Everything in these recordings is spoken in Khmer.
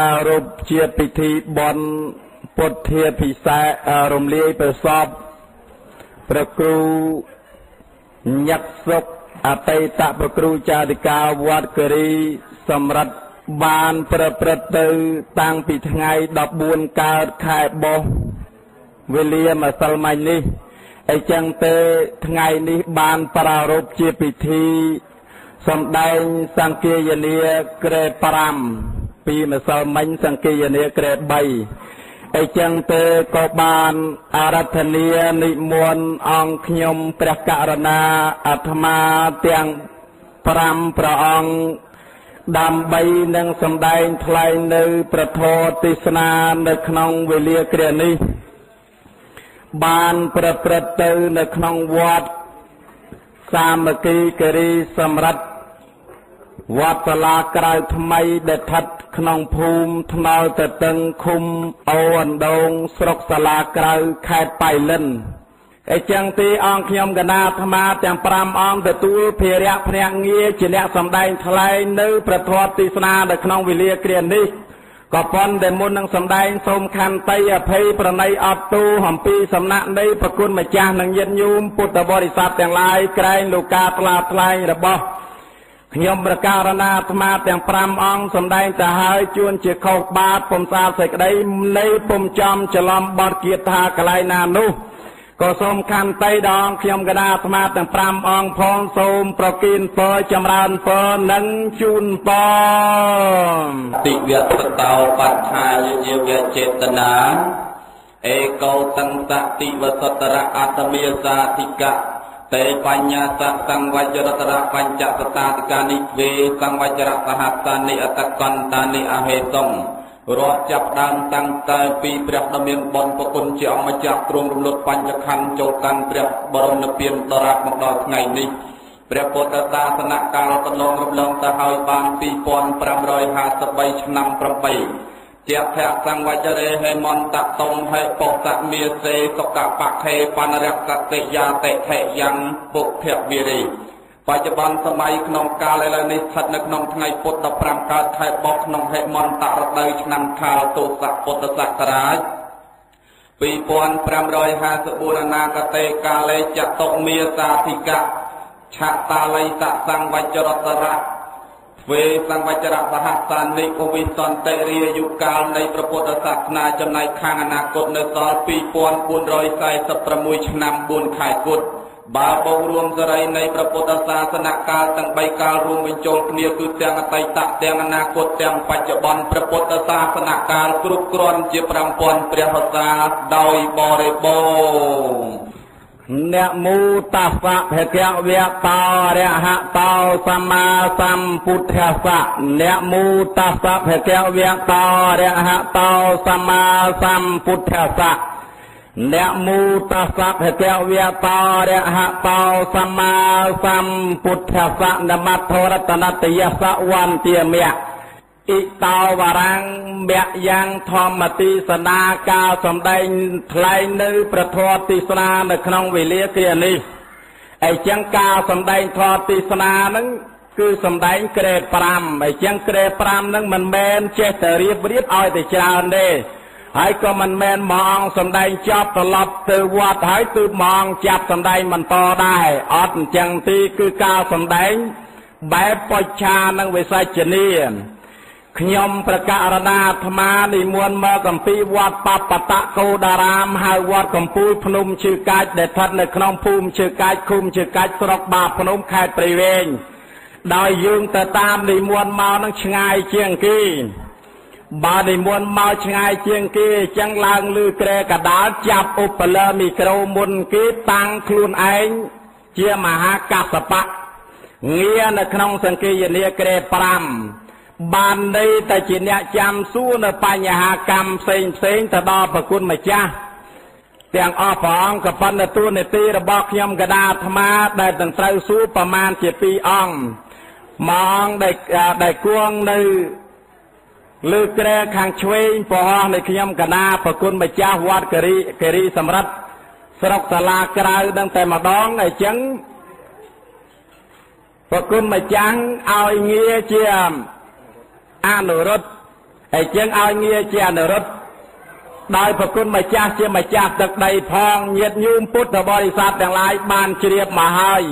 អារពជាពិធីបន់ពុទ្ធាភិសេករំលាយប្រសពព្រះគ្រូញឹកសុខអតីតប្រគ្រូចារិកាវត្តគិរីសម្រិទ្ធបានប្រព្រឹត្តទៅតាំងពីថ្ងៃ14កើតខែបុស្សវេលាម្សិលមិញនេះអញ្ចឹងទៅថ្ងៃនេះបានប្រារព្ធជាពិធីសម្ដែងសង្គាយនាក្រែ5 ពីម្សិលមិញសង្គាយនាក្រែ3អញ្ចឹងទៅក៏បានអារាធនានិមន្តអង្គខ្ញុំព្រះករណាអាត្មាទាំង5ព្រះអង្គដើម្បីនឹងសម្ដែងថ្លែងនៅប្រធរទេសនានៅក្នុងវេលាគ្រានេះ បានប្រព្រឹត្តទៅនៅក្នុងវត្តសាមគ្គីគិរីសម្រិទ្ធ វត្តសាលាក្រៅថ្មីដែលស្ថិតក្នុងភូមិថ្នល់តតឹងឃុំអូអណ្ដូងស្រុកសាលាក្រៅខេត្តបៃលិនអញ្ចឹងទីអង្គខ្ញុំកណាអាត្មាទាំង5អង្គទទួលភារៈភ្នាក់ងារជាអ្នកសម្ដែងថ្លែងនៅប្រធានទេសនានៅក្នុងវេលាគ្រានេះក៏ប៉ុន្តែមុននឹងសម្ដែងសូមខន្តីអភ័យប្រណីអត់ទូអំពីសំណាក់នៃប្រគុណម្ចាស់និងញាតិញោមពុទ្ធបរិស័ទទាំងឡាយក្រែងលោកាថ្លាថ្លែងរបស់ ខ្ញុំប្រការណាអាត្មាទាំង5អង្គសម្ដែងទៅហើយជួនជាខុសបាតពំសាលសេចក្តីនៃពំចំច្រឡំបទគៀតថាកន្លែងណានោះក៏សូមខន្តីដល់ខ្ញុំកណាអាត្មាទាំង5អង្គផងសូមប្រគិនពរចម្រើនពរនិងជូនពរតិវតតោបច្ឆាយជាវចេតនាអេកោតន្តតិវសតរអត្តមេសាធិកៈ តេបញ្ញាសសង្វជ្រតរបញ្ចសតាតិកានិវេសង្វជ្រសហសានិអតកន្តានិអហេតុងរាប់ចាប់ដើមតាំងតែពីព្រះដ៏មានបុណ្យប្រគុណជាអម្ចាស់ទ្រង់រំលត់បញ្ញខណ្ឌចូលកាន់ព្រះបរមនិព្វានដរាបមកដល់ថ្ងៃនេះព្រះពុទ្ធសាសនកាលកន្លងរំលងទៅហើយបាន2553ឆ្នាំ8 ជាភៈសង្វចរេហេមន្តតុងហេបុសមាសេសុកបខេបណ្រកតិយាតិថេយ៉ាងពុភវិរិបច្ចុប្បន្នសម័យក្នុងកាលឥឡូវនេះស្ថិតនៅក្នុងថ្ងៃពុទ្ធ15កើតខែបោះក្នុងហេមន្តរដូវឆ្នាំខាលទស័កពុទ្ធសករាជ2554អនាគតេកាលេចតុមេសាធិកៈឆតាល័យសសង្វចរតរៈ វេសង្វចរៈសហសានិកវិសន្តិរាយុកាលនៃព្រះពុទ្ធសាសនាចំណែកខាងអនាគតនៅសល់2446ឆ្នាំ4ខែគុទ្ធបើបូករួមសរីនៃព្រះពុទ្ធសាសនកាលទាំង3កាលរួមបញ្ចូលគ្នាគឺទាំងអតីតទាំងអនាគតទាំងបច្ចុប្បន្នព្រះពុទ្ធសាសនកាលគ្រប់គ្រាន់ជា5000ព្រះវស្សាដោយបរិបូរណ៍អ្នកមូតស្សៈភគវៈតោរហតោសម្មាសម្ពុទ្ធស្សៈអ្នកមូតស្សៈភគវៈតោរហតោសម្មាសម្ពុទ្ធស្សៈអ្នកមូតសៈភគវៈតរហតោសម្មាសម្ពុទ្ធសៈនមត្ថរតនតយសៈវន្ទាមៈ អ៊ីតោវរាំងមៈយ៉ាងធម្មទេសនាការសំដែងថ្លែងនៅប្រធមទេសនានៅក្នុងវេលាគ្រានេះអញ្ចឹងការសំដែងធម៌ទេសនាហ្នឹងគឺសំដែងក្រេ5អញ្ចឹងក្រេ5ហ្នឹងមិនមែនចេះតែរៀបរៀបឲ្យតែច្រើនទេហើយក៏មិនមែនមកអង្គសំដែងចប់ត្រឡប់ទៅវត្តហើយគឺមកអង្គចាប់សំដែងបន្តដែរអត់អញ្ចឹងទីគឺការសំដែងបែបបច្ឆានិងវិសច្ចនី ខ្ញុំប្រកាសរណាអាត្មានិមន្តមកកំពីវត្តបបតកោដារាមហៅវត្តកំពូលភ្នំជើកាច់ដែលស្ថិតនៅក្នុងភូមិជើកាច់ឃុំជើកាច់ស្រុកបាភ្នំខេត្តព្រៃវែងដោយយើងទៅតាមនិមន្តមកនឹងឆ្ងាយជាងគេបើនិមន្តមកឆ្ងាយជាងគេអញ្ចឹងឡើងលើក្រែកដាលចាប់ឧបលើមីក្រូមុនគេតាំងខ្លួនឯងជាមហាកសបៈងារនៅក្នុងសង្គីយនីក្រែ5 បានន័យតែជាអ្នកចាំសួរនៅបញ្ហាកម្មផ្សេងផ្សេងទៅដល់ប្រគុណម្ចាស់ទាំងអស់ព្រះអង្គក៏ប៉ុន្តែទួនាទីរបស់ខ្ញុំកដាអាត្មាដែលទាំងត្រូវសួរប្រមាណជា2អង្គមួយអង្គដែលដែលគួងនៅលើក្រែខាងឆ្វេងប្រហោះនៃខ្ញុំកណាប្រគុណម្ចាស់វត្តគិរីគិរីសម្រិទ្ធស្រុកសាលាក្រៅដឹងតែម្ដងអញ្ចឹងប្រគុណម្ចាស់ឲ្យងារជា អនុរុទ្ធហើយជាងឲ្យងារជាអនុរុទ្ធដោយប្រគុណម្ចាស់ជាម្ចាស់ទឹកដីផងញាតញោមពុទ្ធបរិស័ទទាំងឡាយបានជ្រាបមកហើយ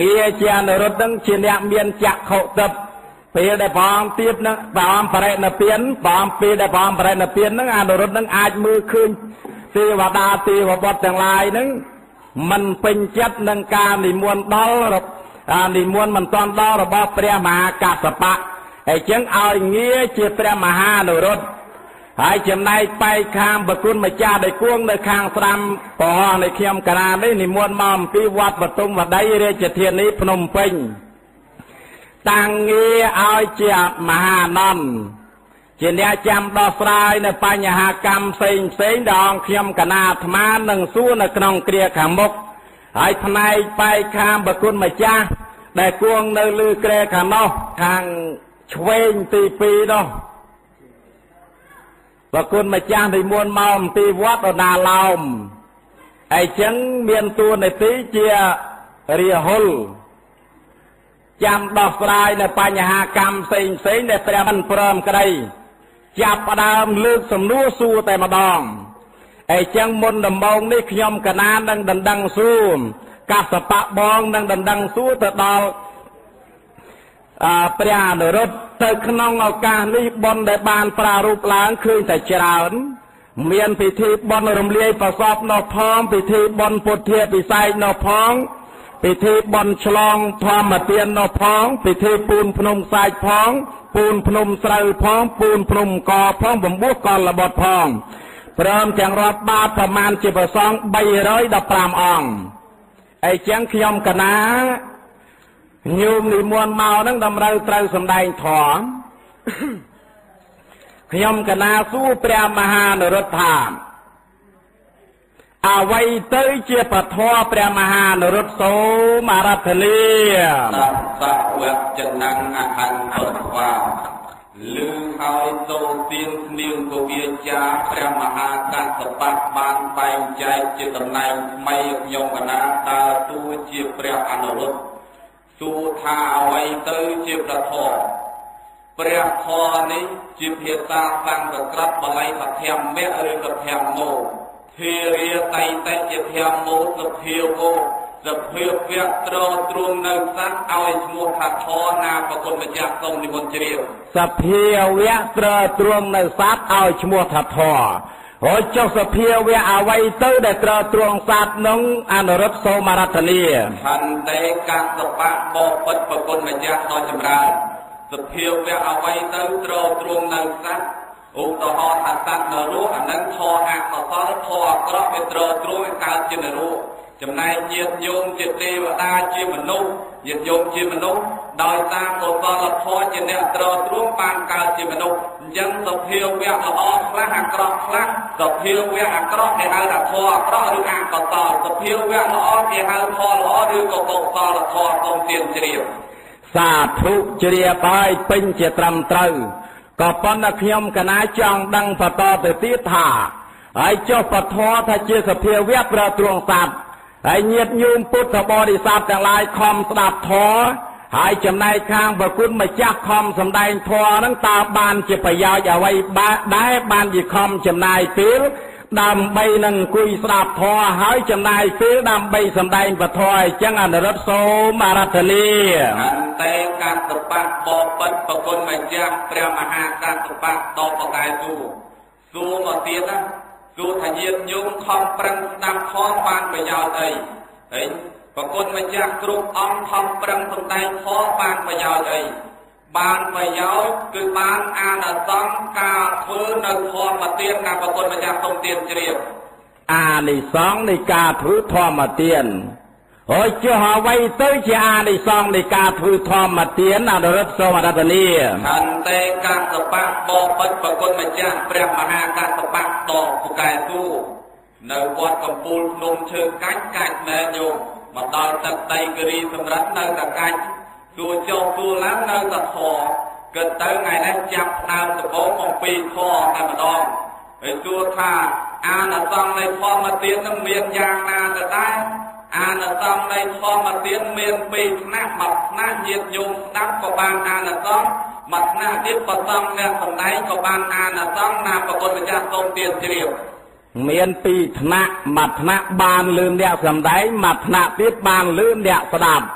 ងារជាអនុរុទ្ធនឹងជាអ្នកមានចក្ខុទិព្វពេលដែលព្រះអង្គទៀបនឹងព្រះអង្គបរិណិព្វានព្រះអង្គពេលដែលព្រះអង្គបរិណិព្វាននឹងអនុរុទ្ធនឹងអាចមើលឃើញទេវតាទេវបុត្រទាំងឡាយនឹងមិនពេញចិត្តនឹងការនិមន្តដល់និមន្តមិនតាន់ដល់របស់ព្រះមហាកសបៈ ហើយចឹងឲ្យងារជាព្រះមហានុរុទ្ធហើយចំណែកបែកខាងប្រគុណម្ចាស់ដែលគួងនៅខាងស្ដាំប្រហោះនៃខ្ញុំការានេះនិមន្តមកអំពីវត្តបទុមវដីរាជធានីភ្នំពេញតាំងងារឲ្យជាមហានន្ទជាអ្នកចាំដោះស្រាយនៅបញ្ហាកម្មផ្សេងផ្សេងដែលអង្គខ្ញុំកណាអាត្មានឹងសួរនៅក្នុងគ្រាខាងមុខហើយផ្នែកបែកខាងប្រគុណម្ចាស់ដែលគួងនៅលើក្រែខាងនោះខាង ឆ្វេងទី2នោះប្រគុណម្ចាស់និមន្តមកអំពីវត្តដណាឡោមអីចឹងមានតួនាទីជារាហុលចាំដោះស្រាយនៅបញ្ហាកម្មផ្សេងផ្សេងដែលព្រះមិនព្រមក្តីចាប់ផ្ដើមលើកសំណួរសួរតែម្ដងអីចឹងមុនដំបូងនេះខ្ញុំកណាននឹងដណ្ដឹងសួរកសបៈបងនឹងដណ្ដឹងសួរទៅដល់ ព្រះអនុរុទ្ធទៅក្នុងឱកាសនេះបុណ្យដែលបានប្រារព្ធឡើងឃើញតែច្រើន មានពិធីបុណ្យរំលាយប្រសពនោះផង ពិធីបុណ្យពុទ្ធាពិសេសនោះផង ពិធីបុណ្យឆ្លងធម្មទាននោះផង ពិធីពូនភ្នំសាច់ផង ពូនភ្នំស្រូវផង ពូនភ្នំកផងបំពោះកលបុត្រផងព្រមទាំងរាប់បាតប្រមាណជាប្រសង315អង្គអីចឹងខ្ញុំកណា ញោមនិមន្តមកហ្នឹងតម្រូវត្រូវសំដែងធម៌ខ្ញុំកណាសួរព្រះមហានរុទ្ធថាអ្វីទៅជាពធព្រះមហានរុទ្ធសូមអរធនីតសវៈចំណងអហន្តពវាលឺហើយសូទៀងស្នៀងពវាចាព្រះមហាកសបៈបានបែងចែកជាតំណែងថ្មីខ្ញុំកណាដើរតួជាព្រះអនុរុទ្ធ សួរថាអ្វីទៅជាប្រធមព្រះធម៌នេះជាភាសាសំស្ក្រឹតបល័យសធម្មៈឬក៏ធម្មោធារាតៃតេជាធម្មោសភាវោសភាវៈត្រទ្រង់នៅសត្វឲ្យឈ្មោះថាធរណាប្រគុណម្ចាស់សូមនិមន្តជ្រាបសភាវៈត្រទ្រង់នៅសត្វឲ្យឈ្មោះថាធរ ហើយចុះសភាវៈអ្វីទៅដែលត្រទ្រង់សត្វនឹងអនុរុទ្ធសូមរតនីហន្តេកសបៈបបិទ្ធប្រគុណម្ចាស់ដ៏ចម្រើនសភាវៈអ្វីទៅត្រទ្រង់នៅសត្វឧទាហរណ៍ថាសត្វនរោអានឹងធរអកុសលធរអាក្រក់វាត្រទ្រង់កើតជានរោ ចំណែកញាតិញោមជាទេវតាជាមនុស្សញាតិញោមជាមនុស្សដោយសារកុសលធម៌ជាអ្នកត្រទ្រង់បានកើតជាមនុស្សអញ្ចឹងសភាវៈល្អខ្លះអាក្រក់ខ្លះសភាវៈអាក្រក់គេហៅថាធម៌អាក្រក់ឬអកុសលសភាវៈល្អគេហៅធម៌ល្អឬក៏កុសលធម៌សូមទានជ្រាបសាធុជ្រាបហើយពេញជាត្រឹមត្រូវក៏ប៉ុន្តែខ្ញុំកណាចង់ដឹងបន្តទៅទៀតថាហើយចុះពធថាជាសភាវៈប្រទ្រង់សត្វ ហើយញាតញោមពុទ្ធបរិស័ទទាំងឡាយខំស្ដាប់ធម៌ហើយចំណែកខាងប្រគុណម្ចាស់ខំសំដែងធម៌ហ្នឹងតើបានជាប្រយោជន៍អ្វីបាទដែរបានជាខំចំណាយពេលដើម្បីនឹងអង្គុយស្ដាប់ធម៌ហើយចំណាយពេលដើម្បីសំដែងពធអញ្ចឹងអនុរដ្ឋសូមអរតនីអន្តេកតបៈបបិទ្ធប្រគុណម្ចាស់ព្រះមហាកតបៈតបកែទូសួរមកទៀតណា គួរថាញាតញោមខំប្រឹងស្ដាប់ធម៌បានប្រយោជន៍អីហើយប្រគុណម្ចាស់គ្រប់អង្គខំប្រឹងសំដែងធម៌បានប្រយោជន៍អីបានប្រយោជន៍គឺបានអានិសង្សការធ្វើនៅធម៌ទានការប្រគុណម្ចាស់សូមទានជ្រាបអានិសង្សនៃការធ្វើធម៌ទាន ហើយចុះអ្វីទៅជាអានិសង្សនៃការធ្វើធម្មទានអនុរិទ្ធសូមអរតនីហន្តេកសបៈបបិទ្ធប្រគុណម្ចាស់ព្រះមហាកសបៈតពូកែទូនៅវត្តកំពូលភ្នំឈើកាច់កាច់មែនយោមកដល់ទឹកដីគិរីសម្រាប់នៅតកាច់គួរចុះគួរឡើងនៅតធរគិតទៅថ្ងៃនេះចាប់ដើមដំបូងអំពីធរតែម្ដងហើយគួរថាអានសង្ឃនៃធម្មទាននឹងមានយ៉ាងណាទៅដែរ អានសំនៃធម្មទានមានពីរថ្នាក់មួយថ្នាក់ញាតញោមស្ដាប់ក៏បានអានសំមួយថ្នាក់ទៀតប្រសំអ្នកសំដែងក៏បានអានអសង្ឃណាប្រគុណម្ចាស់សូមទានជ្រាបមានពីរថ្នាក់មួយថ្នាក់បានលឺអ្នកសំដែងមួយថ្នាក់ទៀតបានលឺអ្នកស្ដាប់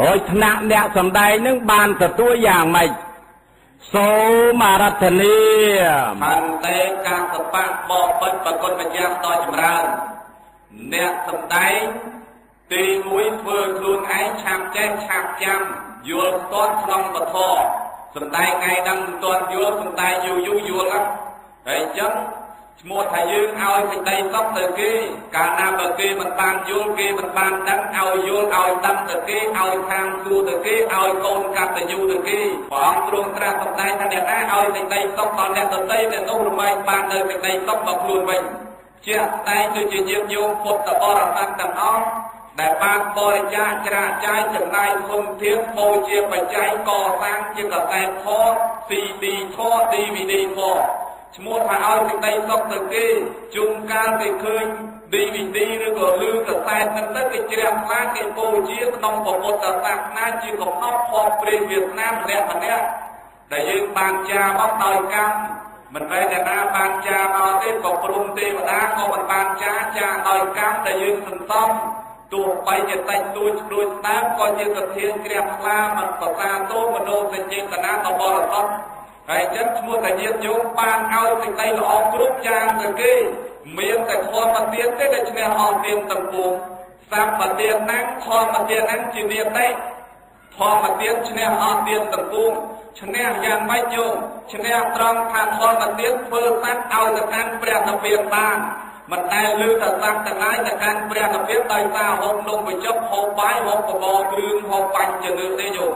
ហើយថ្នាក់អ្នកសំដែងនឹងបានទទួលយ៉ាងម៉េចសូមអរតនីអន្តេកាសបៈបបិទ្ធប្រគុណម្ចាស់ដ៏ចម្រើន អ្នកសំដែងទី1ធ្វើខ្លួនឯងឆាប់ចេះឆាប់ចាំយល់ស្ទាត់ក្នុងពធសំដែងថ្ងៃដឹងមិនទាន់យល់សំដែងយូរយូរយល់អត់ហើយអញ្ចឹងឈ្មោះថាយើងឲ្យសេចក្តីសុខទៅគេកាលណាបើគេមិនបានយល់គេមិនបានដឹងឲ្យយល់ឲ្យដឹងទៅគេឲ្យខាងសួរទៅគេឲ្យកូនកតញ្ញូទៅគេព្រះអង្គទ្រង់ត្រាស់សម្ដែងថាអ្នកណាឲ្យសេចក្តីសុខដល់អ្នកដទៃអ្នកនោះរមែងបាននៅសេចក្តីសុខដល់ខ្លួនវិញ ជាក់ស្ដែងដូចជាញាតិញោមពុទ្ធបរិស័ទទាំងអស់ដែលបានបរិច្ចាគច្រាចាយចំណាយធនធានបូជាបច្ច័យកសាងជាកសែតធម៌ CD ធម៌ DVD ធម៌ឈ្មោះថាឲ្យសេចក្តីសុខទៅគេជុំកាលគេឃើញ DVD ឬក៏លឺកសែតហ្នឹងទៅគេជ្រះខ្លាគេបូជាក្នុងពុទ្ធសាសនាជាកំណត់ផងព្រះវាសនាម្នាក់ម្នាក់ដែលយើងបានចាមកដោយកម្ម មិនមែនតែណាបានចាមកទេក៏ព្រមទេវតាក៏មិនបានចាចាដោយកម្មដែលយើងសន្សំទោះបីជាតែងទួចព្រួយតាមក៏ជាសធានក្រាបខ្លាមិនប្រសាទោមនោសញ្ចេតនាទៅបរិសុទ្ធហើយចឹងឈ្មោះតាញាតយោមបានឲ្យសេចក្តីល្អគ្រប់យ៉ាងទៅគេមានតែធម៌ទានទេដែលឈ្នះអស់ទានទាំងពួងសម្បទានណាំងធម៌ទានណាំងជានិតេធម៌ទានឈ្នះអស់ទានទាំងពួង ឈ្នះយ៉ាងម៉េចយោមឈ្នះត្រង់ថាធម៌ទានធ្វើសត្វឲ្យទៅកាន់ព្រះនិព្វានបានមិនដែលលើតែសត្វទាំងឡាយទៅកាន់ព្រះនិព្វានដោយសារហូបនំបញ្ចុកហូបបាយហូបបបរគ្រឿងហូបបាញ់ជាលើទេយោម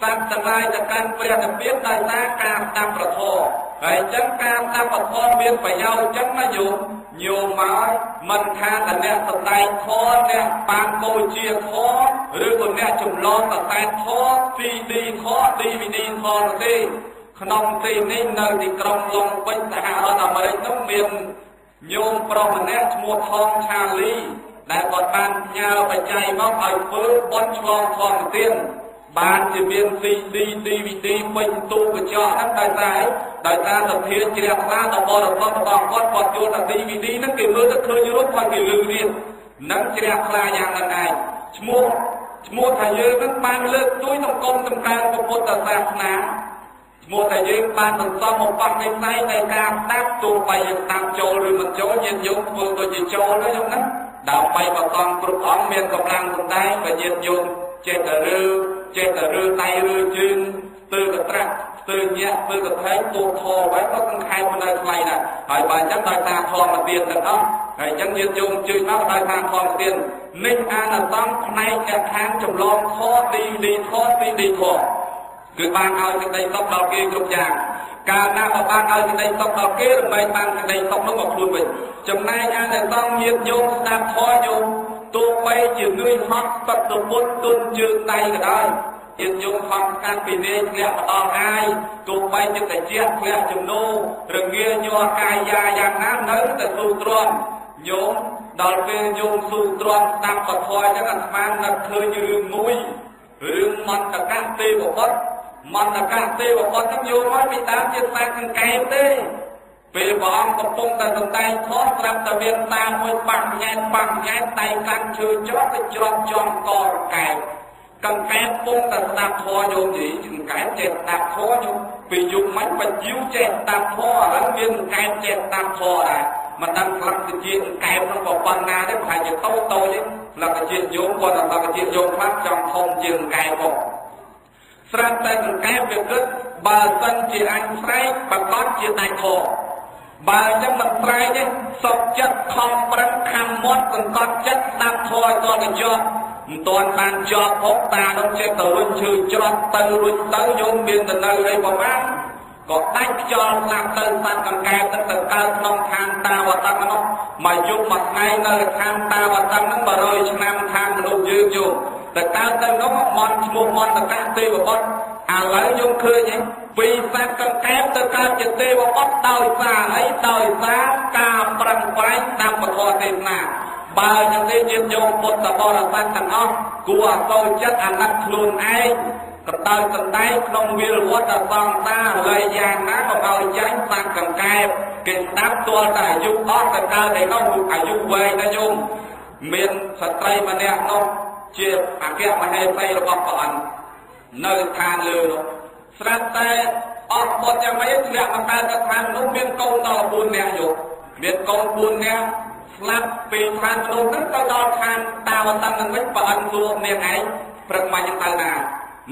សត្វទាំងឡាយទៅកាន់ព្រះនិព្វានដោយសារការស្ដាប់ប្រធមហើយអញ្ចឹងការស្ដាប់ប្រធមមានប្រយោជន៍អញ្ចឹងណាយោម ញោមមកមិនថាតអ្នកសដែងធម៌អ្នកបានបូជាធម៌ឬក៏អ្នកចម្លងតតែធម៌ CD ធម៌ DVD ធម៌ទេក្នុងទីនេះនៅទីក្រុងឡុងពេញសហរដ្ឋអាមេរិកនោះមានញោមប្រុសម្នាក់ឈ្មោះថងឆាលីដែលគាត់បានផ្ញើបច្ច័យមកឲ្យធ្វើបន់ឆ្លងធម្មទាន បានជាមាន CD DVD ពេញទូកញ្ចក់ហ្នឹងដោយសារដោយសារសភាជ្រះថ្លាដល់បរិបទរបស់គាត់គាត់យល់ថា DVD ហ្នឹងគេមើលទៅឃើញរូបគាត់គេលឺរៀននឹងជ្រះថ្លាយ៉ាងហ្នឹងឯងឈ្មោះឈ្មោះថាយើងនឹងបានលើកទួយក្នុងគុំតម្កើងពុទ្ធសាសនាឈ្មោះថាយើងបានសន្សំមកបាត់នៃផ្នែកនៃការស្ដាប់ទោះបីយើងតាមចូលឬមិនចូលញាតិញោមធ្វើដូចជាចូលទៅហ្នឹងណាដើម្បីបកងគ្រប់អង្គមានកម្លាំងសំដែងបើញាតិញោមចេះតែរើ ចេះតែរើដៃរើជើងស្ទើរកត្រាក់ស្ទើរញាក់ស្ទើរកថែងទូធរໄວក៏សង្ខេបមិនដល់ថ្លៃដែរហើយបើអញ្ចឹងដោយសារធម្មទានទាំងអស់ហើយអញ្ចឹងញាតិញោមជឿមកដោយសារធម្មទាននេះអានតំផ្នែកអ្នកខាងចម្លងធរទីលីធរទីលីធរគឺបានឲ្យសេចក្តីសុខដល់គេគ្រប់យ៉ាងកាលណាបើបានឲ្យសេចក្តីសុខដល់គេរំលែកបានសេចក្តីសុខនោះមកខ្លួនវិញចំណែកអានតំញាតិញោមស្ដាប់ធរញោម ទោះបីជានឿយហត់សត្វទៅមុនទុនជើងដៃក៏ដោយជាញោមខំកាត់ពីនេធ្លាក់ម្ដងអាយទោះបីជាតិចធ្លាក់ជំនោរងាញ័រកាយយ៉ាយ៉ាងណានៅតែស៊ូទ្រាំញោមដល់ពេលញោមស៊ូទ្រាំស្ដាប់ពធអញ្ចឹងអាត្មានឹកឃើញរឿងមួយរឿងមន្តកៈទេវបុត្រមន្តកៈទេវបុត្រហ្នឹងយកមកពីដើមជាខ្សែកង្កែបទេ ពេលព្រះអង្គកំពុងតែសំដែងធម៌ស្រាប់តែមានតាមួយបាក់ញ៉ែបាក់ញ៉ែដៃកាន់ឈើច្រត់ទៅច្រត់ចំកកកែបកង្កែបពងតែស្ដាប់ធម៌ញោមយីកង្កែបចេះស្ដាប់ធម៌ញោមពីយុគមិនបញ្ជីវចេះស្ដាប់ធម៌ឥឡូវមានកង្កែបចេះស្ដាប់ធម៌ដែរមិនដឹងផ្លាក់ទៅជាកង្កែបនោះក៏ប៉ុណ្ណាទេប្រហែលជាតូចតូចទេផ្លាក់ទៅជាញោមគាត់តែផ្លាក់ទៅជាញោមខ្លះចង់ធំជាងកង្កែបផងស្រាប់តែកង្កែបវាគិតបើសិនជាអញស្រែកប្រកាសជាដាច់ធម៌ បើអញ្ចឹងមិនប្រែកទេសុកចិត្តខំប្រឹងខំមាត់សង្កត់ចិត្តស្ដាប់ធម៌ឲ្យតកញ្ចក់មិនទាន់បានជាប់ហុកតានោះចិត្តទៅរុញឈឺច្រត់ទៅរុញទៅយំមានទៅនៅអីប្រមាណក៏ដាច់ខ្យល់ស្លាប់ទៅសត្វកង្កែបទឹកទៅកើតក្នុងឋានតាវតឹងនោះមកយប់មួយថ្ងៃនៅឋានតាវតឹងហ្នឹង100ឆ្នាំឋានមនុស្សយើងយកតែកើតទៅនោះមន់ឈ្មោះមន្តកៈទេវបុត្រ ឥឡូវយើងឃើញឯងពីសត្វកង្កែបទៅកើតជាទេវបុត្រដោយសារអីដោយសារការប្រឹងប្រែងតាមពធទេសនាបើយ៉ាងនេះញាតិញោមពុទ្ធបរិស័ទទាំងអស់គួរឲ្យកោចិត្តអាណិតខ្លួនឯងកតើកតែក្នុងវិលវត្តសង្សារលើយ៉ាងណាក៏ឲ្យចាញ់សាក់កង្កែបគេស្ដាប់ទាល់តែអាយុអស់ទៅកើតឯនោះអាយុវែងណាញោមមានស្ត្រីម្នាក់នោះជាអគ្គមហេសីរបស់ព្រះអង្គ នៅឋានលើនោះស្រាប់តែអត់បុតយ៉ាងម៉េចធ្លាក់មកកើតទៅឋាននោះមានកូនដល់4នាក់យកមានកូន4នាក់ស្លាប់ពេលឋាននោះទៅដល់ឋានតាវតੰនឹងវិញព្រះអង្គសួរនាងឯងព្រឹកមិនទៅណា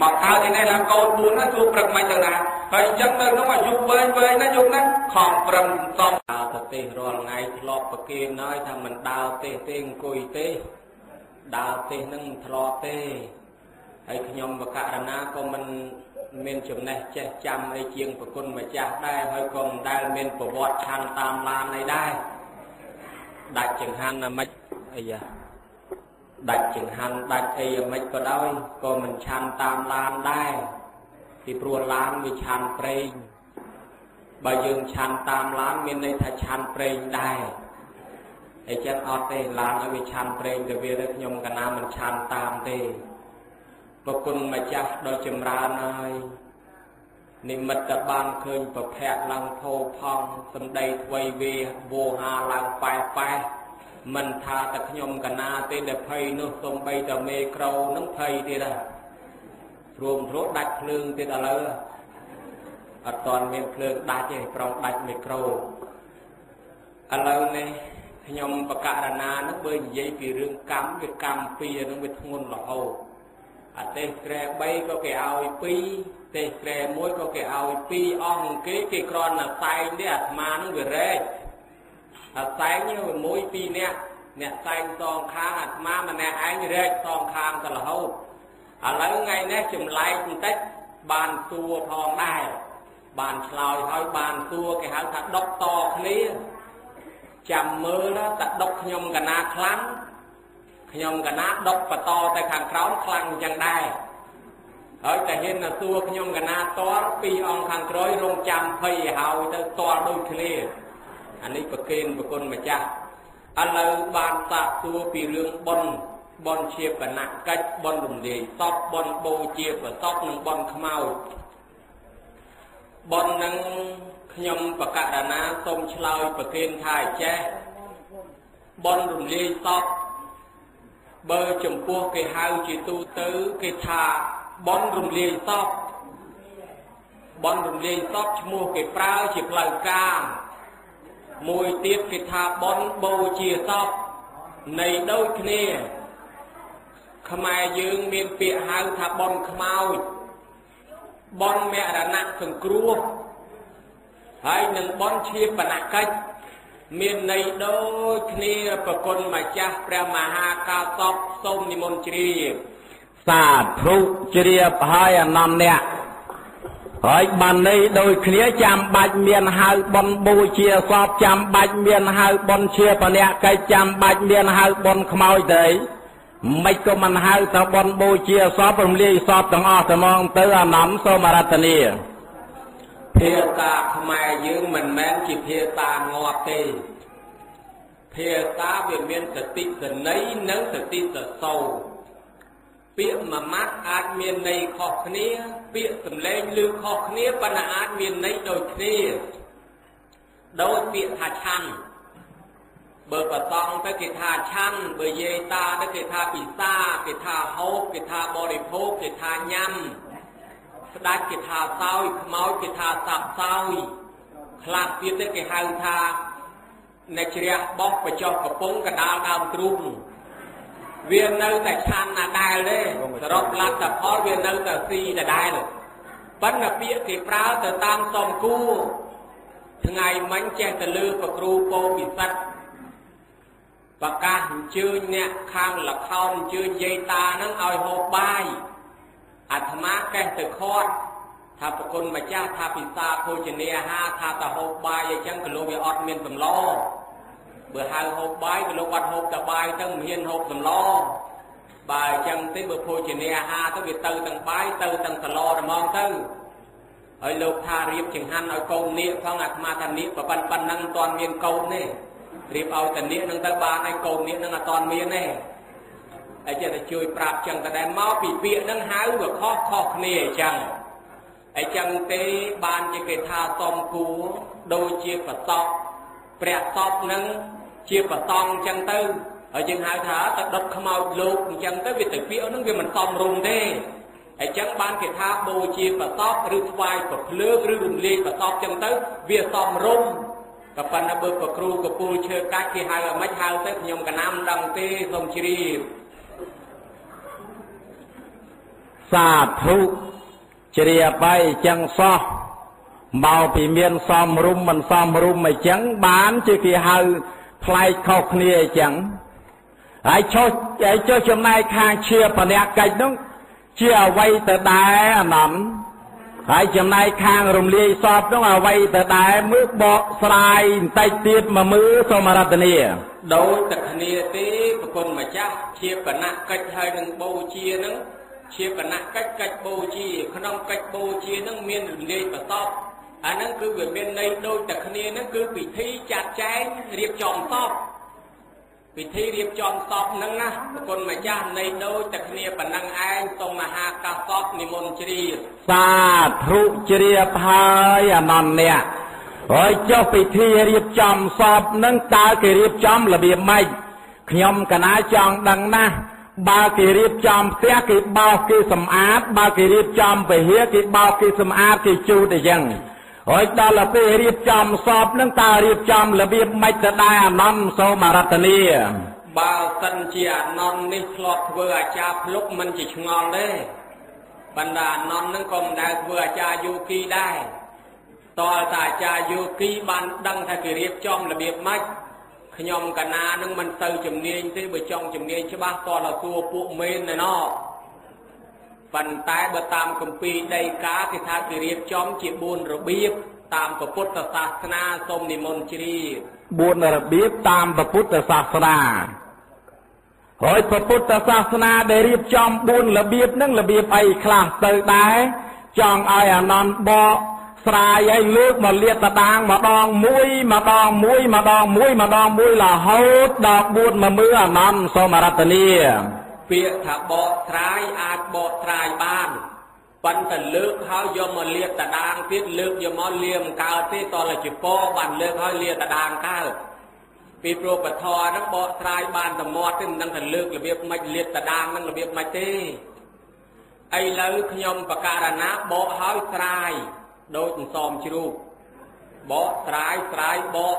មកកើតទីនេះឡើងកូន4ណាជួបព្រឹកមិនទៅណាហើយអញ្ចឹងនៅនោះអាយុវែងវែងណាយប់ណាខំប្រឹងសំដើរទៅទេសរាល់ថ្ងៃធ្លាប់ប្រគេនហើយថាមិនដើរទេសទេអង្គុយទេដើរទេសនឹងធ្លាប់ទេ ហើយខ្ញុំបកករណាក៏មិនមានចំណេះចេះចាំអីជាងប្រគុណម្ចាស់ដែរហើយក៏មិនដែលមានប្រវត្តិឆាន់តាមឡានអីដែរដាច់ចង្ហាន់ណាមិនអីយ៉ាដាច់ចង្ហាន់ដាច់អីយ៉ាងម៉េចក៏ដោយក៏មិនឆាន់តាមឡានដែរពីព្រោះឡានវាឆាន់ប្រេងបើយើងឆាន់តាមឡានមានន័យថាឆាន់ប្រេងដែរអីចឹងអត់ទេឡានឲ្យវាឆាន់ប្រេងទៅវាទៅខ្ញុំកណាមិនឆាន់តាមទេ ប្រគុណម្ចាស់ដ៏ចម្រើនហើយនិមិត្តបានឃើញប្រភពឡើងធោផងសំដីថ្វីវាវោហាឡើងប៉ែប៉ែមិនថាតែខ្ញុំកណាទេដែលភ័យនោះសំបីតែមេក្រូនឹងភ័យទៀតដែរព្រមព្រោះដាច់ភ្លើងទៀតឥឡូវអត់ទាន់មានភ្លើងដាច់ទេប្រងដាច់មេក្រូឥឡូវនេះខ្ញុំបកករណានឹងបើនិយាយពីរឿងកម្មវាកម្មពីរនឹងវាធ្ងន់រហូត អទេសក្រែ3ក៏គេឲ្យ2ទេសក្រែ1ក៏គេឲ្យ2អស់គេគេគ្រាន់តែសែងទេអាត្មានឹងវារែកអាសែងនេះមួយពីរនាក់អ្នកសែងសងខាងអាត្មាម្នាក់ឯងរែកសងខាងទៅរហូតឥឡូវថ្ងៃនេះចម្លែកបន្តិចបានសួរផងដែរបានឆ្លើយហើយបានសួរគេហៅថាដុកតគ្នាចាំមើលណាតដុកខ្ញុំកណាខ្លាំង ខ្ញុំកណាដុកបន្តទៅខាងក្រោមខ្លាំងអញ្ចឹងដែរហើយតែហ៊ានទៅសួរខ្ញុំកណាតរពីរអង្គខាងក្រោយរងចាំភ័យហើយទៅតរដូចគ្នាអានេះប្រគេនប្រគុណម្ចាស់ឥឡូវបានសាកសួរពីរឿងបុណ្យបុណ្យជាបណៈកិច្ចបុណ្យរំលាយសពបុណ្យបូជាប្រសពនិងបុណ្យខ្មោចបុណ្យនឹងខ្ញុំបកករណាសូមឆ្លើយប្រគេនថាចេះបុណ្យរំលាយសព បើចំពោះគេហៅជាទូទៅគេថាបុណ្យរំលាយសពបុណ្យរំលាយសពឈ្មោះគេប្រើជាផ្លូវការមួយទៀតគេថាបនបូជាសពនៃដូចគ្នា ខ្មែរយើងមានពាក្យហៅថាបនខ្មោចបនមរណៈសង្គ្រោះហើយនឹងបនជាបណកិច្ច មានន័យដូចគ្នាប្រគុណម្ចាស់ព្រះមហាកាសពសូមនិមន្តជ្រាបសាធុជ្រាបហើយអនន្តៈហើយបានន័យដូចគ្នាចាំបាច់មានហៅបនបូជាសពចាំបាច់មានហៅបនជាបនៈកិច្ចចាំបាច់មានហៅបនខ្មោចទេមិនក៏មិនហៅទៅបនបូជាសពរំលាយសពទាំងអស់ត្មងទៅអានំសូមរតនា ភាសាខ្មែរយើងមិនមែនជាភាសាងាប់ទេភាសាវាមានសតិសន័យនិងសតិសសោពាក្យមួយម៉ាត់អាចមានន័យខុសគ្នា ពាក្យសម្លេងឮខុសគ្នាប៉ុន្តែអាចមានន័យដូចគ្នាដូចពាក្យថាឆាន់បើប្រសងទៅគេថាឆាន់បើយាយតាទៅគេថាពិសាគេថាហូបគេថាបរិភោគគេថាញ៉ាំ ស្ដាច់គេថាសោយខ្មោចគេថាសាប់សោយខ្លះទៀតទៅគេហៅថាអ្នកជ្រះបោះបចុះកំពង់កដាលដើមទ្រូងវានៅតែឆានណាដែលទេសរុបលទ្ធផលវានៅតែស៊ីដដែលប៉ុន្តែពាក្យគេប្រើទៅតាមសំគួរថ្ងៃមិញចេះទៅលើប្រគ្រូពោពិសិដ្ឋប្រកាសអញ្ជើញអ្នកខាងលខោនអញ្ជើញយាយតានឹងឲ្យហូបបាយ អាត្មាកេះទៅខាត់ថាប្រគុណម្ចាស់ថាពិសាភោជនាអាហារថាទៅហូបបាយអញ្ចឹងក៏លោកវាអត់មានសម្លបើហៅហូបបាយក៏លោកអត់ហូបតែបាយទៅមិនហ៊ានហូបសម្លបើអញ្ចឹងទេបើភោជនាអាហារទៅវាទៅទាំងបាយទៅទាំងសម្លតែហ្មងទៅហើយលោកថារៀបចង្ហាន់ឲ្យកូននាគផងអាត្មាថានាគប្រប៉ុណ្ណប៉ុណ្ណឹងមិនទាន់មានកូនទេរៀបឲ្យតានាគនឹងទៅបានហើយកូននាគនឹងអត់ទាន់មានទេ ហើយចេះតែជួយប្រាប់ចឹងតែដែលមកពីពាក្យហ្នឹងហៅវាខុសខុសគ្នាអញ្ចឹងអញ្ចឹងទេបានជាគេថាសំគួរដូចជាប្រសពព្រះសពហ្នឹងជាប្រសងអញ្ចឹងទៅហើយយើងហៅថាទៅដុតខ្មោចលោកអញ្ចឹងទៅវាទៅពាក្យហ្នឹងវាមិនសមរម្យទេអញ្ចឹងបានគេថាបូជាប្រសពឬថ្វាយប្រភ្លើងឬរំលាយប្រសពអញ្ចឹងទៅវាសមរម្យក៏ប៉ុន្តែបើប្រគ្រូកពូលឈើកាច់គេហៅឲ្យមិនហៅទៅខ្ញុំកណាំដឹងទេសូមជ្រាប សាធុជ្រាបហើយចឹងសោះមកពីមានសំរុំមិនសំរុំអញ្ចឹងបានជាគេហៅផ្លែកខុសគ្នាអញ្ចឹងហើយចុះហើយចុះចំណែកខាងជាបណកិច្ចនោះជាអវ័យទៅដែរអនន្តហើយចំណែកខាងរំលាយសពនោះអវ័យទៅដែរមើលបកស្រាយបន្តិចទៀតមកមើលសូមរតនាដោយតែគ្នាទេប្រគុណម្ចាស់ជាបណកិច្ចហើយនឹងបូជានឹង ជាបណកិច្ចកិច្ចបូជា ក្នុងកិច្ចបូជានឹងមានរំលាយប្រសពអាហ្នឹងគឺវាមានន័យដូចតែគ្នាហ្នឹងគឺពិធីចាត់ចែងរៀបចំសពពិធីរៀបចំសពហ្នឹងណាប្រគុណម្ចាស់នៃដូចតែគ្នាប៉ុណ្ណឹងឯងសូមមហាកាសពនិមន្តជ្រាបសាធុជ្រាបហើយអនន្តអ្នកហើយចុះពិធីរៀបចំសពហ្នឹងតើគេរៀបចំរបៀបម៉េចខ្ញុំកណាចង់ដឹងណាស់ បើគេរៀបចំផ្ទះគេបោសគេសម្អាត បើគេរៀបចំពហិយគេបោសគេសម្អាតគេជូតអញ្ចឹងហើយដល់ពេលរៀបចំសពនឹងតើរៀបចំរបៀបម៉េចទៅដែរអនន្តសូមរតនាបើសិនជាអនន្តនេះធ្លាប់ធ្វើអាចារ្យភ្លុកមិនជាឆ្ងល់ទេបណ្ដាអនន្តនឹងក៏មិនដែលធ្វើអាចារ្យយោគីដែរតើតាអាចារ្យយោគីបានដឹងថាគេរៀបចំរបៀបម៉េច ខ្ញុំកណានឹងមិនទៅជំនាញទេបើចង់ជំនាញច្បាស់តើទៅសួរពួកមេនណោះប៉ុន្តែបើតាមគម្ពីរដីកាគេថាគេរៀបចំជា4របៀបតាមពុទ្ធសាសនាសូមនិមន្តជ្រាប4របៀបតាមពុទ្ធសាសនាហើយពុទ្ធសាសនាដែលរៀបចំ4របៀបហ្នឹងរបៀបអីខ្លះទៅដែរចង់ឲ្យអានន្តបក ស្រាយឲ្យលើកមកលាតតដាងម្ដងមួយម្ដងមួយម្ដងមួយម្ដងមួយរហូតដល់4មកមើលអានន្តសូមរតនាពាក្យថាបកត្រាយអាចបកត្រាយបានប៉ុន្តែលើកហើយយកមកលាតតដាងទៀតលើកយកមកលាមកើតទេតលជាពបានលើកហើយលាតដាងកើតពីព្រោះពធហ្នឹងបកត្រាយបានតែមាត់ទេមិនដឹងថាលើករបៀបម៉េចលាតតដាងហ្នឹងរបៀបម៉េចទេឥឡូវខ្ញុំបករណាបកហើយត្រាយ ដូចសំសមជ្រូកបកត្រាយត្រាយបក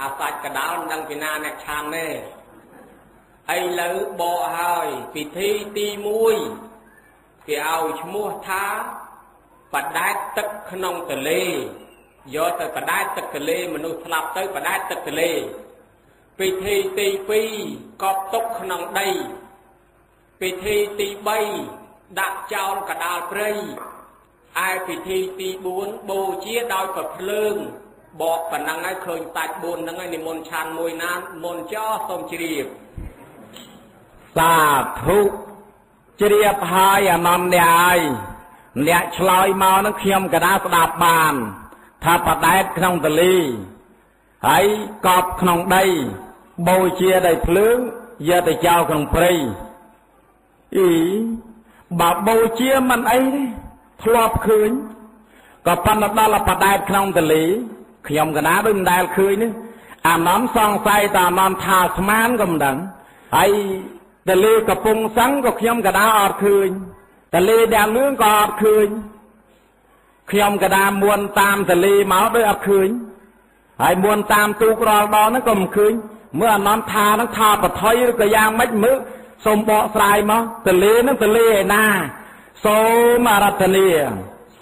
អាសាច់កដោនដឹងពីណាអ្នកឆានទេឥឡូវបកហើយពិធីទី1គេឲ្យឈ្មោះថាបដែតទឹកក្នុងទលេយកទៅបដែតទឹកទលេមនុស្សស្លាប់ទៅបដែតទឹកទលេពិធីទី2កប់ទុកក្នុងដីពិធីទី3ដាក់ចោលកដាលព្រៃ ឯពិធីទី4បូជាដោយប្រភ្លើងបកប៉ុណ្ណឹងហើយឃើញសាច់4ហ្នឹងហើយនិមន្តឆានមួយណាមុនចោសូមជ្រាបសាធុជ្រាបហើយអនន្តអ្នកហើយអ្នកឆ្លើយមកនឹងខ្ញុំកដាស្ដាប់បាន ថាបដែតក្នុងទលីហើយកប់ក្នុងដីបូជាដីភ្លើងយកទៅចោលក្នុងព្រៃអីបើបូជាមិនអីទេ ធ្លាប់ឃើញក៏ប៉ុន្តែដល់បដែតក្នុងទលីខ្ញុំកណាដូចមិនដែលឃើញនេះអានំសង្ស័យតាអានំថាស្មានក៏មិនដឹងហើយទលេកំពង់សឹងក៏ខ្ញុំកដាអត់ឃើញទលេដាំលឿងក៏អត់ឃើញខ្ញុំកដាមួនតាមទលេមកដូចអត់ឃើញហើយមួនតាមទូក្រលដល់ហ្នឹងក៏មិនឃើញមើលអនន្តថាហ្នឹងថាបថុយឬក៏យ៉ាងម៉េចមើលសូមបកស្រាយមកទលេហ្នឹងទលេឯណា សូមអរតនា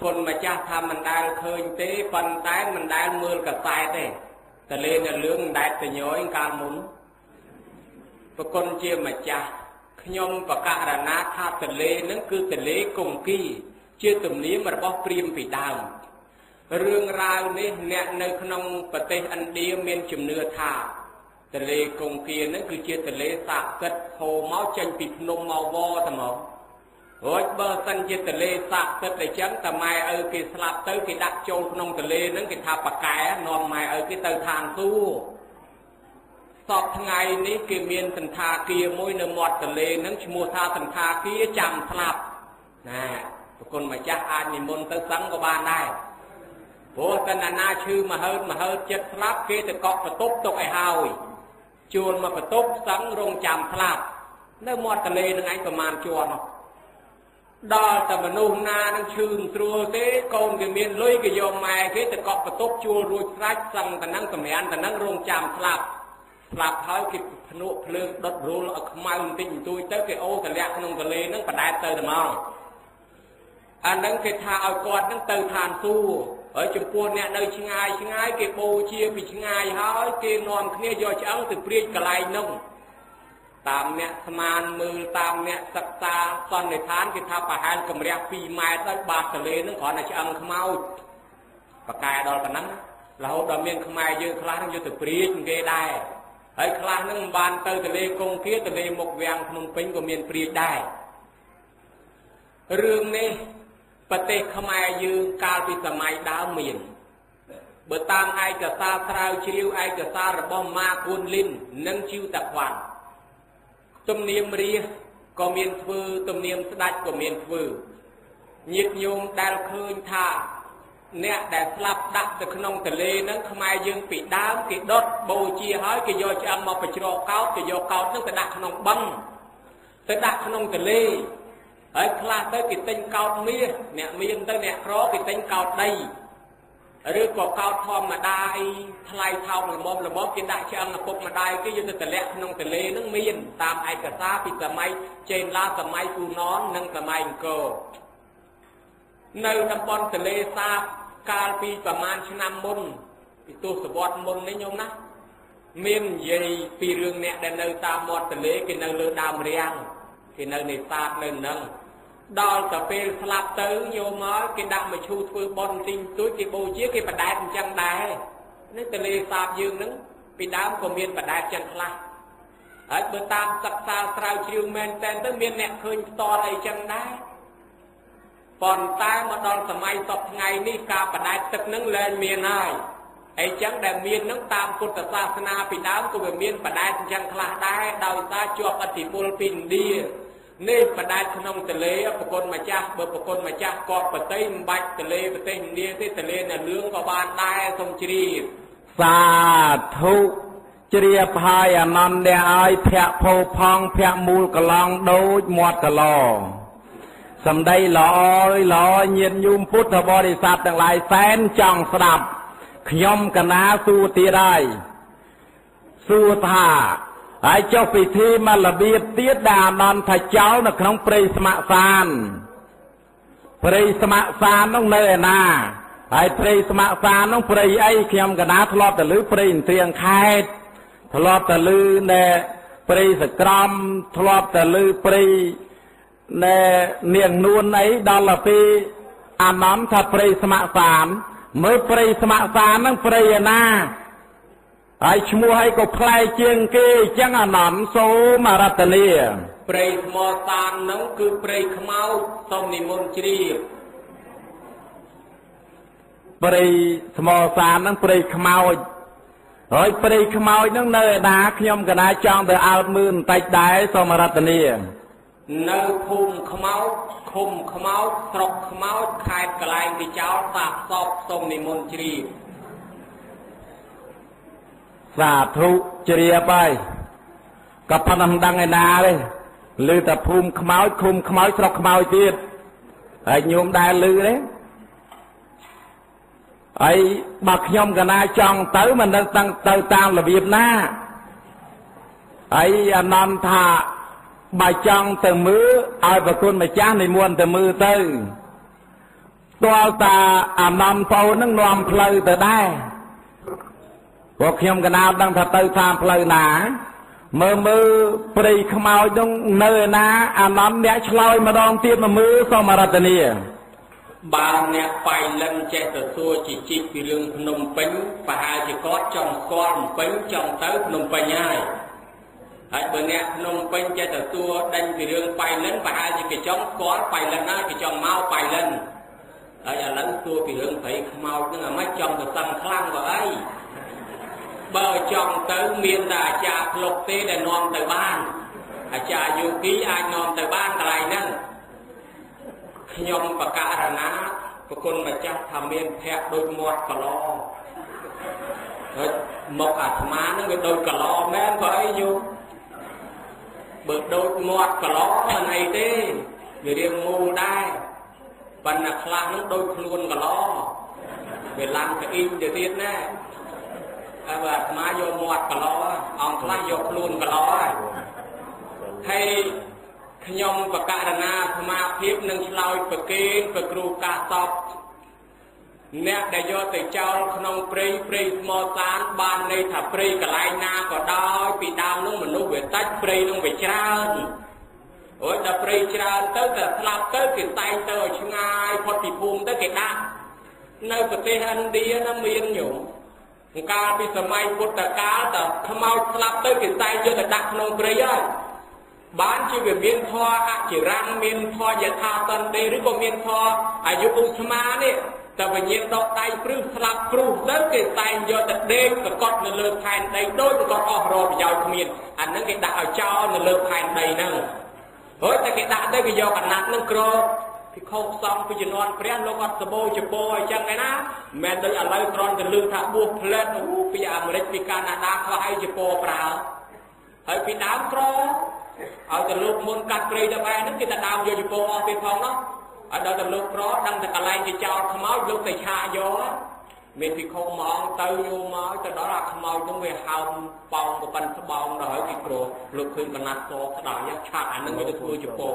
គុណម្ចាស់ថាមិនដែលឃើញទេប៉ុន្តែមិនដែលមើលកសែតទេទលេនៅលឿងមិនដែលតញយកាលមុនប្រគុណជាម្ចាស់ខ្ញុំបកករណាថាទលេនឹងគឺទលេគង្គី ជាទំនៀមរបស់ព្រាហ្មណ៍ពីដើមរឿងរ៉ាវនេះអ្នកនៅក្នុងប្រទេសឥណ្ឌាមានជំនឿថាទលេគង្គីនឹងគឺជាទលេស័ក្តិសិទ្ធិហូរមកចេញពីភ្នំមកវតែមក រួចបើសិនជាទលេស័ក្តិសិទ្ធិអញ្ចឹងតម៉ែឪគេស្លាប់ទៅគេដាក់ចូលក្នុងទលេនឹងគេថាបកែនាំម៉ែឪគេទៅឋានសួគ៌សពថ្ងៃនេះគេមានសន្តាគារមួយនៅមាត់ទន្លេហ្នឹងឈ្មោះថាសន្តាគារចាំស្លាប់ណាប្រគុណម្ចាស់អាចនិមន្តទៅសឹងក៏បានដែរព្រោះតណ្ណាឈឺមហើតមហើតចិត្តស្លាប់គេទៅកក់បន្ទប់ទុកឲ្យហើយជួលមកបន្ទប់សឹងរងចាំស្លាប់នៅមាត់ទន្លេនឹងឯងប្រមាណជាន់នោះ ដល់តែមនុស្សណានឹងឈឺស្រួលទេកូនគេមានលុយគេយកម៉ែគេទៅកក់បន្ទប់ជួលរួចស្រេចសឹងតែនឹងសម្រានតែនឹងរងចាំស្លាប់ស្លាប់ហើយគេភ្នក់ភ្លើងដុតរូលឲ្យខ្មៅបន្តិចបន្តួចទៅគេអូទម្លាក់ក្នុងទន្លេនឹងបដែតទៅតែមកអានឹងគេថាឲ្យគាត់នឹងទៅឋានសួគ៌ហើយចំពោះអ្នកនៅឆ្ងាយឆ្ងាយគេបូជាពីឆ្ងាយហើយគេនាំគ្នាយកឆ្អឹងទៅព្រាចកន្លែងនោះ តាមអ្នកស្មានមើលតាមអ្នកសិក្សាសន្និដ្ឋានគេថាប្រហែលកម្រាស់2ម៉ែត្រដល់បាតទលេនឹងគ្រាន់តែឆ្អឹងខ្មោចបកែដល់ប៉ុណ្ណឹងរហូតដល់មានខ្មែរយើងខ្លះនឹងយកទៅព្រាចគេដែរហើយខ្លះនឹងមិនបានទៅទលេកុងគាទលេមុខវាំងភ្នំពេញក៏មានព្រាចដែររឿងនេះប្រទេសខ្មែរយើងកាលពីសម័យដើមមានបើតាមឯកសារស្រាវជ្រាវឯកសាររបស់ម៉ាគួនលីននិងជីវតាខ្វាន់ ទំនៀមរាក៏មានធ្វើទំនៀមស្ដាច់ក៏មានធ្វើញាតិញោមដែលឃើញថាអ្នកដែលស្លាប់ដាក់ទៅក្នុងទលេហ្នឹងខ្មែរយើងពីដើមគេដុតបូជាហើយគេយកឆ្អឹងមកបញ្ច្រកកោតគេយកកោតហ្នឹងទៅដាក់ក្នុងបឹងទៅដាក់ក្នុងទលេហើយខ្លះទៅគេទិញកោតមាសអ្នកមានទៅអ្នកក្រគេទិញកោតដី ឬក៏កោតធម្មតាអីថ្លៃថោកល្មមល្មមគេដាក់ឆ្អឹងឪពុកម្ដាយគេយកទៅតម្លាក់ក្នុងទន្លេនឹងមាន តាមឯកសារពីសម័យចេនឡាសម័យគូណននិងសម័យអង្គរនៅតំបន់ទន្លេសាបកាលពីប្រមាណឆ្នាំមុនពីទសវត្សមុននេះញោមណាមាននិយាយពីរឿងអ្នកដែលនៅតាមមាត់ទន្លេគេនៅលើដើមរាំងគេនៅនេសាទនៅនឹង ដល់ទៅពេលស្លាប់ទៅយកមកគេដាក់មកឈូធ្វើបន់ទិញទួចគេបូជាគេបដែតអញ្ចឹងដែរនេះទលេសាបយើងនឹងពីដើមក៏មានបដែតចឹងខ្លះហើយបើតាមសិក្សាស្រាវជ្រាវមែនតែនទៅមានអ្នកឃើញផ្ទាល់អីចឹងដែរប៉ុន្តែមកដល់សម័យសពថ្ងៃនេះការបដែតទឹកនឹងលែងមានហើយអីចឹងដែលមាននឹងតាមពុទ្ធសាសនាពីដើមក៏វាមានបដែតអញ្ចឹងខ្លះដែរដោយសារជាប់អធិពលពីឥណ្ឌា នេះបដាច់ក្នុងទលេប្រគុណម្ចាស់បើប្រគុណម្ចាស់គាត់ប្រទេសមិនបាច់ទលេប្រទេសឥណ្ឌាទេទលេនៅលឿងក៏បានដែរសូមជ្រាបសាធុជ្រាបហើយអនន្តអ្នកឲ្យភ័ក្រភោផងភ័ក្រមូលកឡងដូចមាត់កឡសំដីល្អល្អញាតញោមពុទ្ធបរិស័ទទាំងឡាយសែនចង់ស្ដាប់ខ្ញុំកណាសួរទៀតហើយសួរថា ហើយចុះពិធីមករបៀបទៀតដែលអនន្តថាចោលនៅក្នុងព្រៃស្ម័កសានព្រៃស្ម័កសាននោះនៅឯណាហើយព្រៃស្ម័កសាននោះព្រៃអីខ្ញុំកណាធ្លាប់ទៅលើព្រៃឥន្ទ្រៀងខេតធ្លាប់ទៅលើនៅព្រៃសក្រំធ្លាប់ទៅលើព្រៃនៅនាងនួនអីដល់ទៅពេលអានន្តថាព្រៃស្ម័កសានមើលព្រៃស្ម័កសានហ្នឹងព្រៃឯណា ហើយឈ្មោះឲ្យក៏ផ្លែជាងគេអញ្ចឹងអានន្តសូមរតនាព្រៃថ្មសាននឹងគឺព្រៃខ្មៅសូមនិមន្តជ្រាបព្រៃថ្មសាននឹងព្រៃខ្មោចហើយព្រៃខ្មោចនឹងនៅឯណាខ្ញុំកណាចង់ទៅអើតមើលបន្តិចដែរសូមរតនានៅភូមិខ្មោចឃុំខ្មោចស្រុកខ្មោចខេត្តកលែងទីចោលសាកសពសូមនិមន្តជ្រាប សាធុជ្រាបហើយក៏ប៉ុន្តែមិនដឹងឯណាទេឮតែភូមិខ្មោចឃុំខ្មោចស្រុកខ្មោចទៀតហើយញោមដែលឮទេហើយបើខ្ញុំកណាចង់ទៅមិនដឹងតាំងទៅតាមរបៀបណាហើយអនន្តថាបើចង់ទៅមើលឲ្យប្រគុណម្ចាស់និមន្តទៅមើលទៅទាល់តាអានន្តប្អូននឹងនាំផ្លូវទៅដែរ ព្រោះខ្ញុំកណាដឹងថាទៅតាមផ្លូវណាមើលមើលព្រៃខ្មោចនោះនៅឯណាអានន្តអ្នកឆ្លើយម្ដងទៀតមកមើលសូមរតនាបើអ្នកបៃលិនចេះទៅសួរជីជីកពីរឿងភ្នំពេញប្រហែលជាគាត់ចង់ស្គាល់ភ្នំពេញចង់ទៅភ្នំពេញហើយហើយបើអ្នកភ្នំពេញចេះទៅសួរដេញពីរឿងបៃលិនប្រហែលជាគេចង់ស្គាល់បៃលិនហើយគេចង់មកបៃលិនហើយឥឡូវសួរពីរឿងព្រៃខ្មោចហ្នឹងអាម៉េចចង់ទៅសឹងខ្លាំងក៏អី បបើចង់ទៅមានតែអាចារ្យផ្លុកទេដែលនាំទៅបានអាចារ្យយោគីអាចនាំទៅបានកន្លែងហ្នឹងខ្ញុំបកករណាប្រគុណម្ចាស់ថាមានភ័ក្រដូចមាត់កឡហើយមកអាត្មាហ្នឹងវាដូចកឡមែនក៏អីយោបើដូចមាត់កឡមិនអីទេវារៀងមូលដែរប៉ុន្តែខ្លះហ្នឹងដូចខ្លួនកឡវាឡើងទៅអ៊ីងទៅទៀតណា ហើយបើអាត្មាយកមាត់កឡអង្គខ្លះយកខ្លួនកឡហើយខ្ញុំបកករណាអាត្មាភាពនឹងឆ្លើយប្រគេនប្រគ្រូកាសពអ្នកដែលយកទៅចោលក្នុងព្រៃព្រៃស្មោសានបានន័យថាព្រៃកន្លែងណាក៏ដោយពីដើមនោះមនុស្សវាតិចព្រៃនោះវាច្រើនអូយដល់ព្រៃច្រើនទៅតែស្លាប់ទៅគេតែងទៅឲ្យឆ្ងាយផុតពីភូមិទៅគេដាក់នៅប្រទេសឥណ្ឌាណាមានញោម កាលពីសម័យពុទ្ធកាលតើខ្មោចស្លាប់ទៅគេតែងយកទៅដាក់ក្នុងព្រៃហើយបានជាវាមានធម៌អចិរੰមានធម៌យថាតន្តិឬក៏មានធម៌អាយុឧស្មានេះតែវិញ្ញាណដកដៃព្រឹសស្លាប់ព្រោះទៅគេតែងយកទៅដេកប្រកបនៅលើផែនដីដោយប្រកបអស់រប្រយោជន៍គ្មានអានឹងគេដាក់ឲ្យចោលនៅលើផែនដីហ្នឹងហើយតែគេដាក់ទៅគេយកកណាត់ហ្នឹងក្រ ភិក្ខុផ្សំពីជំនាន់ព្រះលោកអត់សបោចពោអញ្ចឹងឯណាមិនដូចឥឡូវត្រង់ទៅលឺថាបួសផ្លែតអូពីអាមេរិកពីកាណាដាខ្លះឲ្យចពោប្រើហើយពីដើមក្រឲ្យតែលោកមុនកាត់ព្រៃទៅបែរហ្នឹងគេតែដើមយកចពោអស់ទៀតផងនោះឲ្យដល់តែលោកក្រដឹងតែកន្លែងគេចោលខ្មោចលោកទៅឆាយកមានភិក្ខុមកទៅយូរមកទៅដល់អាខ្មោចនោះវាហើមប៉ោងប្រប៉ិនស្បោងដល់ហើយគេក្រលោកឃើញកណាត់សស្ដាយឆាក់អានឹងទៅធ្វើចពោ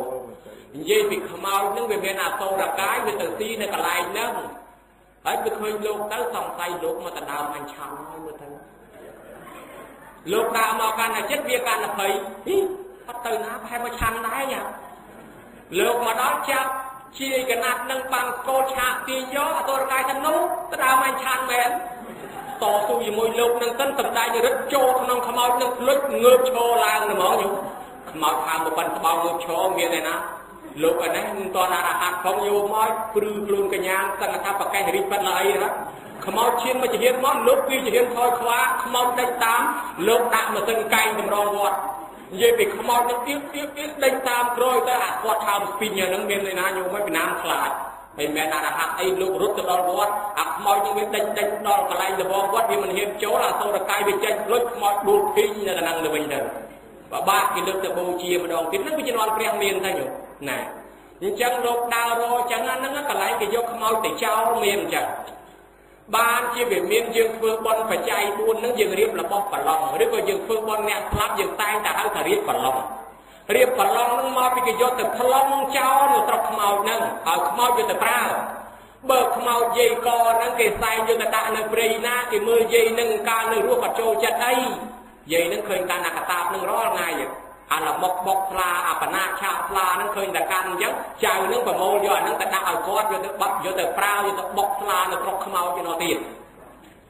និយាយពីខ្មោចនឹងវាមានអសូរកាយវាទៅទីនៅកន្លែងហ្នឹងហើយវាឃើញលោកទៅសង្ស័យលោកមកដណ្ដើមអញឆាន់ហើយមើលទៅលោកដើរមកកាន់តែចិត្តវាកាន់តែភ័យអត់ទៅណាប្រហែលមកឆាន់ដែរយ៉ាលោកមកដល់ចាប់ជាយកណាត់នឹងបាំងកោឆាកទាញយកអតរកាយទៅនោះទៅដើមអញឆាន់មែនតស៊ូជាមួយលោកនឹងទៅសម្ដែងរឹតចូលក្នុងខ្មោចនឹងភ្លុចងើបឈរឡើងហ្មងញោមខ្មោចថាមកប៉ិនស្បោងងើបឈរមានឯណា លោកឯនេះមិនតនអរហ័តផងយោមកព្រឺខ្លួនកញ្ញាសង្ឃថាប្រកេះរីប៉ិនឡើយណាខ្មោចឈានមកជាហ៊ានមកលោកពីជាហ៊ានថយខ្វាខ្មោចដេញតាមលោកដាក់ម៉ាស៊ីនកែងតម្រងវត្តនិយាយពីខ្មោចនឹងទៀតទៀតទៀតដេញតាមក្រោយទៅអាគាត់ថើមស្ពីញហ្នឹងមានន័យណាញោមឯពីណាមខ្លាចហើយមែនអរហ័តអីលោករត់ទៅដល់វត្តអាខ្មោចនឹងវាដេញដេញដល់កន្លែងលបងវត្តវាមិនហ៊ានចូលអាសូរកាយវាចេញលុចខ្មោចដួលភីងនៅកណ្ដឹងទៅវិញទៅបបាក់គេលើកទៅបូជាម្ដងទៀតហ្នឹងវាជំនាន់ព្រះមានតែញោម ណាអញ្ចឹងលោកដើររអញ្ចឹងហ្នឹងកន្លែងគេយកខ្មោចទៅចោលមានអញ្ចឹងបានជាវាមានយើងធ្វើបន់បច្ច័យ4ហ្នឹងយើងរៀបរបស់ប្រឡងឬក៏យើងធ្វើបន់អ្នកស្លាប់យើងតែងតែហៅថារៀបប្រឡងរៀបប្រឡងហ្នឹងមកពីគេយកទៅប្លង់ចោលនៅស្រុកខ្មោចហ្នឹងឲ្យខ្មោចយកទៅប្រើបើខ្មោចយាយកហ្នឹងគេសែងយកទៅដាក់នៅព្រៃណាគេមើលយាយហ្នឹងកាលនៅរស់អត់ចូលចិត្តអីយាយហ្នឹងឃើញតាណាកតាបហ្នឹងរាល់ថ្ងៃ អាលមុខបុកផ្លាអបណាឆាផ្លាហ្នឹងឃើញតែកាន់អញ្ចឹងចៅហ្នឹងប្រមូលយកអាហ្នឹងទៅដាក់ឲ្យគាត់យកទៅបាត់យកទៅប្រើយកទៅបុកផ្លានៅស្រុកខ្មោចឯនោះទៀត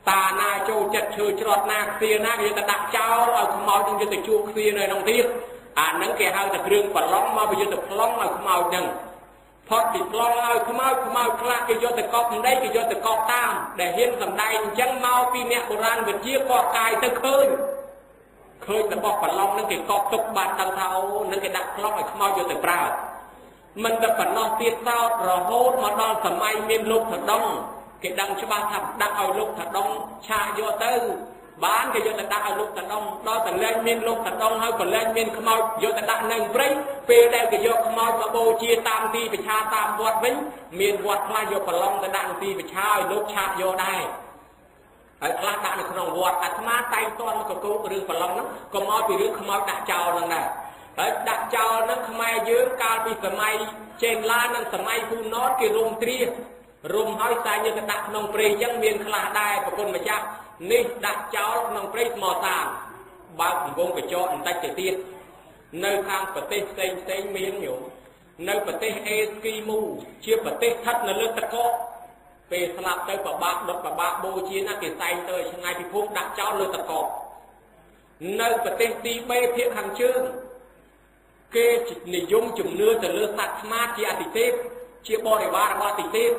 តាណាចូលចិត្តឈើច្រត់ណាខ្សៀណាគេយកទៅដាក់ចោលឲ្យខ្មោចនឹងយកទៅជួខ្សៀនៅក្នុងទៀតអាហ្នឹងគេហៅថាគ្រឿងប្រឡងមកយកទៅប្លង់ឲ្យខ្មោចហ្នឹងផុតពីប្លង់ឲ្យខ្មោចខ្មោចខ្លះគេយកទៅកប់ដីគេយកទៅកប់តាមដែលហ៊ានសំដែងអញ្ចឹងមកពីអ្នកបុរាណវិទ្យាក៏កាយទៅឃើញ ឃើញរបស់ប្រឡំនឹងគេកប់ទុកបានដឹងថាអូនឹងគេដាក់ក្លុកឲ្យខ្មោចយកទៅប្រើមិនតែប៉ុណ្ណោះទៀតសោតរហូតមកដល់សម័យមានលោកថដងគេដឹងច្បាស់ថាដាក់ឲ្យលោកថដងឆាកយកទៅបានគេយកទៅដាក់ឲ្យលោកតដងដល់តែលែងមានលោកតដងហើយក៏លែងមានខ្មោចយកទៅដាក់នៅព្រៃពេលដែលគេយកខ្មោចមកបូជាតាមទីប្រឆាតាមវត្តវិញមានវត្តខ្លះយកប្រឡំទៅដាក់ទីប្រឆាឲ្យលោកឆាកយកដែរ ហើយខ្លះដាក់នៅក្នុងវត្តអាត្មាតែងតន់កកូរឿងប្រឡងហ្នឹងក៏មកពីរឿងខ្មោចដាក់ចោលហ្នឹងដែរហើយដាក់ចោលហ្នឹងខ្មែរយើងកាលពីសម័យចេនឡានិងសម័យហ៊ូណតគេរុំទ្រារុំហើយតែយើងទៅដាក់ក្នុងព្រៃអញ្ចឹងមានខ្លះដែរប្រគុណម្ចាស់នេះដាក់ចោលក្នុងព្រៃស្មោសានបើកកំពង់កញ្ចក់បន្តិចទៅទៀតនៅខាងប្រទេសផ្សេងផ្សេងមានញោមនៅប្រទេសអេស្គីមូជាប្រទេសស្ថិតនៅលើទឹកកក ពេលស្លាប់ទៅប្របាក់ដុតប្របាក់បូជាណាគេសែងទៅឆ្ងាយពីភូមិដាក់ចោលលើតកកនៅប្រទេសទី3ភាគខាងជើងគេនិយមជំនឿទៅលើសត្វស្មាជាអតិទេពជាបរិវាររបស់អតិទេព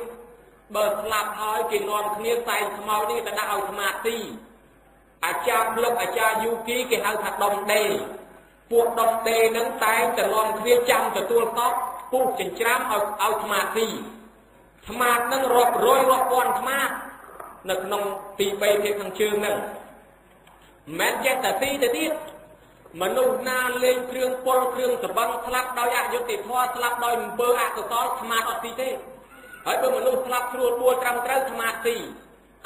បើស្លាប់ហើយគេនាំគ្នាសែងខ្មោចនេះទៅដាក់ឲ្យស្មាទីអាចារ្យផ្លឹកអាចារ្យយូគីគេហៅថាដុំដេពួកដុំដេនឹងតែងតែនាំគ្នាចាំទទួលកប់ពុះចិញ្ច្រាំឲ្យឲ្យថ្មាទី ថ្មានឹងរាប់រយរាប់ពាន់ថ្មានៅក្នុងទី3ភាពខាងជើងហ្នឹងមិនចេះតែទីទៅទៀតមនុស្សណាលេងគ្រឿងពលគ្រឿងសបឹងស្លាប់ដោយអយុត្តិធម៌ស្លាប់ដោយអំពើអកុសលស្មាតអត់ទីទេហើយបើមនុស្សស្លាប់ស្រួលបួលត្រឹមត្រូវស្មាតទី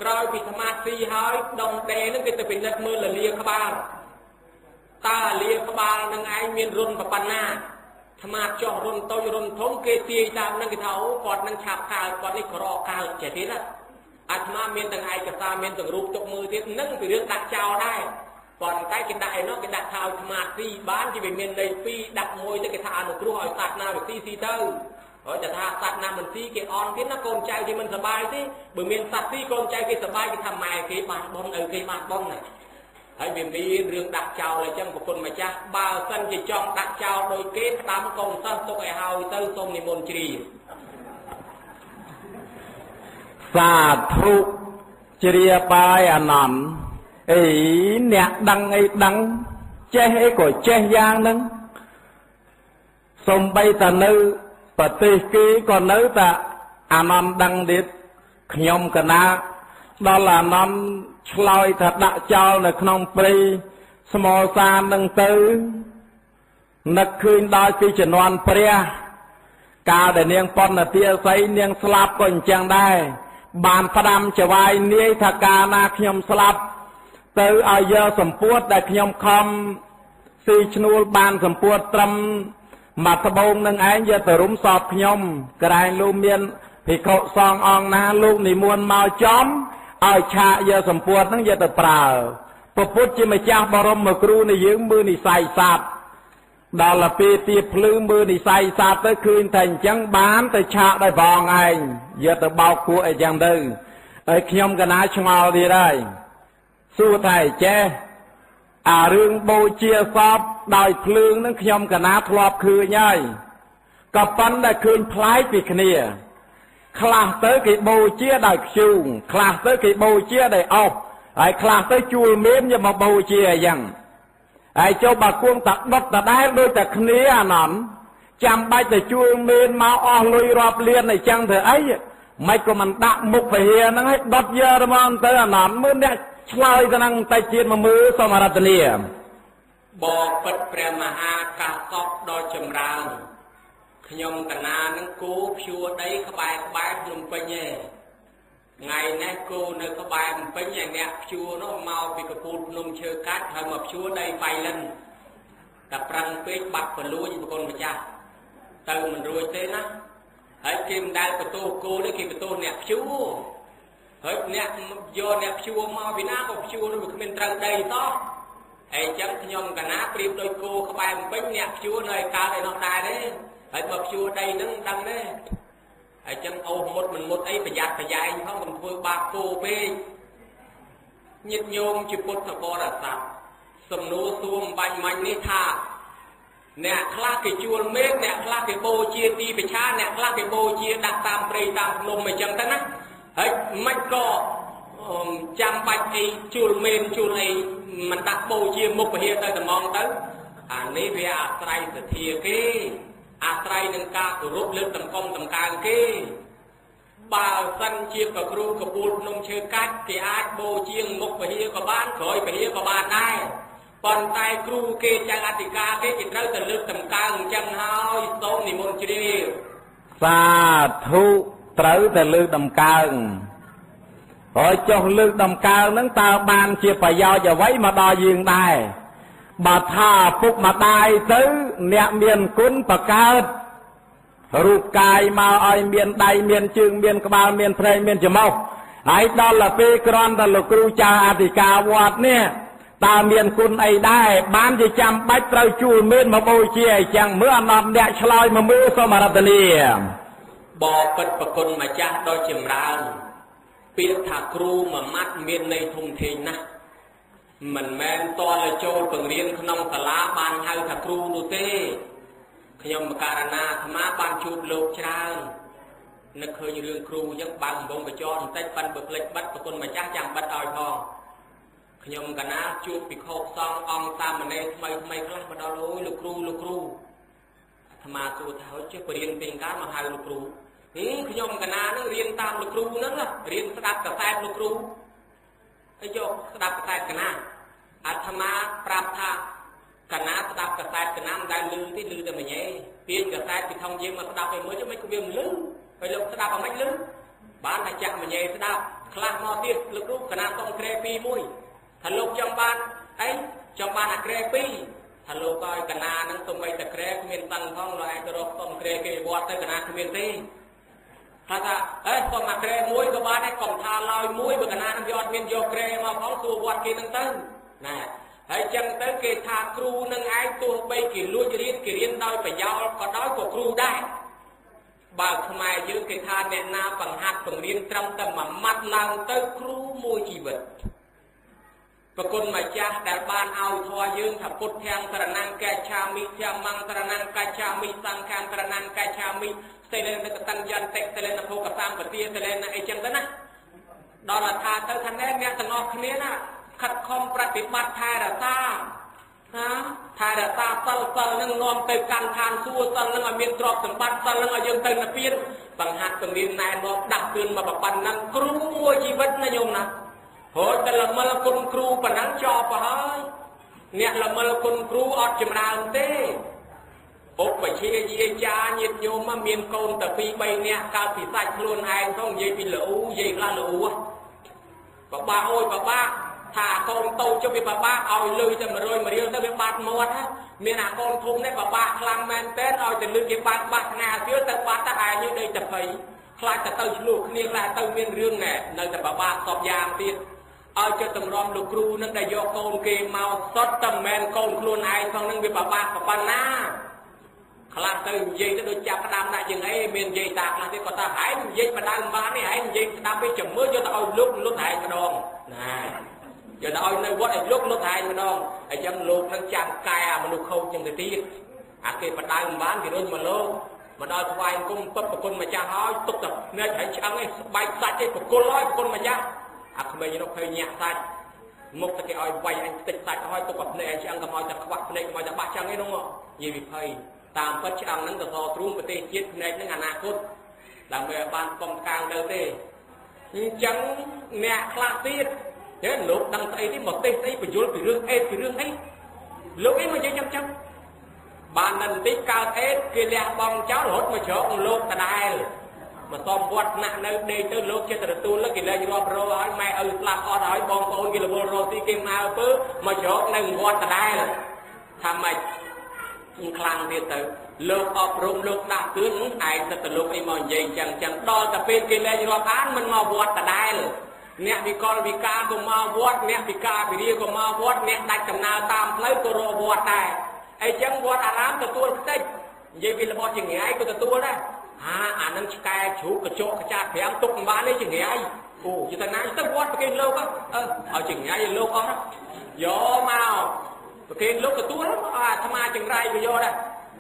ក្រោយពីស្មាតទីហើយដងដេនឹងគេទៅពិនិត្យមើលលលាក្បាលតើលាក្បាលនឹងឯងមានរុនប៉ុណ្ណា ថ្មចោះរុនតូចរុនធំគេទាយតាមនឹងគេថាអូគាត់នឹងឆាប់កើគាត់នេះក្រកើចេះទេណាអាត្មាមានទាំងឯកសារមានទាំងរូបទុកមើលទៀតនឹងពីរឿងដាក់ចោលដែរប៉ុន្តែគេដាក់ឯនោះគេដាក់ថាឲ្យថ្មទីបានគេវាមានលេខ2ដាក់មួយទៅគេថាអនុគ្រោះឲ្យសាសនាវិទីស៊ីទៅហើយតែថាសាសនាមន្ទីគេអន់ទៀតណាកូនចៅគេមិនសុបាយទេបើមានសាសទីកូនចៅគេសុបាយគេថាម៉ែគេបានបងឪគេបានបងណា ហើយវាមានរឿងដាក់ចោលអញ្ចឹងប្រគុណម្ចាស់បើសិនជាចង់ដាក់ចោលដោយគេក្តាំកូនសិស្សទុកឲ្យហើយទៅសូមនិមន្តជ្រាបសាធុជ្រាបាយអនន្តអីអ្នកដឹងអីដឹងចេះអីក៏ចេះយ៉ាងហ្នឹងសំបីតានៅប្រទេសគេក៏នៅតែអានន្តដឹងទៀតខ្ញុំកណាដល់អានន្ត ឆ្លើយថាដាក់ចោលនៅក្នុងព្រៃស្មោសាននឹងទៅនឹកឃើញដល់ពីជំនាន់ព្រះ កាលដែលនាងប៉ុនទាស័យនាងស្លាប់ក៏អញ្ចឹងដែរបានផ្ដាំចវាយនាយថាកាលណាខ្ញុំស្លាប់ ទៅឲ្យយកសម្ពុតដែលខ្ញុំខំស៊ីឈ្នួលបានសម្ពុតត្រឹមមកត្បូងនឹងឯងយកទៅរុំសອບខ្ញុំក្រែងលោកមានភិក្ខុសង្ឃអង្គណាលោកនិមន្តមកចំ ឲ្យឆាកយកសម្ពុតនឹងយកទៅប្រើពពុទ្ធជាម្ចាស់បរមមកគ្រូនៃយើងមើលនិស័យសត្វដល់ទៅពេលទៀបភ្លឺមើលនិស័យសត្វទៅឃើញតែអញ្ចឹងបានទៅឆាកដោយបងឯងយកទៅបោកពួកអីចឹងទៅហើយខ្ញុំកណាឆ្ងល់ទៀតហើយសួរថាចេះអារឿងបូជាសពដោយភ្លើងនឹងខ្ញុំកណាធ្លាប់ឃើញហើយក៏ប៉ុន្តែឃើញប្លែកពីគ្នា ខ្លះទៅគេបូជាដោយខ្ជូងខ្លះទៅគេបូជាដោយអស់ហើយខ្លះទៅជួលមានយកមកបូជាអញ្ចឹងហើយចូលបើគួងតដុតដដែលដូចតែគ្នាអានន់ចាំបាច់ទៅជួលមានមកអស់លុយរាប់លានអញ្ចឹងធ្វើអីមិនក៏មិនដាក់មុខពហិហ្នឹងឲ្យដុតយើរមកទៅអានន់មើលអ្នកឆ្លើយទៅនឹងតែជាតិមកមើលសមរតនីបបិទ្ធព្រះមហាកាសពដ៏ចម្រើន ខ្ញុំកណានឹងគូភួរដីក្បែរក្បែរភ្នំពេញឯងថ្ងៃនេះគូនៅក្បែរភ្នំពេញឯអ្នកភួរនោះមកពីកពូលភ្នំឈើកាត់ហើយមកភួរដីបៃលិនតែប្រឹងពេកបាត់ប្រលួយប្រគុណម្ចាស់ទៅមិនរួចទេណាហើយគេមិនដែលបន្ទោសគូនេះគេបន្ទោសអ្នកភួរហើយអ្នកយកអ្នកភួរមកពីណាក៏ភួរនោះវាគ្មានត្រូវដីតោះហើយអញ្ចឹងខ្ញុំកណាប្រៀបដូចគោក្បែរពេញអ្នកភួរនៅកើតឯនោះដែរទេ ហើយបើភួរដីនឹងដឹងទេហើយចឹងអូសមុតមិនមុតអីប្រយ័ត្នប្រយែងផងកុំធ្វើបាបគោពេកញាតិញោមជាពុទ្ធបរិស័ទសំណួរសួរអំបញ្ញមាញ់នេះថាអ្នកខ្លះគេជួលមេឃអ្នកខ្លះគេបូជាទីប្រឆាអ្នកខ្លះគេបូជាដាក់តាមព្រៃតាមភ្នំអីចឹងទៅណាហើយមិនក៏ចាំបាច់អីជួលមេនជួលអីមិនដាក់បូជាមុខពហិទៅត្មងទៅអានេះវាអាស្រ័យសទ្ធាគេ អាស្រ័យនឹងការគោរពលើកតម្កុំតម្កើងគេបើសិនជាប្រគ្រូកពូលភ្នំឈើកាច់គេអាចបូជាមុខពហិក៏បានក្រោយពហិក៏បានដែរប៉ុន្តែគ្រូគេចៅអធិការគេគេត្រូវតែលើកតម្កើងអញ្ចឹងហើយសូមនិមន្តជ្រាបសាធុត្រូវតែលើកដំកើងហើយចុះលើកដំកើងហ្នឹងតើបានជាប្រយោជន៍អ្វីមកដល់យើងដែរ បើថាពុកម្ដាយទៅ អ្នកមានគុណបកើតរូបកាយមកឲ្យមានដៃមានជើងមានក្បាលមានព្រែងមានច្រមុះហើយដល់ទៅពេលក្រន់តែលោកគ្រូចៅអធិការវត្តនេះតើមានគុណអីដែរបានជាចាំបាច់ត្រូវជួលមានមកបូជាអញ្ចឹងមើលអនត្តអ្នកឆ្លើយមកមើលសូមរតនីបបិទ្ធប្រគុណម្ចាស់ដ៏ចម្រើនពាក្យថាគ្រូមួយម៉ាត់មានន័យធំធេងណាស់ មិនមែនតលចូលបង្រៀនក្នុងសាលាបានហៅថាគ្រូនោះទេខ្ញុំបករណាអាត្មាបានជួបលោកច្រើននឹកឃើញរឿងគ្រូអញ្ចឹងបើកំពុងបញ្ចរបន្តិចប៉ិនបើផ្លេចបិទប្រគុណម្ចាស់ចាំបិទឲ្យផងខ្ញុំកណាជួបពិខុសង្ឃអង្គសាមណេរថ្មីថ្មីខ្លះមកដល់អូយលោកគ្រូលោកគ្រូអាត្មាសួរថាចេះបរៀនពេញកាលមកហៅលោកគ្រូហឹមខ្ញុំកណានឹងរៀនតាមលោកគ្រូហ្នឹងរៀនស្ដាប់កសែតលោកគ្រូ ហើយយកស្ដាប់កសែតកណាអាត្មាប្រាប់ថាកណាស្ដាប់កសែតកណាមិនដែលលឺទេលឺតែម្ញេទាញកសែតពីថងយើងមកស្ដាប់ឲ្យមើលទៅមិនក៏វាមិនលឺហើយលោកស្ដាប់ឲ្យមិនលឺបានតែចាក់ម្ញេស្ដាប់ខ្លះមកទៀតលោកគ្រូកណាសុំក្រែ2មួយថាលោកចង់បានអីចង់បានអាក្រែ2ថាលោកឲ្យកណានឹងទុំបីតែក្រែគ្មានតាំងផងលោកអាចទៅរកសុំក្រែគេវត្តទៅកណាគ្មានទេ ថាថាអេសុំអាក្រែមួយក៏បានដែរកុំថាឡើយមួយបើកណានឹងវាអត់មានយកក្រែមកផងសួរវត្តគេនឹងទៅណាហើយចឹងទៅគេថាគ្រូនឹងឯងទោះបីគេលួចរៀនគេរៀនដោយប្រយោលក៏ដោយក៏គ្រូដែរបើខ្មែរយើងគេថាអ្នកណាបង្ហាត់បង្រៀនត្រឹមតែមួយម៉ាត់ឡើងទៅគ្រូមួយជីវិតប្រគុណម្ចាស់ដែលបានឲ្យធម៌យើងថាពុទ្ធទាំងត្រណង្កច្ឆាមិធម្មងត្រណង្កច្ឆាមិសង្ឃាត្រណង្កច្ឆាមិ សិលេនកតញ្ញន្តិសិលេនភោគសម្បទាសិលេនអីចឹងទៅណាដល់ថាទៅថាអ្នកទាំងអស់គ្នាណាខិតខំប្រតិបត្តិថែរក្សាណាថែរក្សាសិលសិលនឹងនាំទៅកាន់ឋានសួគ៌សិលនឹងឲ្យមានទ្រព្យសម្បត្តិសិលនឹងឲ្យយើងទៅនិព្វានបង្ហាត់ពង្រៀនណែនាំដាស់តឿនមកប៉ុណ្ណឹងគ្រូមួយជីវិតណាញោមណាហូចតែល្មិលគុណគ្រូប៉ុណ្ណឹងចប់ទៅហើយអ្នកល្មិលគុណគ្រូអត់ចម្រើនទេ ឧបជាយាចាញាតញោមមានកូនតែ2 3នាក់កើតពីសាច់ខ្លួនឯងផងនិយាយពីលូនិយាយខ្លះលូបបាអូយបបាថាកូនតូចចុះវាបបាក់ឲ្យលុយតែ100មួយរៀលទៅវាបាត់មាត់ណាមានអាកូនធំនេះបបាក់ខ្លាំងមែនទែនឲ្យតែលុយគេបាត់បាត់ណាទៀតទៅបាត់តែឯងនេះដូចតែភ័យខ្លាចតែទៅឆ្លោះគ្នាខ្លាចទៅមានរឿងណែនៅតែបបាក់សពយ៉ាងទៀតឲ្យចិត្តតម្រាំលោកគ្រូនឹងដែលយកកូនគេមកសុតតែមិនមែនកូនខ្លួនឯងផងនឹងវាបបាក់ប៉ុណ្ណា ខ្លះទៅនិយាយទៅដូចចាប់ផ្ដើមដាក់ជាងអីមាននិយាយតាខ្លះទៀតគាត់ថាហែងនិយាយបដើមបាននេះហែងនិយាយស្ដាប់ពីចាំមើលយកទៅឲ្យលោកលុតហែងម្ដងណាយកទៅឲ្យនៅវត្តឲ្យលោកលុតហែងម្ដងអញ្ចឹងលោកនឹងចាំកែអាមនុស្សខូចចឹងទៅទៀតអាគេបដើមបានគេរុញមកលោកមកដល់ថ្វាយអង្គមពឹកប្រគុណម្ចាស់ហើយទុកតែភ្នែកហើយឆ្អឹងឯងស្បែកសាច់ឯងប្រគុណហើយប្រគុណម្ចាស់អាក្មេងនោះឃើញញាក់សាច់មុខតែគេឲ្យវាយអញខ្ទេចសាច់ហើយទុកតែភ្នែកឯងឆ្អឹងកុំឲ្យតែខ្វាក់ភ្នែកកុំឲ្យតែបាក់ឆ្អឹងឯងនោះនិយាយវិភ័យ តាមពិតឆ្អឹងហ្នឹងទៅសទ្រូងប្រទេសជាតិភ្នែកហ្នឹងអនាគតដើម្បីឲ្យបានកុំកាងទៅទេអញ្ចឹងអ្នកខ្លះទៀតចេះលោកដឹងស្អីទេមកទេសស្អីបញ្យល់ពីរឿងអេតពីរឿងអីលោកអីមកនិយាយចឹងចឹងបានដល់បន្តិចកើតអេតគេលះបង់ចោលរហូតមកជ្រកលោកដដែលមកសំវត្តណាក់នៅដេកទៅលោកចិត្តទទួលគេលែងរាប់រយឲ្យម៉ែឪស្លាប់អត់ហើយបងប្អូនគេរវល់រស់ទីគេមកអើពើមកជ្រកនៅវត្តដដែលថាម៉េច ខ្លាំងទៀតទៅលោកអប់រំលោកដាស់តឿនឯងទៅទៅលោកអីមកនិយាយអញ្ចឹងអញ្ចឹងដល់តែពេលគេលែងរាប់អានមិនមកវត្តដដែលអ្នកវិកលវិការក៏មកវត្តអ្នកវិការវិរិយក៏មកវត្តអ្នកដាច់ដំណើរតាមផ្លូវក៏រកវត្តដែរអញ្ចឹងវត្តអារាមទទួលខ្ទេចនិយាយពីរបស់ជាងាយក៏ទទួលដែរហាអានឹងឆ្កែជ្រូកកញ្ចក់កចាត់ប្រាំទុកមិនបានទេជាងាយអូយទៅណាទៅវត្តប្រគេនលោកអើឲ្យជាងាយលោកអស់យកមក ប្រគេនលោកទទួលអាត្មាចង្រៃក៏យកដែរ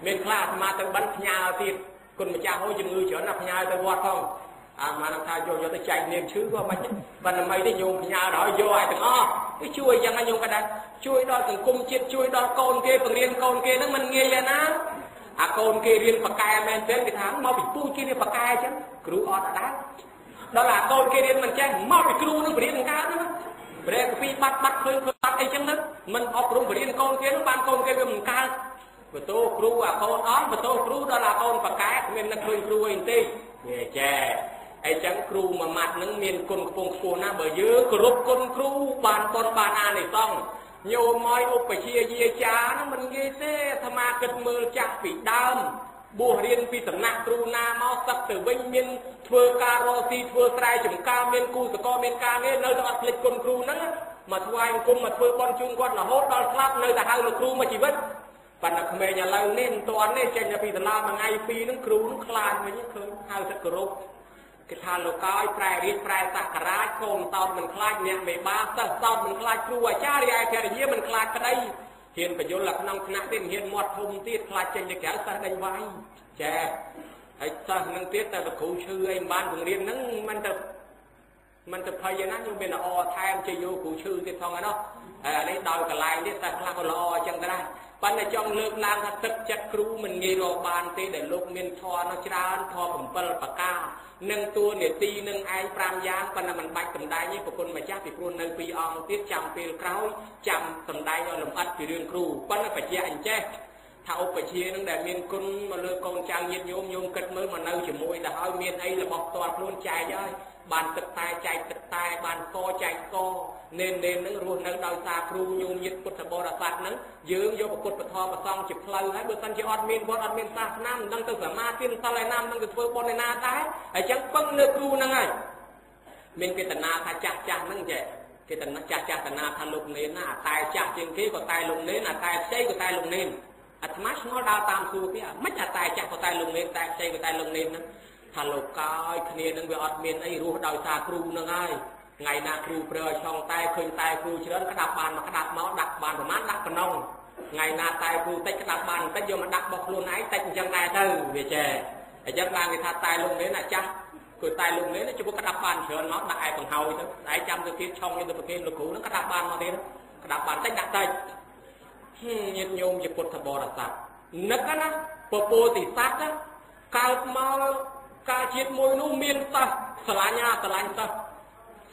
មានខ្លះអាត្មាទៅបិណ្ឌផ្ញើទៀតគុណម្ចាស់ហូចជំងឺច្រើនណាស់ផ្ញើទៅវត្តផងអាមកនឹងថាយកយកទៅចែកនាមឈឺក៏មិនប៉ុន្តែមិនទេញោមផ្ញើដល់យកឲ្យទាំងអស់គឺជួយយ៉ាងណាញោមក៏ដែរជួយដល់សង្គមជាតិជួយដល់កូនគេបង្រៀនកូនគេហ្នឹងមិនងាយទេណាអាកូនគេរៀនបកែមែនទេគេថាមកពីពូគេរៀនបកែអញ្ចឹងគ្រូអត់ដែរដល់អាកូនគេរៀនមិនចេះមកពីគ្រូនឹងបរៀននឹងកើតហ្នឹង ព្រះកពីបាត់បាត់ឃើញឃើញបាត់អីចឹងទៅមិនអប់រំបរៀនកូនគេនឹងបានកូនគេវាមិនកើតបន្ទោគ្រូអាកូនអត់បន្ទោគ្រូដល់អាកូនបកែគ្មាននឹកឃើញគ្រូអីទេវាចែអញ្ចឹងគ្រូមួយម៉ាត់នឹងមានគុណខ្ពង់ខ្ពស់ណាស់បើយើងគោរពគុណគ្រូបានបុណ្យបានអានិសង្សញោមមកឧបជាយាចាហ្នឹងមិននិយាយទេអាត្មាគិតមើលចាស់ពីដើម បួសរៀនពីសំណាក់គ្រូណាមកសឹកទៅវិញមានធ្វើការរកស៊ីធ្វើស្រែចម្ការមានគូសកលមានការងារនៅតែអត់ភ្លេចគុណគ្រូហ្នឹងមកថ្វាយអង្គមមកធ្វើបន់ជូនគាត់រហូតដល់ស្លាប់នៅតែហៅលោកគ្រូមកជីវិតប៉ុន្តែក្មេងឥឡូវនេះមិនទាន់ទេចេញពីសាលាមួយថ្ងៃពីរហ្នឹងគ្រូហ្នឹងខ្លាចវិញឃើញហៅទឹកគោរពគេថាលោកោយប្រែរៀបប្រែសក្ការៈកូនតោតមិនខ្លាចអ្នកមេបាសិស្សតោតមិនខ្លាចគ្រូអាចារ្យឯករាជ្យមិនខ្លាចក្តី ហ៊ានបញ្យលក្នុងថ្នាក់ទៀតហ៊ានមាត់ធំទៀតខ្លាចចេញទៅក្រៅសិស្សដេញវាយចាហើយសិស្សនឹងទៀតតែលោកគ្រូឈឺអីមិនបានបង្រៀនហ្នឹងមិនទៅមិនទៅភ័យណាខ្ញុំមានល្អថែមជាយោគ្រូឈឺទៀតផងឯណោះហើយអានេះដោយកន្លែងនេះតែខ្លះក៏ល្អអញ្ចឹងដែរ ប៉ុន្តែចង់លើកឡើងថាទឹកចិត្តគ្រូមិនងាយរកបានទេដែលលោកមានធម៌នោះច្រើនធម៌7ប្រការនឹងតួនាទីនឹងឯង5យ៉ាងប៉ុន្តែមិនបាច់សំដែងទេប្រគុណម្ចាស់ពីព្រោះនៅពីអង្គទៀតចាំពេលក្រោយចាំសំដែងឲ្យលម្អិតពីរឿងគ្រូប៉ុន្តែបច្ចៈអញ្ចេះថាឧបជានឹងដែលមានគុណមកលើកូនចៅញាតិញោមញោមគិតមើលមកនៅជាមួយទៅហើយមានអីរបស់ផ្ទាល់ខ្លួនចែកហើយបានទឹកតែចែកទឹកតែបានកចែកក នេននេននឹងរស់នៅដោយសារគ្រូញោមញាតិពុទ្ធបរិស័ទនឹងយើងយកពុទ្ធពធប្រសងជាផ្លូវហើយបើសិនជាអត់មានវត្តអត់មានសាសនាមិនដឹងទៅសមាធិសិលឯណាមិនដឹងទៅធ្វើបុណ្យឯណាដែរហើយចឹងពឹងលើគ្រូហ្នឹងហើយមានគេតនាថាចាស់ចាស់ហ្នឹងចេះគេតនាចាស់ចាស់តនាថាលោកនេនណាតែចាស់ជាងគេក៏តែលោកនេនអាតែខ្ចីក៏តែលោកនេនអាត្មាឆ្ងល់ដើរតាមសួរគេមិនអាតែចាស់ក៏តែលោកនេនតែខ្ចីក៏តែលោកនេនហ្នឹងថាលោកកោយគ្នានឹងវាអត់មានអីរស់ដោយសារគ្រូនឹងហើយ ថ្ងៃណាគ្រូប្រើឆុងតែឃើញតែគ្រូច្រើនក្តាប់បានមកក្តាប់មកដាក់បានប្រមាណដាក់ប៉ុណ្ណឹងថ្ងៃណាតែគ្រូតិចក្តាប់បានតិចយកមកដាក់របស់ខ្លួនឯងតិចអញ្ចឹងដែរទៅវាចេះអញ្ចឹងបានគេថាតែលោកនេះណាចាស់គឺតែលោកនេះជួបក្តាប់បានច្រើនមកដាក់ឯបង្ហើយទៅឯងចាំទៅទៀតឆុងទៅប្រគេនលោកគ្រូនឹងក្តាប់បានមកទៀតក្តាប់បានតិចដាក់តិចញាតិញោមជាពុទ្ធបរិស័ទនឹកណាពពោតិស័ក្តិកើតមកកាលជាតិមួយនោះមានសិស្សស្រឡាញ់ណាស្រឡាញ់សិ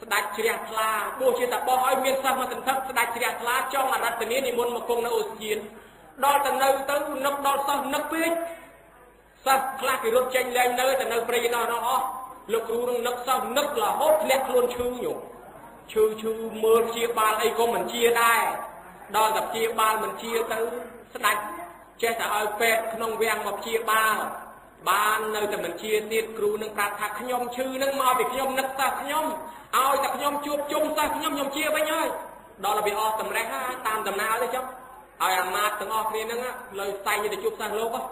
ស្សស្ដាច់ជ្រះថ្លាទោះជាតបោះឲ្យមានសិស្សមកសន្ធឹកស្ដាច់ជ្រះថ្លាចង់អរតនីនិមន្តមកគង់នៅអូសធានដល់ទៅនៅទៅនឹកដល់សិស្សនឹកពេកសិស្សខ្លះគេរត់ចេញលែងនៅទៅនៅព្រៃណោះអស់លោកគ្រូនឹងនឹកសិស្សនឹករហូតធ្លាក់ខ្លួនឈឺញោមឈឺឈឺមើលព្យាបាលអីក៏មិនជាដែរដល់តែព្យាបាលមិនជាទៅស្ដាច់ចេះតែឲ្យពេទ្យក្នុងវាំងមកព្យាបាលបាននៅតែមិនជាទៀតគ្រូនឹងប្រាប់ថាខ្ញុំឈឺនឹងមកពីខ្ញុំនឹកសិស្សខ្ញុំ ឲ្យតែខ្ញុំជួបជុំសិស្សខ្ញុំខ្ញុំជាវិញហើយដល់របៀបអស់តម្រេះតាមដំណើរទេចុះឲ្យអាមាតទាំងអស់គ្នាហ្នឹងលើផ្សែងទៅជួបសិស្សលោកហ៎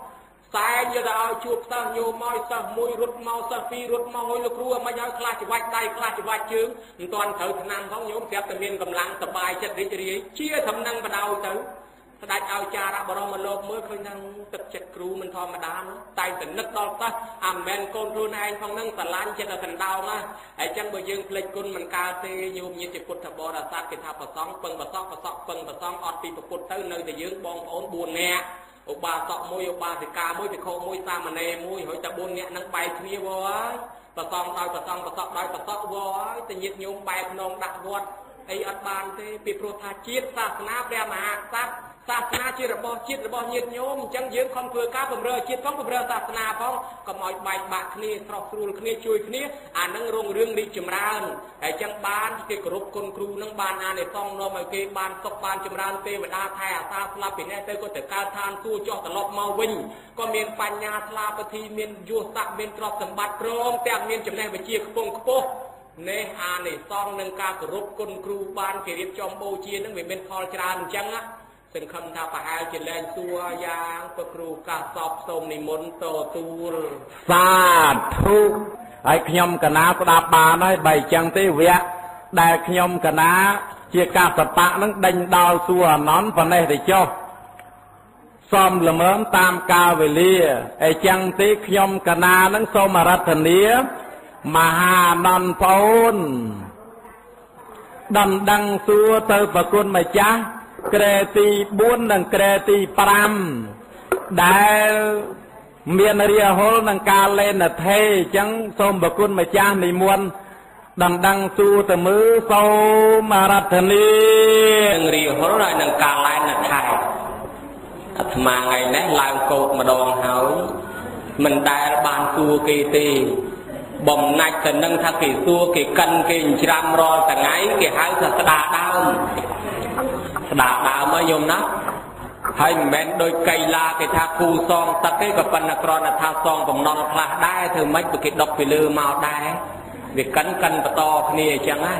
សែងយកទៅឲ្យជួបសិស្សញោមមកសិស្សមួយរត់មកសិស្សពីររត់មកហុយលោកគ្រូអមិនឲ្យខ្លាចច្វាច់ដៃខ្លាចច្វាច់ជើងមិនទាន់ត្រូវឆ្នាំផងញោមប្រាប់តែមានកម្លាំងសុបាយចិត្តរីករាយជាធំនឹងបដៅទៅ ស្ដេចឲ្យចារៈបរមលោកមើលឃើញថាទឹកចិត្តគ្រូមិនធម្មតាតែតែនឹកដល់សិស្សអាមិនមែនកូនខ្លួនឯងផងនឹងស្រឡាញ់ចិត្តតែដណ្ដោងណាហើយចឹងបើយើងភ្លេចគុណមិនកើតទេញោមញាតិពុទ្ធបរិស័ទគេថាប្រសងពឹងប្រសក់ប្រសក់ពឹងប្រសងអត់ពីពុទ្ធទៅនៅតែយើងបងប្អូន4នាក់ឧបាសកមួយឧបាសិកាមួយភិក្ខុមួយសាមណេរមួយហើយតែ4នាក់នឹងបែកគ្នាវហើយប្រសងដោយប្រសងប្រសក់ដោយប្រសក់វហើយតែញាតិញោមបែកក្នុងដាក់វត្តអីអត់បានទេពីព្រោះថាជាតិសាសនាព្រះមហាក្សត្រ សាសនាជារបស់ជាតិរបស់ញាតិញោមអញ្ចឹងយើងខំធ្វើការបម្រើជាតិផងបម្រើសាសនាផងកុំឲ្យបែកបាក់គ្នាស្រស់ស្រួលគ្នាជួយគ្នាអានឹងរុងរឿងរីកចម្រើនហើយអញ្ចឹងបានគេគោរពគុណគ្រូនឹងបានអានិសង្សនាំឲ្យគេបានសុខបានចម្រើនទេវតាថែអាសាស្លាប់ពីនេះទៅក៏ទៅកើតឋានសួគ៌ចុះត្រឡប់មកវិញក៏មានបញ្ញាស្លាពធីមានយុស័កមានទ្រព្យសម្បត្តិព្រមទាំងមានចំណេះវិជ្ជាខ្ពង់ខ្ពស់នេះអានិសង្សនឹងការគោរពគុណគ្រូបានគេរៀបចំបូជានឹងវាមានផលច្រើនអញ្ចឹងណា សង្ឃឹមថាប្រហែលជាលែងសួរយ៉ាងពុគ្រូកាសពសូមនិមន្តតទូលសាធុហើយខ្ញុំកណាស្ដាប់បានហើយបើអញ្ចឹងទេវគ្គដែលខ្ញុំកណាជាកាសបៈនឹងដេញដល់សួរអនន្តប៉ុណ្ណេះទៅចុះសំល្មើមតាមកាលវេលាអញ្ចឹងទេខ្ញុំកណានឹងសូមអរតនាមហាអនន្តប្អូនដណ្ដឹងសួរទៅប្រគុណម្ចាស់ ក្រែទី4និងក្រែទី5ដែលមានរាហុលនឹងការលេនថេអញ្ចឹងសូមបគុណម្ចាស់និមន្តដណ្ដឹងសួរទៅមើលសូមរតនីនឹងរាហុលហើយនឹងការលែនថេអាត្មាថ្ងៃនេះឡើងកោតម្ដងហើយមិនដែលបានសួរគេទេបំណាច់ទៅនឹងថាគេសួរគេកិនគេច្រាំរាល់ថ្ងៃគេហៅថាស្ដាដើម ស្ដាដើមហើយញោមណាហើយមិនមែនដូចកៃឡាគេថាគូសងទឹកទេក៏ប៉ុន្តែគ្រាន់តែថាសងបំណុលខ្លះដែរធ្វើម៉េចបើគេដុកពីលើមកដែរវាកិនកិនបន្តគ្នាអញ្ចឹងណា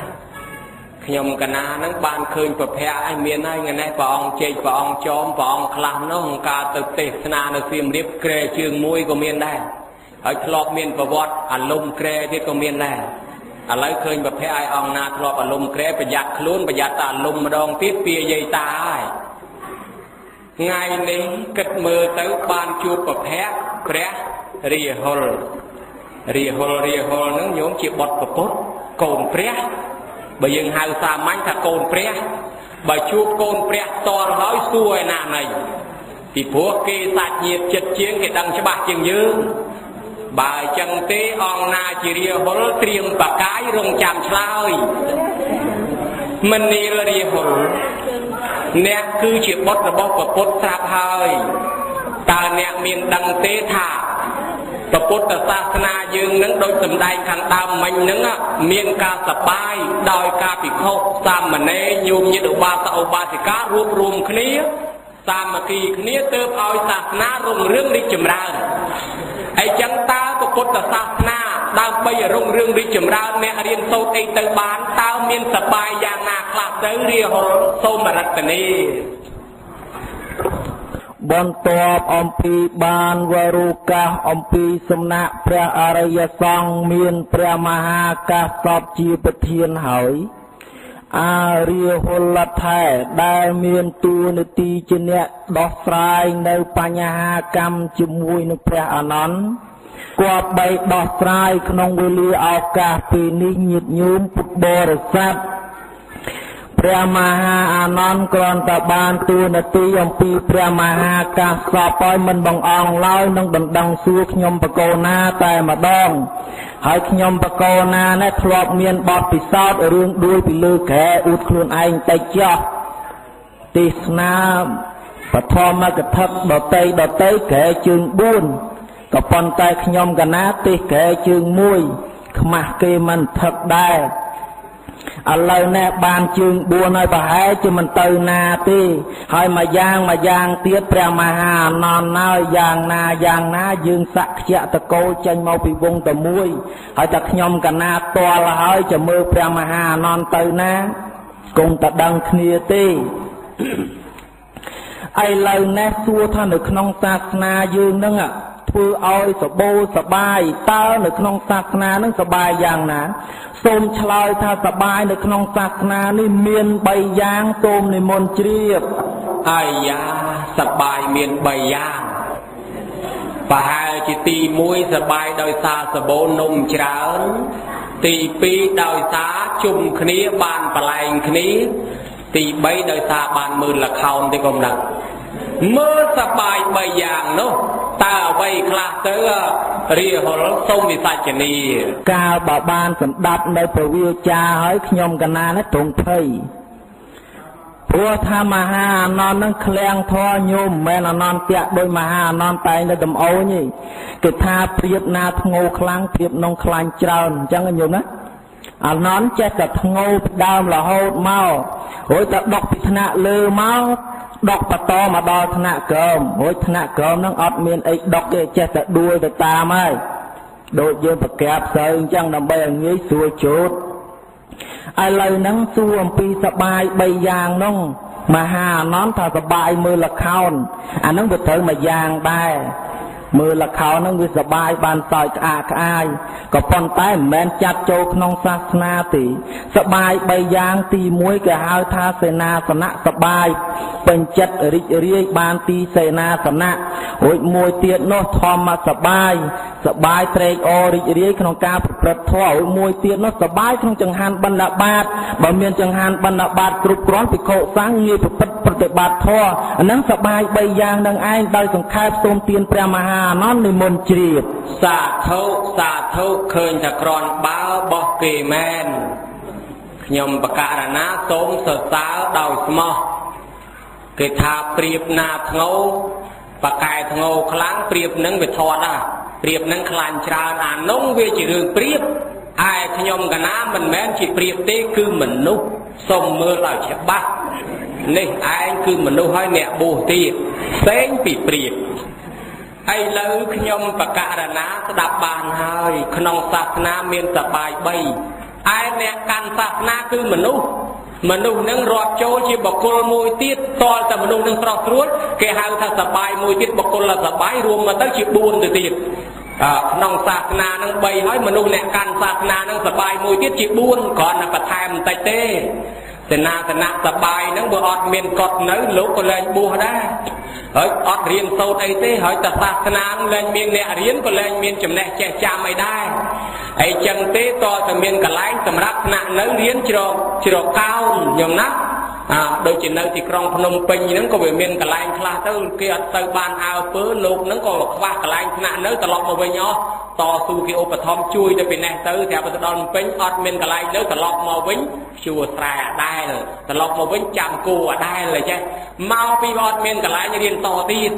ខ្ញុំកណានឹងបានឃើញប្រភពឲ្យមានហើយថ្ងៃនេះព្រះអង្គជែកព្រះអង្គចោមព្រះអង្គខ្លះនោះការទៅទេសនានៅសៀមរាបក្រែជើងមួយក៏មានដែរហើយធ្លាប់មានប្រវត្តិអាលុំក្រែទៀតក៏មានដែរ ឥឡូវឃើញប្រភេទឲ្យអង្គណាធ្លាប់អាលុំក្រែប្រយ័ត្នខ្លួនប្រយ័ត្នតែអាលុំម្ដងទៀតពីយាយតាហើយថ្ងៃនេះគិតមើលទៅបានជួបប្រភេទព្រះរាហុលរាហុលរាហុលនឹងញោមជាបុត្រពុទ្ធកូនព្រះបើយើងហៅសាមញ្ញថាកូនព្រះបើជួបកូនព្រះតលហើយសួរឯណាណីពីព្រោះគេសាច់ញាតិចិត្តជាងគេដឹងច្បាស់ជាងយើង បើអញ្ចឹងទេអង្គណាជារាហុលត្រៀមបកាយរងចាំឆ្លើយមនីលរាហុលអ្នកគឺជាបុត្ររបស់ព្រះពុទ្ធស្រាប់ហើយតើអ្នកមានដឹងទេថាព្រះពុទ្ធសាសនាយើងនឹងដូចសម្ដែងខាងដើមមិញហ្នឹងមានការសបាយដោយការពិខុសាមណេរញោមញាតិឧបាសកឧបាសិការួបរวมគ្នាសាមគ្គីគ្នាទើបឲ្យសាសនារុងរឿងរីកចម្រើនអីចឹងតើ ពុទ្ធសាសនាដើម្បីរុងរឿងរីកចម្រើនអ្នករៀនសូត្រអីទៅបានតើមានសបាយយ៉ាងណាខ្លះទៅរាហុលសូមរតនីបន្ទាប់អំពីបានវរូកាសអំពីសំណាក់ព្រះអរិយសង្ឃមានព្រះមហាកាសសពជាប្រធានហើយអារាហុលថែដែលមានទួនាទីជាអ្នកដោះស្រាយនៅបញ្ហាកម្មជាមួយនឹងព្រះអនន្ត គប្បីដោះស្រាយក្នុងវេលាឱកាសពេលនេះញាតញោមពុទ្ធបរិស័ទព្រះមហាអានន្ទគ្រាន់តែបានទួនាទីអំពីព្រះមហាកាសសពឲ្យមិនបងអងឡើយនឹងដណ្ដឹងសួរខ្ញុំបកោណាតែម្ដង ហើយខ្ញុំបកោណានេះធ្លាប់មានបទពិសោធន៍រឿងដួលពីលើក្រែអួតខ្លួនឯងតិចចោះទេសនាបឋមកថាដតីដតីក្រែជើង4 ក៏ប៉ុន្តែខ្ញុំកណាទេសក្រែជើង1ខ្មាស់គេមិនថឹកដែរឥឡូវនេះបានជើង4ហើយប្រហែលជាមិនទៅណាទេ ហើយមួយយ៉ាងមួយយ៉ាងទៀតព្រះមហាអនន្តណើយ៉ាងណាយ៉ាងណាយើងស័កខ្ជាតកោចេញមកពីវងតែមួយហើយតែខ្ញុំកណាតលហើយจะមើលព្រះមហាអនន្តទៅណាគង់តែដឹងគ្នាទេឥឡូវនេះសួរថានៅក្នុងសាសនាយើងនឹង ធ្វើឲ្យសបោសបាយតើនៅក្នុងសាសនានឹងសបាយយ៉ាងណាសូមឆ្លើយថាសបាយនៅក្នុងសាសនានេះមាន3យ៉ាងសូមនិមន្តជ្រាបអាយ៉ាសបាយមាន3យ៉ាងប្រហែលជាទី1សបាយដោយសារសបូននំច្រើនទី2ដោយសារជុំគ្នាបានបលែងគ្នាទី3ដោយសារបានមើលលខោនទេកុំដឹង មើលសបាយ3យ៉ាងនោះតើអ្វីខ្លះទៅរាហុលសូមវិសាចនីកាលបើបានសម្ដាប់នៅព្រះវាចាហើយខ្ញុំកណានេះទ្រង់ភ័យព្រោះថាមហាអនន្តនឹងឃ្លាំងធរញោមមិនមែនអនន្តៈដោយមហាអនន្តតែងនៅតំអូនទេគេថាព្រៀបណាធ្ងោខ្លាំងព្រៀបនងខ្លាញ់ច្រើនអញ្ចឹងញោមណាអនន្តចេះតែធ្ងោផ្ដើមរហូតមករួចតែដកពីថ្នាក់លើមក ដកបតមកដល់ថ្នាក់ក្រមរួចថ្នាក់ក្រមនឹងអត់មានអីដកទេចេះតែដួលទៅតាមហើយដូចយើងប្រកែបស្រូវអញ្ចឹងដើម្បីឲ្យងាយស្រួលជូតឥឡូវហ្នឹងសួរអំពីសបាយ3យ៉ាងនោះមហាអនន្តថាសបាយមើលលខោនអាហ្នឹងវាត្រូវមួយយ៉ាងដែរមើលលខោនឹងវាសបាយបានសោយក្អាកក្អាយក៏ប៉ុន្តែមិនមែនចាត់ចូលក្នុងសាសនាទេសបាយ3យ៉ាងទី1គេហៅថាសេនាសនៈសបាយពេញចិត្តរីករាយបានទីសេនាសនៈរួចមួយទៀតនោះធម្មសបាយសបាយត្រេកអររីករាយក្នុងការប្រព្រឹត្តធម៌រួចមួយទៀតនោះសបាយក្នុងចង្ហាន់បណ្ឌបាតបើមានចង្ហាន់បណ្ឌបាតគ្រប់គ្រាន់ភិក្ខុសង្ឃងាយប្រព្រឹត្តប្រតិបត្តិធម៌អានឹងសបាយ3យ៉ាងនឹងឯងដោយសង្ខេបសូមទានព្រះមហាអានន្ទនិមន្តជ្រាបសាធុសាធុឃើញថាក្រនបើបោះគេមែនខ្ញុំបករណាសូមសរសើរដោយស្មោះ គេថាព្រៀបណាធ្ងោបកែធ្ងោខ្លាំងព្រៀបនឹងវាធាត់ដែរព្រៀបនឹងខ្លាញ់ច្រើនអានោះវាជារឿងព្រៀបឯខ្ញុំកណាមិនមែនជាព្រៀបទេគឺមនុស្សសូមមើលឲ្យច្បាស់នេះឯងគឺមនុស្សហើយអ្នកបួសទៀតផ្សេងពីព្រៀបឥឡូវខ្ញុំបកករណាស្ដាប់បានហើយ ក្នុងសាសនាមានសបាយ3ឯអ្នកកាន់សាសនាគឺមនុស្ស មនុស្សនឹងរាប់ចូលជាបកុលមួយទៀតតលតែមនុស្សនឹងស្រស់ស្រួលគេហៅថាសបាយមួយទៀតបកុលសបាយរួមមកទៅជា4ទៅទៀតក្នុងសាសនានឹង3ហើយមនុស្សអ្នកកាន់សាសនានឹងសបាយមួយទៀតជា4គ្រាន់តែបន្ថែមបន្តិចទេ សេនាសនៈសបាយហ្នឹងបើអត់មានកត់នៅលោកក៏លែងបួសដែរហើយអត់រៀនសូត្រអីទេហើយតែសាសនាលែងមានអ្នករៀនក៏លែងមានចំណេះចេះចាំអីដែរអីចឹងទេតើតែមានកន្លែងសម្រាប់ថ្នាក់នៅរៀនជ្រកជ្រកកោនញោមណា អាដូចជានៅទីក្រុងភ្នំពេញហ្នឹងក៏វាមានកន្លែងខ្លះទៅគេអត់ទៅបានអើពើលោកហ្នឹងក៏ខ្វះកន្លែងថ្នាក់នៅត្រឡប់មកវិញអស់តស៊ូគេឧបត្ថម្ភជួយទៅពីនេះទៅតែទៅដល់ភ្នំពេញអត់មានកន្លែងនៅត្រឡប់មកវិញព្យួរស្រែអដែលត្រឡប់មកវិញចាំគូអដែលអញ្ចឹងមកពីអត់មានកន្លែងរៀនតទៀត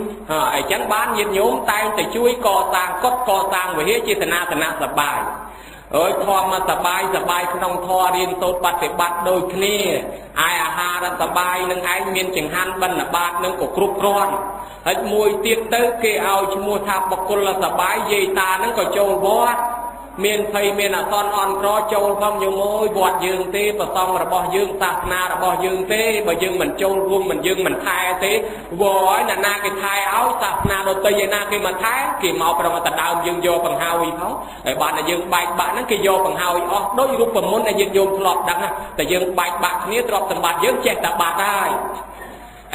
អញ្ចឹងបានញាតិញោមតែងតែជួយកសាងកុដកសាងវិហារចេតនាសនៈសបាយ អើយធម៌មកសបាយសបាយក្នុងធម៌រៀនសូត្របប្រតិបត្តិដូចគ្នាអាយអាហារសបាយនឹងឯងមានចង្ហាន់បិណ្ឌបាតនឹងក៏គ្រប់គ្រាន់ហើយមួយទៀតទៅគេឲ្យឈ្មោះថាបកុលសបាយយាយតានឹងក៏ចូលវត្ត មានភ័យមានអសន្នអន់ក្រចូលផងយមមួយវត្តយើងទេប្រសំរបស់យើងសាសនារបស់យើងទេបើយើងមិនចូលរួមមិនយើងមិនថែទេវយអ្នកណាគេថែឲ្យសាសនាដទៃឯណាគេមកថែគេមកប្រមតដើមយើងយកបង្ហើយផងហើយបានតែយើងបែកបាក់ហ្នឹងគេយកបង្ហើយអស់ដូចរូបមន្តដែលយើងយកធ្លាប់ដឹងតែយើងបែកបាក់គ្នាទ្រព្យសម្បត្តិយើងចេះតែបាត់ហើយ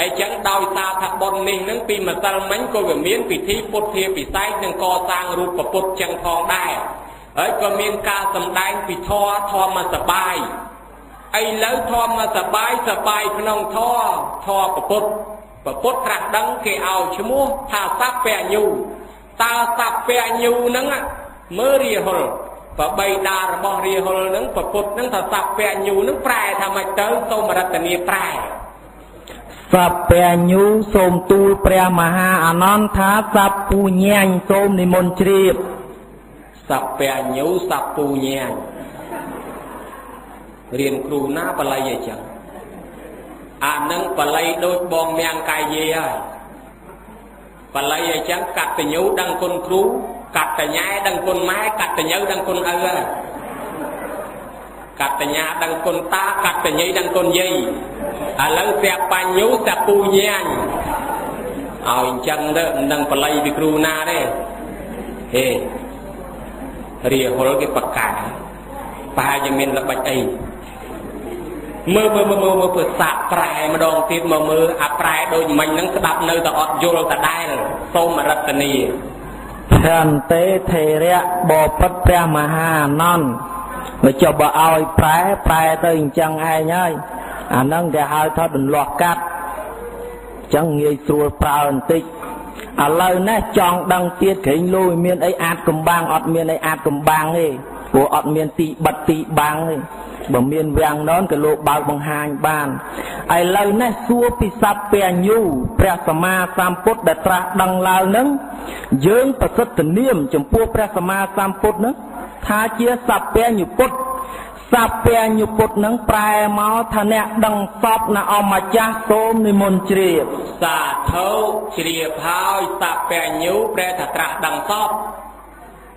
អញ្ចឹងដោយសារថាបុណ្យនេះនឹងពីម្សិលមិញក៏វាមានពិធីពុទ្ធាពិសេសនឹងកសាងរូបពុទ្ធចឹងផងដែរ ហើយក៏មានការសម្ដែងពីធម៌ធម្មសបាយឥឡូវធម្មសបាយសបាយក្នុងធម៌ធម៌ពុទ្ធពុទ្ធត្រាស់ដឹងគេឲ្យឈ្មោះថាសัพពញ្ញូតើសัพពញ្ញូហ្នឹងមើលរាហុលបបីតារបស់រាហុលហ្នឹងពុទ្ធហ្នឹងថាសัพពញ្ញូហ្នឹងប្រែថាម៉េចទៅសូមរតនីប្រែសัพពញ្ញូសូមទូលព្រះមហាអនន្តថាសัพពូញាញសូមនិមន្តជ្រាប សពញ្ញូសពូញាញរៀនគ្រូណាបល័យអញ្ចឹងអានឹងបល័យដូចបងមៀងកាយយាយហើយបល័យអញ្ចឹងកតញ្ញូដឹងគុណគ្រូកតញ្ញែដឹងគុណម៉ែកតញ្ញូដឹងគុណឪហើយកតញ្ញាដឹងគុណតាកតញ្ញីដឹងគុណយាយឥឡូវសែបញ្ញូសពូញាញឲ្យអញ្ចឹងទៅមិនដឹងបល័យពីគ្រូណាទេហេ រាហុលគេបកាប្រហែលជាមានល្បិចអីមើលមើលមើលមើលមើលសាក់ប្រែម្ដងទៀតមកមើលអាប្រែដូចមិញហ្នឹងស្ដាប់នៅតែអត់យល់តដែលសូមរតនីភន្ទេធេរៈបបិទ្ធព្រះមហាអនន្តមកចុះបើឲ្យប្រែប្រែទៅអញ្ចឹងឯងហើយអាហ្នឹងគេហៅថាដន្លោះកាត់អញ្ចឹងងាយស្រួលប្រើបន្តិច ឥឡូវនេះចង់ដឹងទៀតក្រែងលូមានអីអាចកំបាំងអត់មានអីអាចកំបាំងទេព្រោះអត់មានទីបិទទីបាំងទេបើមានវាំងននក៏លោកបើកបង្ហាញបានឥឡូវនេះសួរពីសัพពញ្ញូព្រះសម្មាសម្ពុទ្ធដែលត្រាស់ដឹងឡើងនឹងយើងប្រសិទ្ធនាមចំពោះព្រះសម្មាសម្ពុទ្ធនឹងថាជាសัพពញ្ញពុទ្ធ សព្វញ្ញុពុទ្ធនឹងប្រែមកថាអ្នកដឹងសពណាអម្ចាស់សូមនិមន្តជ្រាបសាធុជ្រាបហើយសព្វញ្ញុប្រែថាត្រាស់ដឹងសព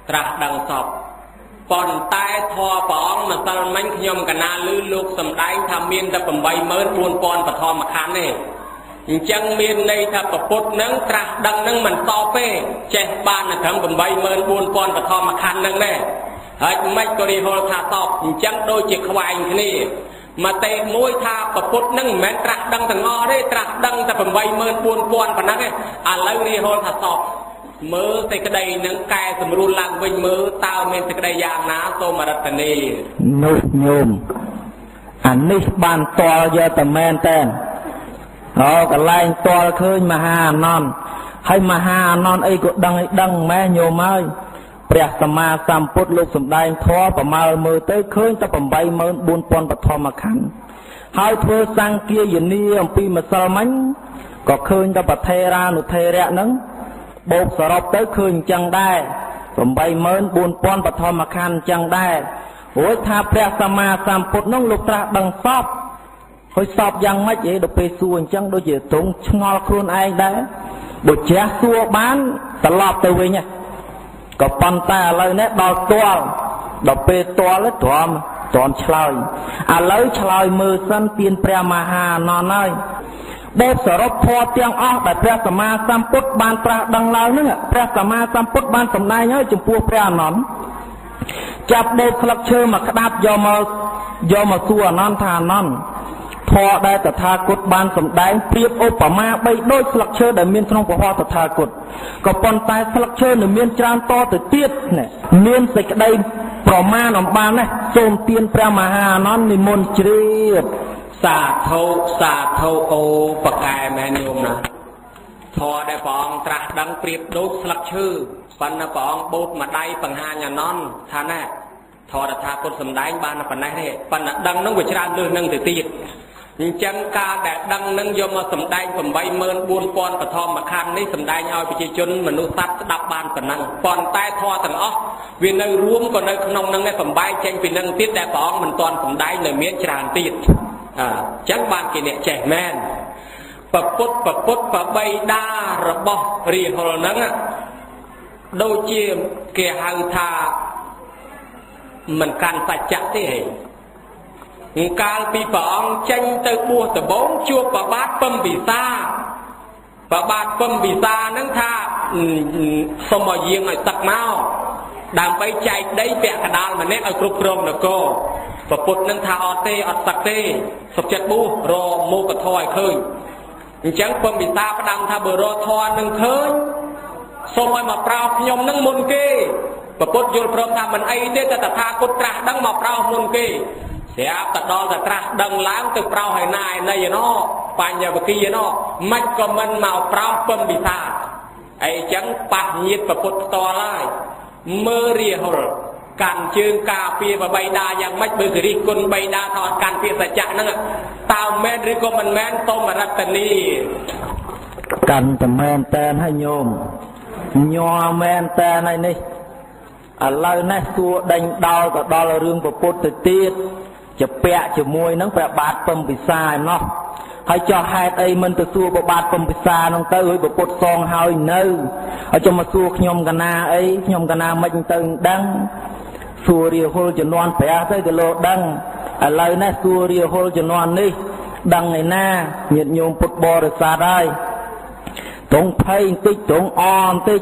ត្រាស់ដឹងសពប៉ុន្តែធម៌ព្រះអង្គម្សិលមិញខ្ញុំកណាលឺលោកសំដែងថាមានតែ84000បឋមខណ្ឌទេអញ្ចឹងមានន័យថាប្រពុតនឹងត្រាស់ដឹងនឹងមិនតបទេចេះបានតែត្រឹម84000បឋមខណ្ឌនឹងដែរ ហើយមិនក៏រិហលថាតបអញ្ចឹងដូចជាខ្វែងគ្នាមតិមួយថាប្រពុតនឹងមិនមែនត្រាស់ដឹងទាំងអស់ទេត្រាស់ដឹងតែ84000ប៉ុណ្ណឹងឯងឥឡូវរិហលថាតបមើលសេចក្តីនឹងកែសម្រួលឡើងវិញមើលតើមានសេចក្តីយ៉ាងណាសូមរតនីនោះញោមអានេះបានតល់យកតែមែនតែនអូកន្លែងតល់ឃើញមហាអនន្តហើយមហាអនន្តអីក៏ដឹងអីដឹងម៉ែញោមហើយ ព្រះសម្មាសម្ពុទ្ធលោកសម្ដែងធម៌ប្រមាលមើលទៅឃើញតែ84000បឋមខណ្ឌហើយធ្វើសង្គាយនីអំពីម្សិលមិញក៏ឃើញតែប្រធេរានុធេរៈហ្នឹងបូកសរុបទៅឃើញអញ្ចឹងដែរ84000បឋមខណ្ឌអញ្ចឹងដែររួចថាព្រះសម្មាសម្ពុទ្ធនោះលោកត្រាស់ដឹងសពហើយសពយ៉ាងម៉េចអីដល់ពេលសួរអញ្ចឹងដូចជាទ្រង់ឆ្ងល់ខ្លួនឯងដែរបើជ្រះសួរបានត្រឡប់ទៅវិញហ្នឹង ក៏ប៉ុន្តែឥឡូវនេះដល់ទាល់ដល់ពេលទាល់ទ្រាំទ្រាំឆ្លើយឥឡូវឆ្លើយមើលសិនពៀនព្រះមហាអនន្តហើយបេបសរុបធម៌ទាំងអស់ដែលព្រះសម្មាសម្ពុទ្ធបានប្រាស់ដឹងឡើងហ្នឹងព្រះសម្មាសម្ពុទ្ធបានសម្ដែងហើយចំពោះព្រះអនន្តចាប់ដេកស្លឹកឈើមកក្តាប់យកមកយកមកសួរអនន្តថាអនន្ត ធម៌ដែលតថាគតបានសម្ដែងប្រៀបឧបមាបីដូចស្លឹកឈើដែលមានក្នុងពហតថាគតក៏ប៉ុន្តែស្លឹកឈើនៅមានច្រើនតទៅទៀតណាមានសេចក្តីប្រមាណអំបានណាសូមទានព្រះមហាអនន្តនិមន្តជ្រាបសសាធុសាធុអូបកែមែនញោមណាធរដែលព្រះអង្គត្រាស់ដឹងប្រៀបដូចស្លឹកឈើប៉ុន្តែព្រះអង្គបូតម្ដាយបង្ហាញអនន្តថាណែធរថាពុទ្ធសំដែងបានប៉ុណ្ណេះទេប៉ុន្តែដឹងនឹងវាច្រើនលើសនឹងទៅទៀត អញ្ចឹងការដែលដឹងនឹងយកមកសម្ដែង84000បឋមខណ្ឌនេះសម្ដែងឲ្យប្រជាជនមនុស្សសត្វស្ដាប់បានប៉ុណ្ណឹងប៉ុន្តែធម៌ទាំងអស់វានៅរួមក៏នៅក្នុងនឹងដែរសំបែងចេញពីនឹងទៀតដែលព្រះអង្គមិនទាន់សម្ដែងនៅមានច្រើនទៀតអញ្ចឹងបានគេអ្នកចេះមែនពពុទ្ធពពុទ្ធប្របីដារបស់រាហុលហ្នឹងដូចជាគេហៅថាមិនកាន់សច្ចៈទេហេ កាលពីព្រះអង្គចេញទៅបួសដំបងជួបប្របាទពំពិសាប្របាទពំពិសានឹងថាសុំឲ្យយាងឲ្យទឹកមកដើម្បីចែកដីពាក់កដាលម្នាក់ឲ្យគ្រប់គ្រងនគរប្រពុតនឹងថាអត់ទេអត់ទឹកទេសុខចិត្តបួសរមោកធរឲ្យឃើញអញ្ចឹងពំពិសាផ្ដាំថាបើរធរនឹងឃើញសូមឲ្យមកប្រោសខ្ញុំនឹងមុនគេប្រពុតយល់ព្រមថាមិនអីទេតែតថាគតត្រាស់ដឹងមកប្រោសមុនគេ ស្រាប់តែដល់តែត្រាស់ដឹងឡើងទៅប្រោសឲ្យណាឯណីណោបញ្ញវគិណោមិនក៏មិនមកប្រោសពំពិសាអីចឹងប៉ះញាតប្រពុតផ្ទាល់ហើយមើលរាហុលកាន់ជើងការពារបបៃតាយ៉ាងម៉េចបើគិរិះគុណបៃតាថាអត់កាន់ពាក្យសច្ចៈហ្នឹងតើមែនឬក៏មិនមែនសូមរតនីកាន់តែមែនតែនហើយញោមញ័រមែនតែនហើយនេះឥឡូវនេះគួរដេញដោលទៅដល់រឿងពុទ្ធទៅទៀត ជាពាក់ជាមួយនឹងព្រះបាទពំពិសាឯណោះហើយចោះហេតុអីមិនទៅសួរប្របាទពំពិសានោះទៅឲ្យពុទ្ធសងហើយនៅហើយចុះមកសួរខ្ញុំកណាអីខ្ញុំកណាមិនទៅដឹងសួររាហុលជំនាន់ព្រះទៅក៏លោដឹងឥឡូវនេះសួររាហុលជំនាន់នេះដឹងឯណាញាតិញោមពុទ្ធបរិស័ទហើយត្រង់ភ័យបន្តិចត្រង់អបន្តិច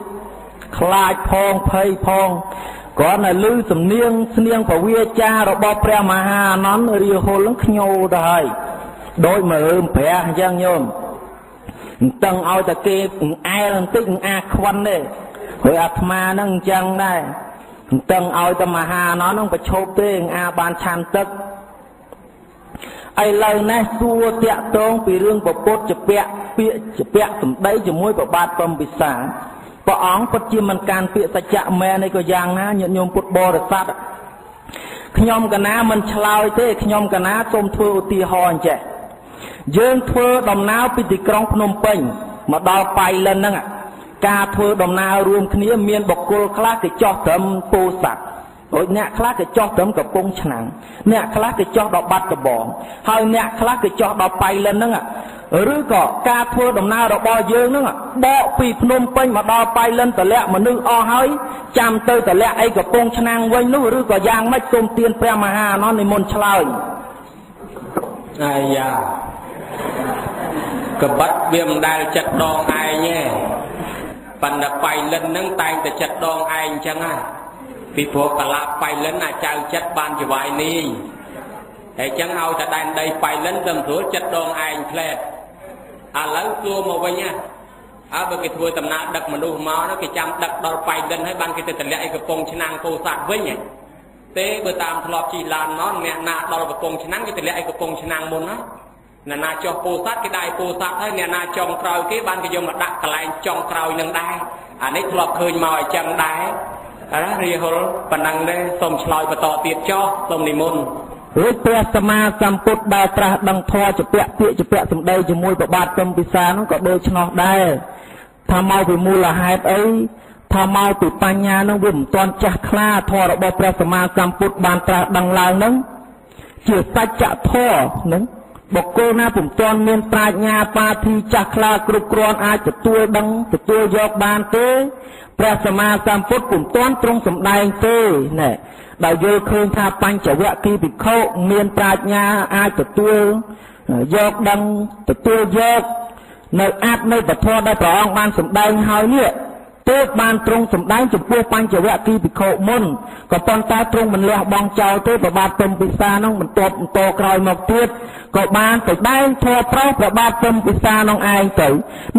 ខ្លាចផងភ័យផង គ្រាន់តែឮសំនៀងស្នៀងពវាចារបស់ព្រះមហាអនន្តរាហុលនឹងខ្ញោទៅហើយដូចមើលព្រះអញ្ចឹងញោមអញ្ចឹងឲ្យតែគេអែលបន្តិចអាខ្វិនទេហើយអាត្មានឹងអញ្ចឹងដែរអញ្ចឹងឲ្យតែមហាអនន្តនឹងប្រឈប់ទេអាបានឆានទឹកឥឡូវនេះសួរតាក់តងពីរឿងពពុទ្ធជាពាក់ពាក្យជាពាក់សម្ដីជាមួយប្របាទព្រំពិសា ព្រះអង្គពិតជាមិនកានពាក្យសច្ចៈមែននេះក៏យ៉ាងណាញាតិញោមពុទ្ធបរិស័ទខ្ញុំកណាមិនឆ្លើយទេខ្ញុំកណាសូមធ្វើឧទាហរណ៍អញ្ចេះយើងធ្វើដំណើរពីទីក្រុងភ្នំពេញមកដល់បៃលិនហ្នឹងការធ្វើដំណើររួមគ្នាមានបុគ្គលខ្លះគេចោះត្រឹមពោធិ៍សាត់ រួចអ្នកខ្លះគេចោះត្រឹមកំពង់ឆ្នាំងអ្នកខ្លះគេចោះដល់បាត់កបងហើយអ្នកខ្លះគេចោះដល់បៃលិនហ្នឹងឬក៏ការធ្វើដំណើររបស់យើងហ្នឹងបកពីភ្នំពេញមកដល់បៃលិនតលាក់មនុស្សអស់ហើយចាំទៅតលាក់អីកំពង់ឆ្នាំងវិញនោះឬក៏យ៉ាងម៉េចសូមទានព្រះមហាអនន្តនិមន្តឆ្លើយអាយ៉ាកបិតវាមិនដែលចិត្តដងឯងទេប៉ុន្តែបៃលិនហ្នឹងតែងតែចិត្តដងឯងអញ្ចឹងហ่ะ ពីព្រោះកលាបៃលិនអាចៅចិត្តបានចវាយនេះហើយអញ្ចឹងឲ្យតែដែនដីបៃលិនទៅស្រួលចិត្តដងឯងផ្លែតឥឡូវសួរមកវិញណាអើបើគេធ្វើដំណើរដឹកមនុស្សមកនោះគេចាំដឹកដល់បៃលិនហើយបានគេទៅតម្លាក់ឯកំពង់ឆ្នាំងពោធិ៍សាត់វិញហ៎ទេបើតាមធ្លាប់ជិះឡានមកអ្នកណាដល់កំពង់ឆ្នាំងគេតម្លាក់ឯកំពង់ឆ្នាំងមុនណាអ្នកណាចុះពោធិ៍សាត់គេដាក់ឯពោធិ៍សាត់ហើយអ្នកណាចុងក្រោយគេបានគេយកមកដាក់កន្លែងចុងក្រោយនឹងដែរអានេះធ្លាប់ឃើញមកអញ្ចឹងដែរ អររាហុលប៉ុណ្ណឹងទេសូមឆ្លើយបន្តទៀតចុះសូមនិមន្តរួចព្រះសម្មាសម្ពុទ្ធដែលត្រាស់ដឹងធម៌ជាពាក្យពាក្យជាពាក្យសម្ដីជាមួយប្របាទព្រំពិសានោះក៏ដូច្នោះដែរថាមកពីមូលហេតុអីថាមកពីបញ្ញានឹងវាមិនទាន់ចាស់ខ្លាធម៌របស់ព្រះសម្មាសម្ពុទ្ធបានត្រាស់ដឹងឡើងនឹងជាសច្ចធម៌នឹង បុគ្គលណាពុំទាន់មានប្រាជ្ញាបាធីចាស់ខ្លាគ្រប់គ្រាន់អាចទទួលដឹងទទួលយកបានទេព្រះសម្មាសម្ពុទ្ធពុំទាន់ទ្រង់សម្ដែងទេណែដែលយល់ឃើញថាបញ្ចវគិភិក្ខុមានប្រាជ្ញាអាចទទួលយកដឹងទទួលយកនៅអាចនៅពធដែលព្រះអង្គបានសម្ដែងហើយនេះ ទើបបានទ្រង់សម្ដែងចំពោះបញ្ចវគិភិក្ខុមុនក៏ប៉ុន្តែទ្រង់មិនលះបង់ចោលទេប្របាទព្រំពិសានោះបន្ទាប់បន្តក្រោយមកទៀតក៏បានទៅដែងធម៌ប្រោសព្រះបាទព្រំពិសានោះឯងទៅ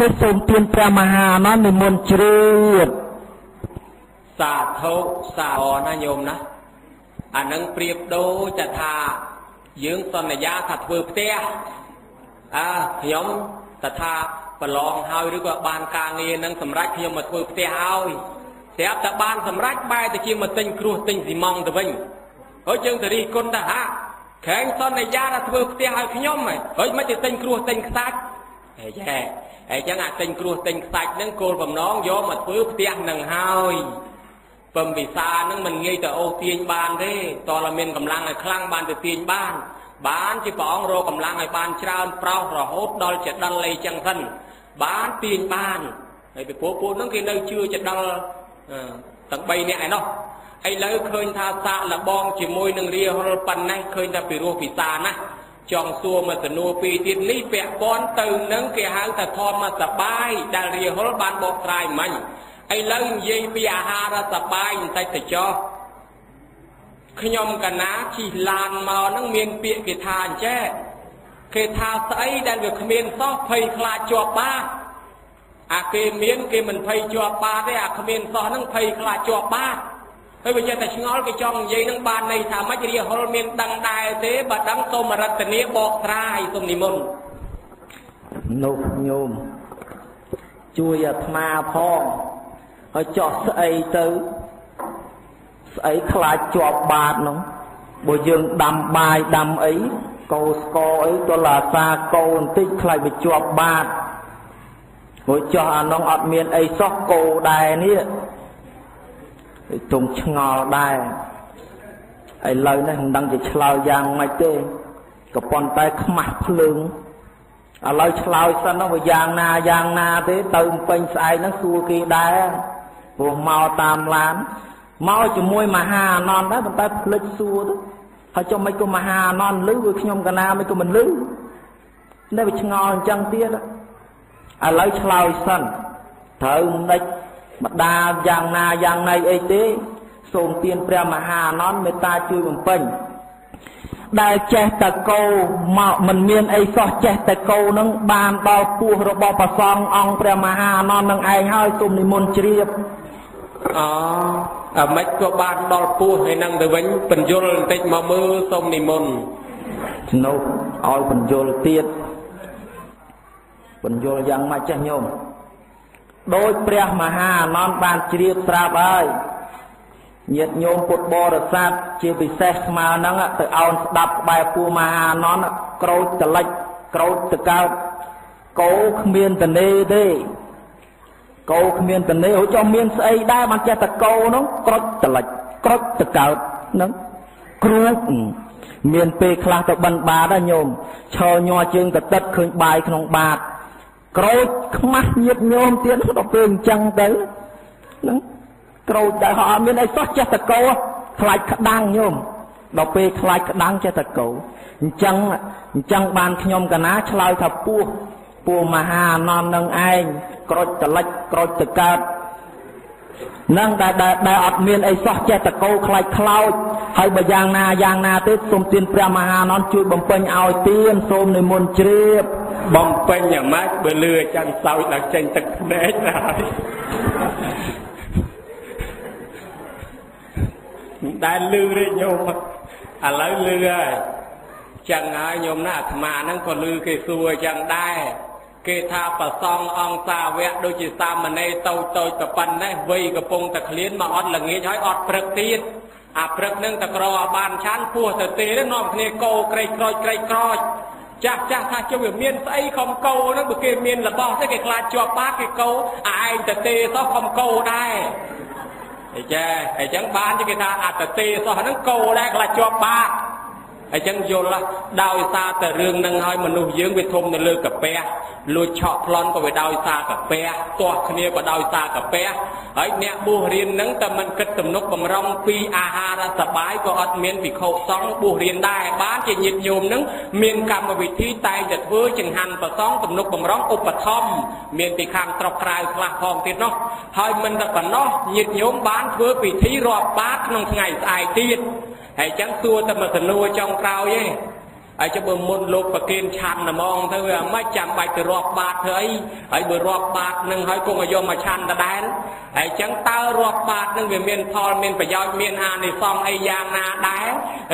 នេះសូមទានព្រះមហាអនន្តនិមន្តជ្រាបសាធុសាអណាញោមណាអានឹងប្រៀបដូចតែថាយើងសន្យាថាធ្វើផ្ទះអើខ្ញុំតថា ប្រឡងហើយឬក៏បានការងារនឹងសម្រាប់ខ្ញុំមកធ្វើផ្ទះឲ្យស្រាប់តែបានសម្រាប់បែរទៅជាមកទិញគ្រោះទិញស៊ីម៉ងទៅវិញហើយយើងទៅរីគុណទៅហាខែងសន្យាថាធ្វើផ្ទះឲ្យខ្ញុំហើយមិនទៅទិញគ្រោះទិញខ្សាច់ហេយ៉ែហើយចឹងអាទិញគ្រោះទិញខ្សាច់ហ្នឹងគោលបំណងយកមកធ្វើផ្ទះនឹងហើយពំវិសាហ្នឹងមិនងាយទៅអូសទាញបានទេតើមានកម្លាំងឲ្យខ្លាំងបានទៅទាញបានបានជាព្រះអង្គរកកម្លាំងឲ្យបានច្រើនប្រោសរហូតដល់ចដិលអីចឹងសិន បានទាញបានហើយពីព្រោះពួកហ្នឹងគេនៅជឿចដិលទាំង3នាក់ឯណោះឥឡូវឃើញថាសាកលបងជាមួយនឹងរាហុលប៉ុណ្ណេះឃើញថាពីរោះពិសាណាស់ចង់សួរមកសនួរពីរទៀតនេះពាក់ព័ន្ធទៅនឹងគេហៅថាធម្មសបាយដែលរាហុលបានបកស្រាយមិញឥឡូវនិយាយពីអាហារសបាយបន្តិចទៅចុះខ្ញុំកណាជិះឡានមកនឹងមានពាក្យគេថាអញ្ចេះ គេថាស្អីដែលវាគ្មានសោះភ័យខ្លាចជាប់បាតអាគេមានគេមិនភ័យជាប់បាតទេអាគ្មានសោះនឹងភ័យខ្លាចជាប់បាតហើយវាចេះតែឆ្ងល់គេចង់និយាយនឹងបានន័យថាម៉េចរាហុលមានដឹងដែរទេបើដឹងសូមរតនាបកស្រាយសូមនិមន្តនោះញោមជួយអាត្មាផងហើយចោះស្អីទៅស្អីខ្លាចជាប់បាតនោះបើយើងដាំបាយដាំអី កោស្កអីទលាសាកោបន្តិចខ្លាចវាជាប់បាតព្រោះចោះអានោះអត់មានអីសោះកោដែរនេះទុំឆ្ងល់ដែរឥឡូវនេះមិនដឹងจะឆ្លើយយ៉ាងម៉េចទេក៏ប៉ុន្តែខ្មាស់ភ្លើងឥឡូវឆ្លើយសិននោះយ៉ាងណាយ៉ាងណាទេទៅពេញស្អែកហ្នឹងសួរគេដែរព្រោះមកតាមឡានមកជាមួយមហាអនន្តដែរប៉ុន្តែភ្លេចសួរទៅ ហើយចុះមិនក៏មហាអនន្តលឺវាខ្ញុំកណាមិនក៏មិនលឺនៅវាឆ្ងល់អញ្ចឹងទៀតឥឡូវឆ្លើយសិនត្រូវនិចម្ដាយ៉ាងណាយ៉ាងណីអីទេសូមទានព្រះមហាអនន្តមេត្តាជួយបំពេញដែលចេះតកោមកមិនមានអីសោះចេះតកោនឹងបានដល់ពោះរបស់ព្រះសង្ឃអង្គព្រះមហាអនន្តនឹងឯងហើយសូមនិមន្តជ្រាប អូអាម៉េចក៏បានដល់ពោះហើយនឹងទៅវិញបញ្យលបន្តិចមកមើលសូមនិមន្តនោះឲ្យបញ្យលទៀតបញ្យលយ៉ាងម៉េចចេះញោមដោយព្រះមហាអនន្តបានជ្រាបស្រាប់ហើយញាតិញោមពុទ្ធបរិស័ទជាពិសេសស្មើហ្នឹងទៅអោនស្ដាប់ក្បែរពូមហាអនន្តក្រោចតលិចក្រោចទៅកើតគោគ្មានតនេទេ គោគ្មានតនេហូចុះមានស្អីដែរបានចេះតែគោនោះក្រោចតលិចក្រោចទៅកើតហ្នឹងគ្រូមានពេលខ្លះទៅបិណ្ឌបាតញោមឈរញ័រជើងទៅទឹកឃើញបាយក្នុងបាតក្រូចខ្មាស់ញាតញោមទៀតដល់ពេលអញ្ចឹងទៅហ្នឹងក្រូចដែល họ អត់មានអីសោះចេះតកោខ្លាចក្តាំងញោមដល់ពេលខ្លាចក្តាំងចេះតកោអញ្ចឹងអញ្ចឹងបានខ្ញុំកណាឆ្លើយថាពោះ ពោះមហាអនន្តនឹងឯងក្រូចតលិចក្រូចតកើតនឹងដែលដែលអត់មានអីសោះចេះតកោខ្លាចខ្លោចហើយបើយ៉ាងណាយ៉ាងណាទេសូមទានព្រះមហាអនន្តជួយបំពេញឲ្យទានសូមនិមន្តជ្រាបបំពេញអាម៉េចបើលឺចាំសោចដល់ចេញទឹកភ្នែកហើយដែលលឺទេញោមឥឡូវលឺហើយចឹងហើយញោមណាអាត្មាហ្នឹងក៏លឺគេសួរចឹងដែរ គេថាប្រសងអង្គសាវៈដូចជាសាមណេរតូចតូចតែប៉ុណ្ណេះវ័យកំពុងតែឃ្លានមកអត់ល្ងាចហើយអត់ព្រឹកទៀតអាព្រឹកនឹងតក្របានឆាន់ពោះទៅទេនាំគ្នាកោក្រេកក្រោចក្រេកក្រោចចាស់ចាស់ថាជុំវាមានស្អីខំកោហ្នឹងបើគេមានរបស់ទេគេខ្លាចជាប់បាតគេកោអាឯងទៅទេសោះខំកោដែរអីចាអញ្ចឹងបានគេថាអត្តទេសោះហ្នឹងកោដែរខ្លាចជាប់បាត អញ្ចឹងយល់ដោយសារតែរឿងហ្នឹងហើយមនុស្សយើងវាធំនៅលើកាពះលួចឆក់ប្លន់ក៏វាដោយសារកាពះទាស់គ្នាក៏ដោយសារកាពះហើយអ្នកបួសរៀនហ្នឹងតែមិនគិតទំនុកបំរុងពីអាហារសបាយក៏អត់មានវិខោសង្ឃបួសរៀនដែរបានជាញាតិញោមហ្នឹងមានកម្មវិធីតែងតែធ្វើចង្ហាន់ប្រសងទំនុកបំរុងឧបត្ថម្ភមានពីខាងត្រុកក្រៅខ្លះផងទៀតនោះហើយមិនតែប៉ុណ្ណោះញាតិញោមបានធ្វើពិធីរាប់បាតក្នុងថ្ងៃស្អែកទៀត ហើយចឹងសួរតែមកសនួរចុងក្រោយឯងហើយចុះបើមុនលោកប្រគិនឆាន់ត្មងទៅវាមិនចាំបាច់ទៅរាប់បាតធ្វើអីហើយបើរាប់បាតនឹងហើយគង់ឲ្យយកមកឆាន់ដដែលហើយចឹងតើរាប់បាតនឹងវាមានផលមានប្រយោជន៍មានអានិសង្សអីយ៉ាងណាដែរ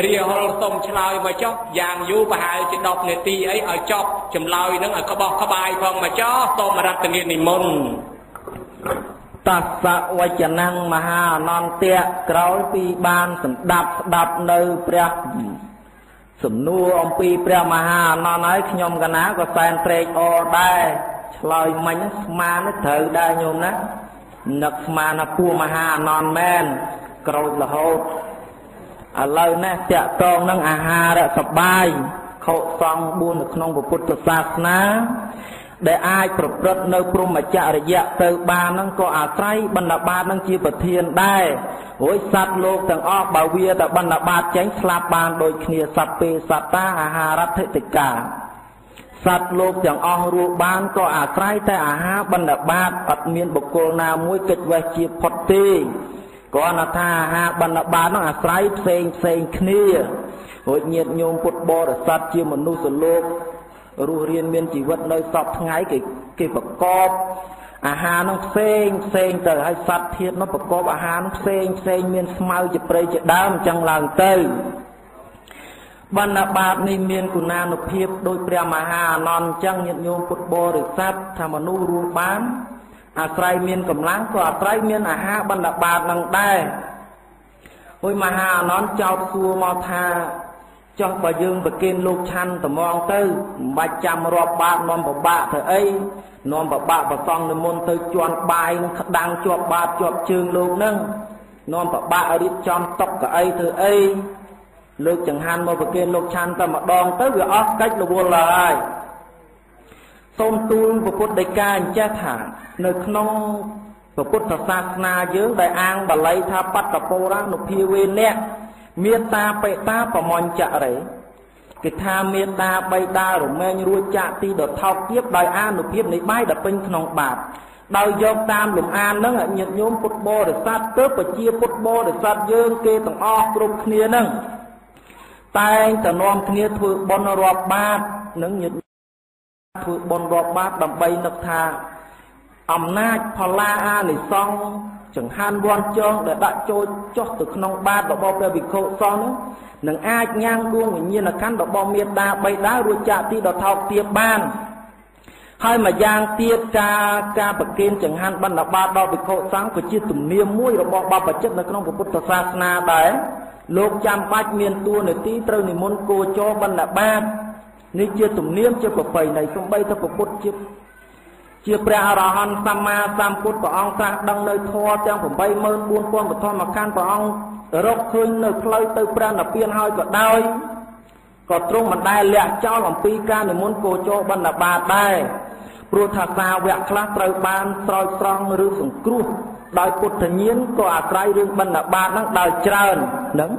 រាហុលសុំឆ្លើយមកចុះយ៉ាងយូរប្រហែលជា10នាទីអីឲ្យចប់ចម្លើយនឹងឲ្យក្បោះក្បាយផងមកចុះសូមរតនានិមន្ត តសៈវចនំមហាអនន្តៈក្រោយពីបានសម្ដាប់ស្ដាប់នៅព្រះសំណួរអំពីព្រះមហាអនន្តហើយខ្ញុំកណាក៏សែនត្រេកអរដែរឆ្លើយមិញស្មានត្រូវដែរញោមណានឹកស្មានថាពួកមហាអនន្តមែនក្រោចរហូតឥឡូវនេះតាក់តងនឹងអាហារសបាយខុសសង្ឃ4នៅក្នុងពុទ្ធសាសនា ដែលអាចប្រព្រឹត្តនៅព្រមចរិយៈទៅបានហ្នឹងក៏អាស្រ័យបណ្ឌបាតនឹងជាប្រធានដែររួចសត្វលោកទាំងអស់បើវាតែបណ្ឌបាតចេញស្លាប់បានដូចគ្នាសត្វពេសត្តាអាហារដ្ឋិតិកាសត្វលោកទាំងអស់រស់បានក៏អាស្រ័យតែអាហារបណ្ឌបាតអត់មានបុគ្គលណាមួយកិច្ចវេះជាផុតទេគ្រាន់តែថាអាហារបណ្ឌបាតនោះអាស្រ័យផ្សេងផ្សេងគ្នារួចញាតញោមពុទ្ធបរិស័ទជាមនុស្សលោក រស់រៀនមានជីវិតនៅសពថ្ងៃគេគេប្រកបអាហារនោះផ្សេងផ្សេងទៅហើយសត្វធាតុនោះប្រកបអាហារនោះផ្សេងផ្សេងមានស្មៅជាព្រៃជាដើមអញ្ចឹងឡើងទៅបណ្ណបាតនេះមានគុណានុភាពដោយព្រះមហាអនន្តអញ្ចឹងញាតិញោមពុទ្ធបរិស័ទថាមនុស្សរស់បានអាស្រ័យមានកម្លាំងក៏អាស្រ័យមានអាហារបណ្ណបាតនឹងដែរហើយមហាអនន្តចោទសួរមកថា ចង់បើយើងប្រគិនលោកឆាន់ត្មងទៅមិនបាច់ចាំរាប់បាតនាំប្របាក់ធ្វើអីនាំប្របាក់ប្រសងនិមន្តទៅជន់បាយនឹងក្តាំងជាប់បាតជាប់ជើងលោកនឹងនាំប្របាក់រៀបចំតុកកៅអីធ្វើអីលើកចង្ហាន់មកប្រគិនលោកឆាន់តែម្ដងទៅវាអស់កិច្ចរវល់ហើយសូមទូលពុទ្ធដីកាអញ្ចេះថា នៅក្នុងពុទ្ធសាសនាយើងដែលអាងបាលីថាបត្តពោរានុភាវេអ្នក មេត្តាបេតាប្រមញ្ចរេគេថាមេត្តាបៃតារមែងរួចចាក់ទីដថោកទៀតដោយអានុភាពនៃបាយដែលពេញក្នុងបាតដោយយកតាមលំអាននឹងញាតិញោមពុទ្ធបរិស័ទទៅប្រជាពុទ្ធបរិស័ទយើងគេទាំងអស់គ្រប់គ្នានឹងតែងតែនាំគ្នាធ្វើបុណ្យរាប់បាតនឹងញាតិធ្វើបុណ្យរាប់បាតដើម្បីនឹកថាអំណាចផល្លាអានិសង្ឃ ចង្ហាន់វាន់ចងដែលដាក់ចូលចុះទៅក្នុងបាតរបស់ព្រះវិខុសង្ឃនោះនឹងអាចញ៉ាំងដួងវិញ្ញាណខណ្ឌរបស់មេត្តាបៃតារួចចាកទីដ៏ថោកទាបបានហើយមួយយ៉ាងទៀតការការប្រគេនចង្ហាន់បណ្ឌបាតដល់វិខុសង្ឃក៏ជាទំនៀមមួយរបស់បព្វជិតនៅក្នុងពុទ្ធសាសនាដែរលោកចាំបាច់មានតួនាទីត្រូវនិមន្តគោចរបណ្ឌបាតនេះជាទំនៀមជាប្រពៃណីសំបីតែពុទ្ធជា ជាព្រះអរហន្តសម្មាសម្ពុទ្ធព្រះអង្គត្រាស់ដឹងនៅធម៌ទាំង84000បឋមកាលព្រះអង្គរកឃើញនៅផ្លូវទៅព្រះនិព្វានហើយក៏ដោយក៏ទ្រង់មិនដែលលះចោលអំពីការនិមន្តគោចរបណ្ឌបាតដែរព្រោះថាសាវកខ្លះត្រូវបានស្រោចស្រង់ឬសង្គ្រោះដោយពុទ្ធញាណក៏អាស្រ័យរឿងបណ្ឌបាតហ្នឹងដោយច្រើនហ្នឹង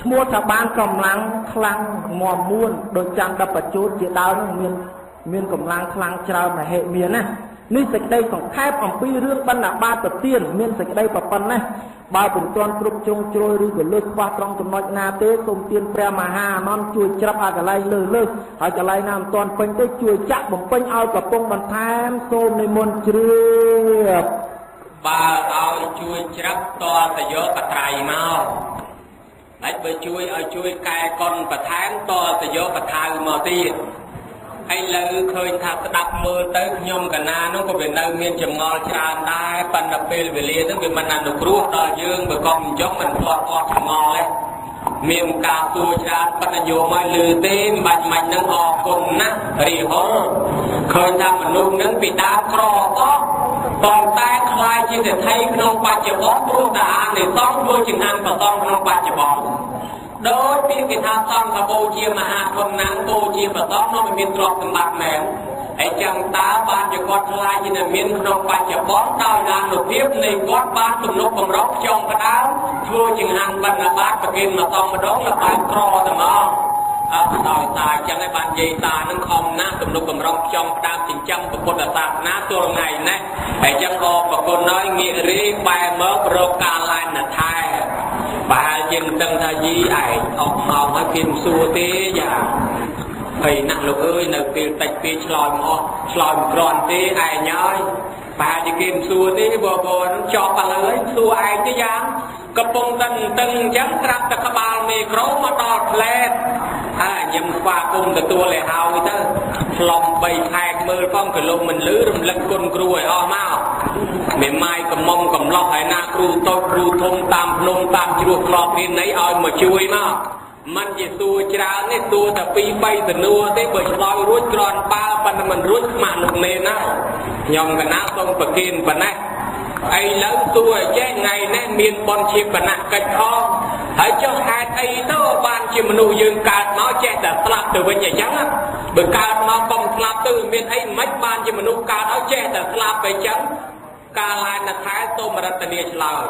ឈ្មោះថាបានកម្លាំងខ្លាំងមមួនដោយចន្ទបច្ចុប្បន្នជាដើមមាន មានកម្លាំងខ្លាំងច្រើនមហិមានណានេះសេចក្តីសង្ខេបអំពីរឿងបណ្ឌបាតទៅទៀតមានសេចក្តីប្រប៉ុណ្ណេះបើពុំទាន់គ្រប់ជ្រុងជ្រោយឬក៏លើសខ្វះត្រង់ចំណុចណាទេសូមទានព្រះមហាអនន្តជួយច្រាប់អាកន្លែងលើសលើសហើយកន្លែងណាមិនទាន់ពេញទេជួយចាក់បំពេញឲ្យកំពុងបន្ថែមសូមនិមន្តជ្រាបបើឲ្យជួយច្រាប់តតយកបត្រៃមកហើយបើជួយឲ្យជួយកែកុនបន្ថែមតតយកបថៅមកទៀត ឥឡូវឃើញថាស្ដាប់មើលទៅខ្ញុំកណានោះក៏វានៅមានចម្ងល់ច្រើនដែរប៉ុន្តែពេលវេលាហ្នឹងវាមិនអនុគ្រោះដល់យើងបើកុំអញ្ចឹងមិនផ្លាត់អស់ចម្ងល់ទេមានការសួរច្រើនប៉ុន្តែយកមកលឺទេមិនបាច់មាច់នឹងអរគុណណាស់រីហុលឃើញថាមនុស្សនឹងពីដើមក្រក៏ប៉ុន្តែខ្លាយជាសេដ្ឋីក្នុងបច្ចុប្បន្នព្រោះតែអានិសង្សធ្វើជាងអានប្រសងក្នុងបច្ចុប្បន្ន ដោយពាក្យគេថាសង្ឃបូជាមហាធនណាំងបូជាប្រសពនោះមិនមានទ្រព្យសម្បត្តិមែនហើយចឹងតើបានជាគាត់ខ្លាចជាមានក្នុងបច្ចុប្បន្នដោយអនុភាពនៃគាត់បានទំនុកបំរុងខ្ចង់ក្តៅធ្វើជាងហាងបណ្ឌបាតប្រគិនមកសំម្ដងលបែកក្រតែមក អើដោយសារចឹងឯងបាននិយាយតានឹងខំណាស់ទំនុកបំរុងខ្ចង់ក្តៅចិញ្ចឹមពុទ្ធសាសនាទល់ថ្ងៃនេះហើយចឹងក៏ប្រគុណហើយងាករីបែរមករកកាលានថែប្រហែលជាមិនដឹងថាយីឯងអស់ម៉ោងហើយគេមិនសួរទេយ៉ាហើយណាស់លោកអើយនៅពេលតិចពេលឆ្លើយមកអស់ឆ្លើយមិនគ្រាន់ទេឯងហើយ ប្រហែលជាគេមិនសួរទេបងប្អូនចប់ឥឡូវហើយសួរឯងទេយ៉ាងកំពុងតែតឹងអញ្ចឹងត្រាប់តែក្បាលមេក្រូមកដល់ផ្លែតហើយខ្ញុំស្វាគមន៍ទទួលឲ្យហើយទៅឆ្លំ3ខែមើលផងក៏លោកមិនលឺរំលឹកគុណគ្រូឲ្យអស់មកមេម៉ាយកំមុំកំឡោះហើយណាគ្រូតូចគ្រូធំតាមភ្នំតាមជ្រោះក្របនេះណីឲ្យមកជួយមក มันជាសួរច្រើននេះសួរតែ2 3សំណួរទេបើឆ្លើយរួចគ្រាន់បើប៉ុន្តែមិនរួចខ្មាស់លោកនេណាខ្ញុំកណាសូមប្រគិនប៉ុណ្ណេះឥឡូវសួរចេះថ្ងៃនេះមានបនជាបណៈកិច្ចខំហើយចុះហេតុអីទៅបានជាមនុស្សយើងកើតមកចេះតែស្លាប់ទៅវិញអញ្ចឹងបើកើតមកកុំស្លាប់ទៅមានអីមិនបានជាមនុស្សកើតឲ្យចេះតែស្លាប់ទៅអញ្ចឹងកាលឡានថែសូមរតនាឆ្លើយ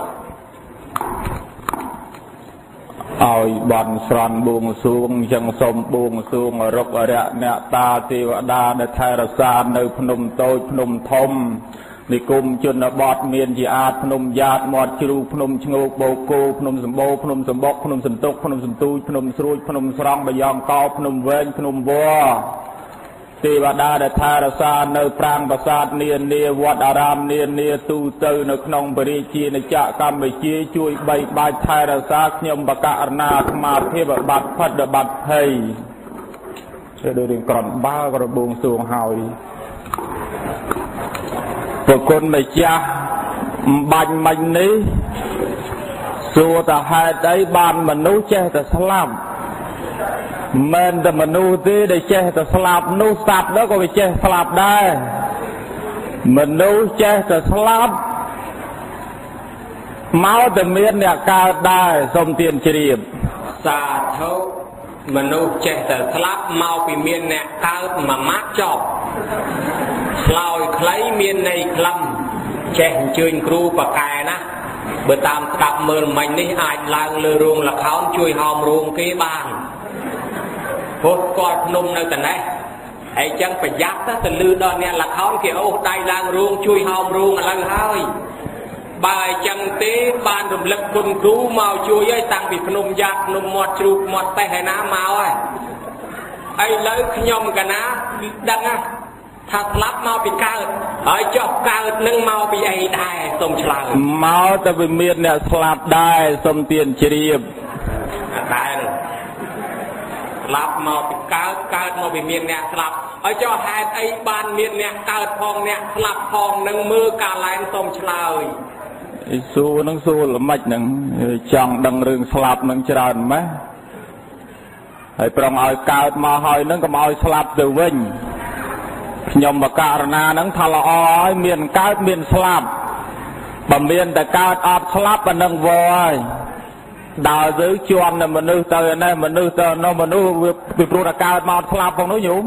ឲ្យបន់ស្រន់បួងសួងចឹងសូមបួងសួងរុកអរិយអ្នកតាទេវតាដែលថែរក្សានៅភ្នំតូចភ្នំធំនិគមជនបទមានជាអាចភ្នំយ៉ាតមាត់ជ្រូកភ្នំឈ្ងោកបូកគោភ្នំសម្បូរភ្នំសម្បុកភ្នំសន្ទុកភ្នំសន្ទូចភ្នំស្រួចភ្នំស្រង់បយ៉ងកោភ្នំវែងភ្នំវ័ ទេវតាដែលថារសានៅប្រាង្គប្រាសាទនានាវត្តអារាមនានាទូទៅនៅក្នុងបរិជានចក្រកម្ពុជាជួយបីបាច់ថែរក្សាខ្ញុំបកករណាអាត្មាភាពបាត់ផិតបាត់ភ័យជាដូចរៀងក្រំបើក៏បួងសួងហើយប្រគុណម្ចាស់បាញ់មិញនេះសួរតហេតុអីបានមនុស្សចេះតែស្លាប់ មិនតែមនុស្សទេដែលចេះតែស្លាប់នោះសត្វនោះក៏វាចេះស្លាប់ដែរមនុស្សចេះតែស្លាប់មកតែមានអ្នកកើតដែរសូមទានជ្រាបសាធុមនុស្សចេះតែស្លាប់មកពីមានអ្នកកើតមួយម៉ាត់ចប់ឆ្លើយខ្លីមានន័យខ្លឹមចេះអញ្ជើញគ្រូបកែណាបើតាមស្ដាប់មើលមិញនេះអាចឡើងលើរោងលខោនជួយហោមរោងគេបាន ព្រោះគាត់ភ្នំនៅត្នេះហើយចឹងប្រយ័ត្នទៅលឺដល់អ្នកលខោនគេអូសដៃឡើងរោងជួយហោមរោងឥឡូវហើយបើអញ្ចឹងទេបានរំលឹកគុណគ្រូមកជួយឲ្យតាំងពីភ្នំយ៉ាត់ភ្នំមាត់ជ្រូកមាត់តេះហើយណាមកហើយឥឡូវខ្ញុំកណាដឹងថាស្លាប់មកពីកើតហើយចុះកើតនឹងមកពីអីដែរសូមឆ្លើយមកតែវាមានអ្នកស្លាប់ដែរសូមទានជ្រាបដែរ ស្លាប់មកពីកើតកើតមកពីមានអ្នកស្លាប់ហើយចុះហេតុអីបានមានអ្នកកើតផងអ្នកស្លាប់ផងនឹងមើលកាឡែនសូមឆ្លើយសួរនឹងសួរល្មិចនឹងចង់ដឹងរឿងស្លាប់នឹងច្រើនម៉េះហើយប្រងឲ្យកើតមកហើយនឹងកុំឲ្យស្លាប់ទៅវិញខ្ញុំបករណានឹងថាល្អហើយមានកើតមានស្លាប់បើមានតែកើតអត់ស្លាប់អានឹងវហើយ ដើរទៅជាប់នៅមនុស្សទៅណេះមនុស្សទៅនោះមនុស្សវាពីព្រោះតែកើតមកស្លាប់ផងនោះញោម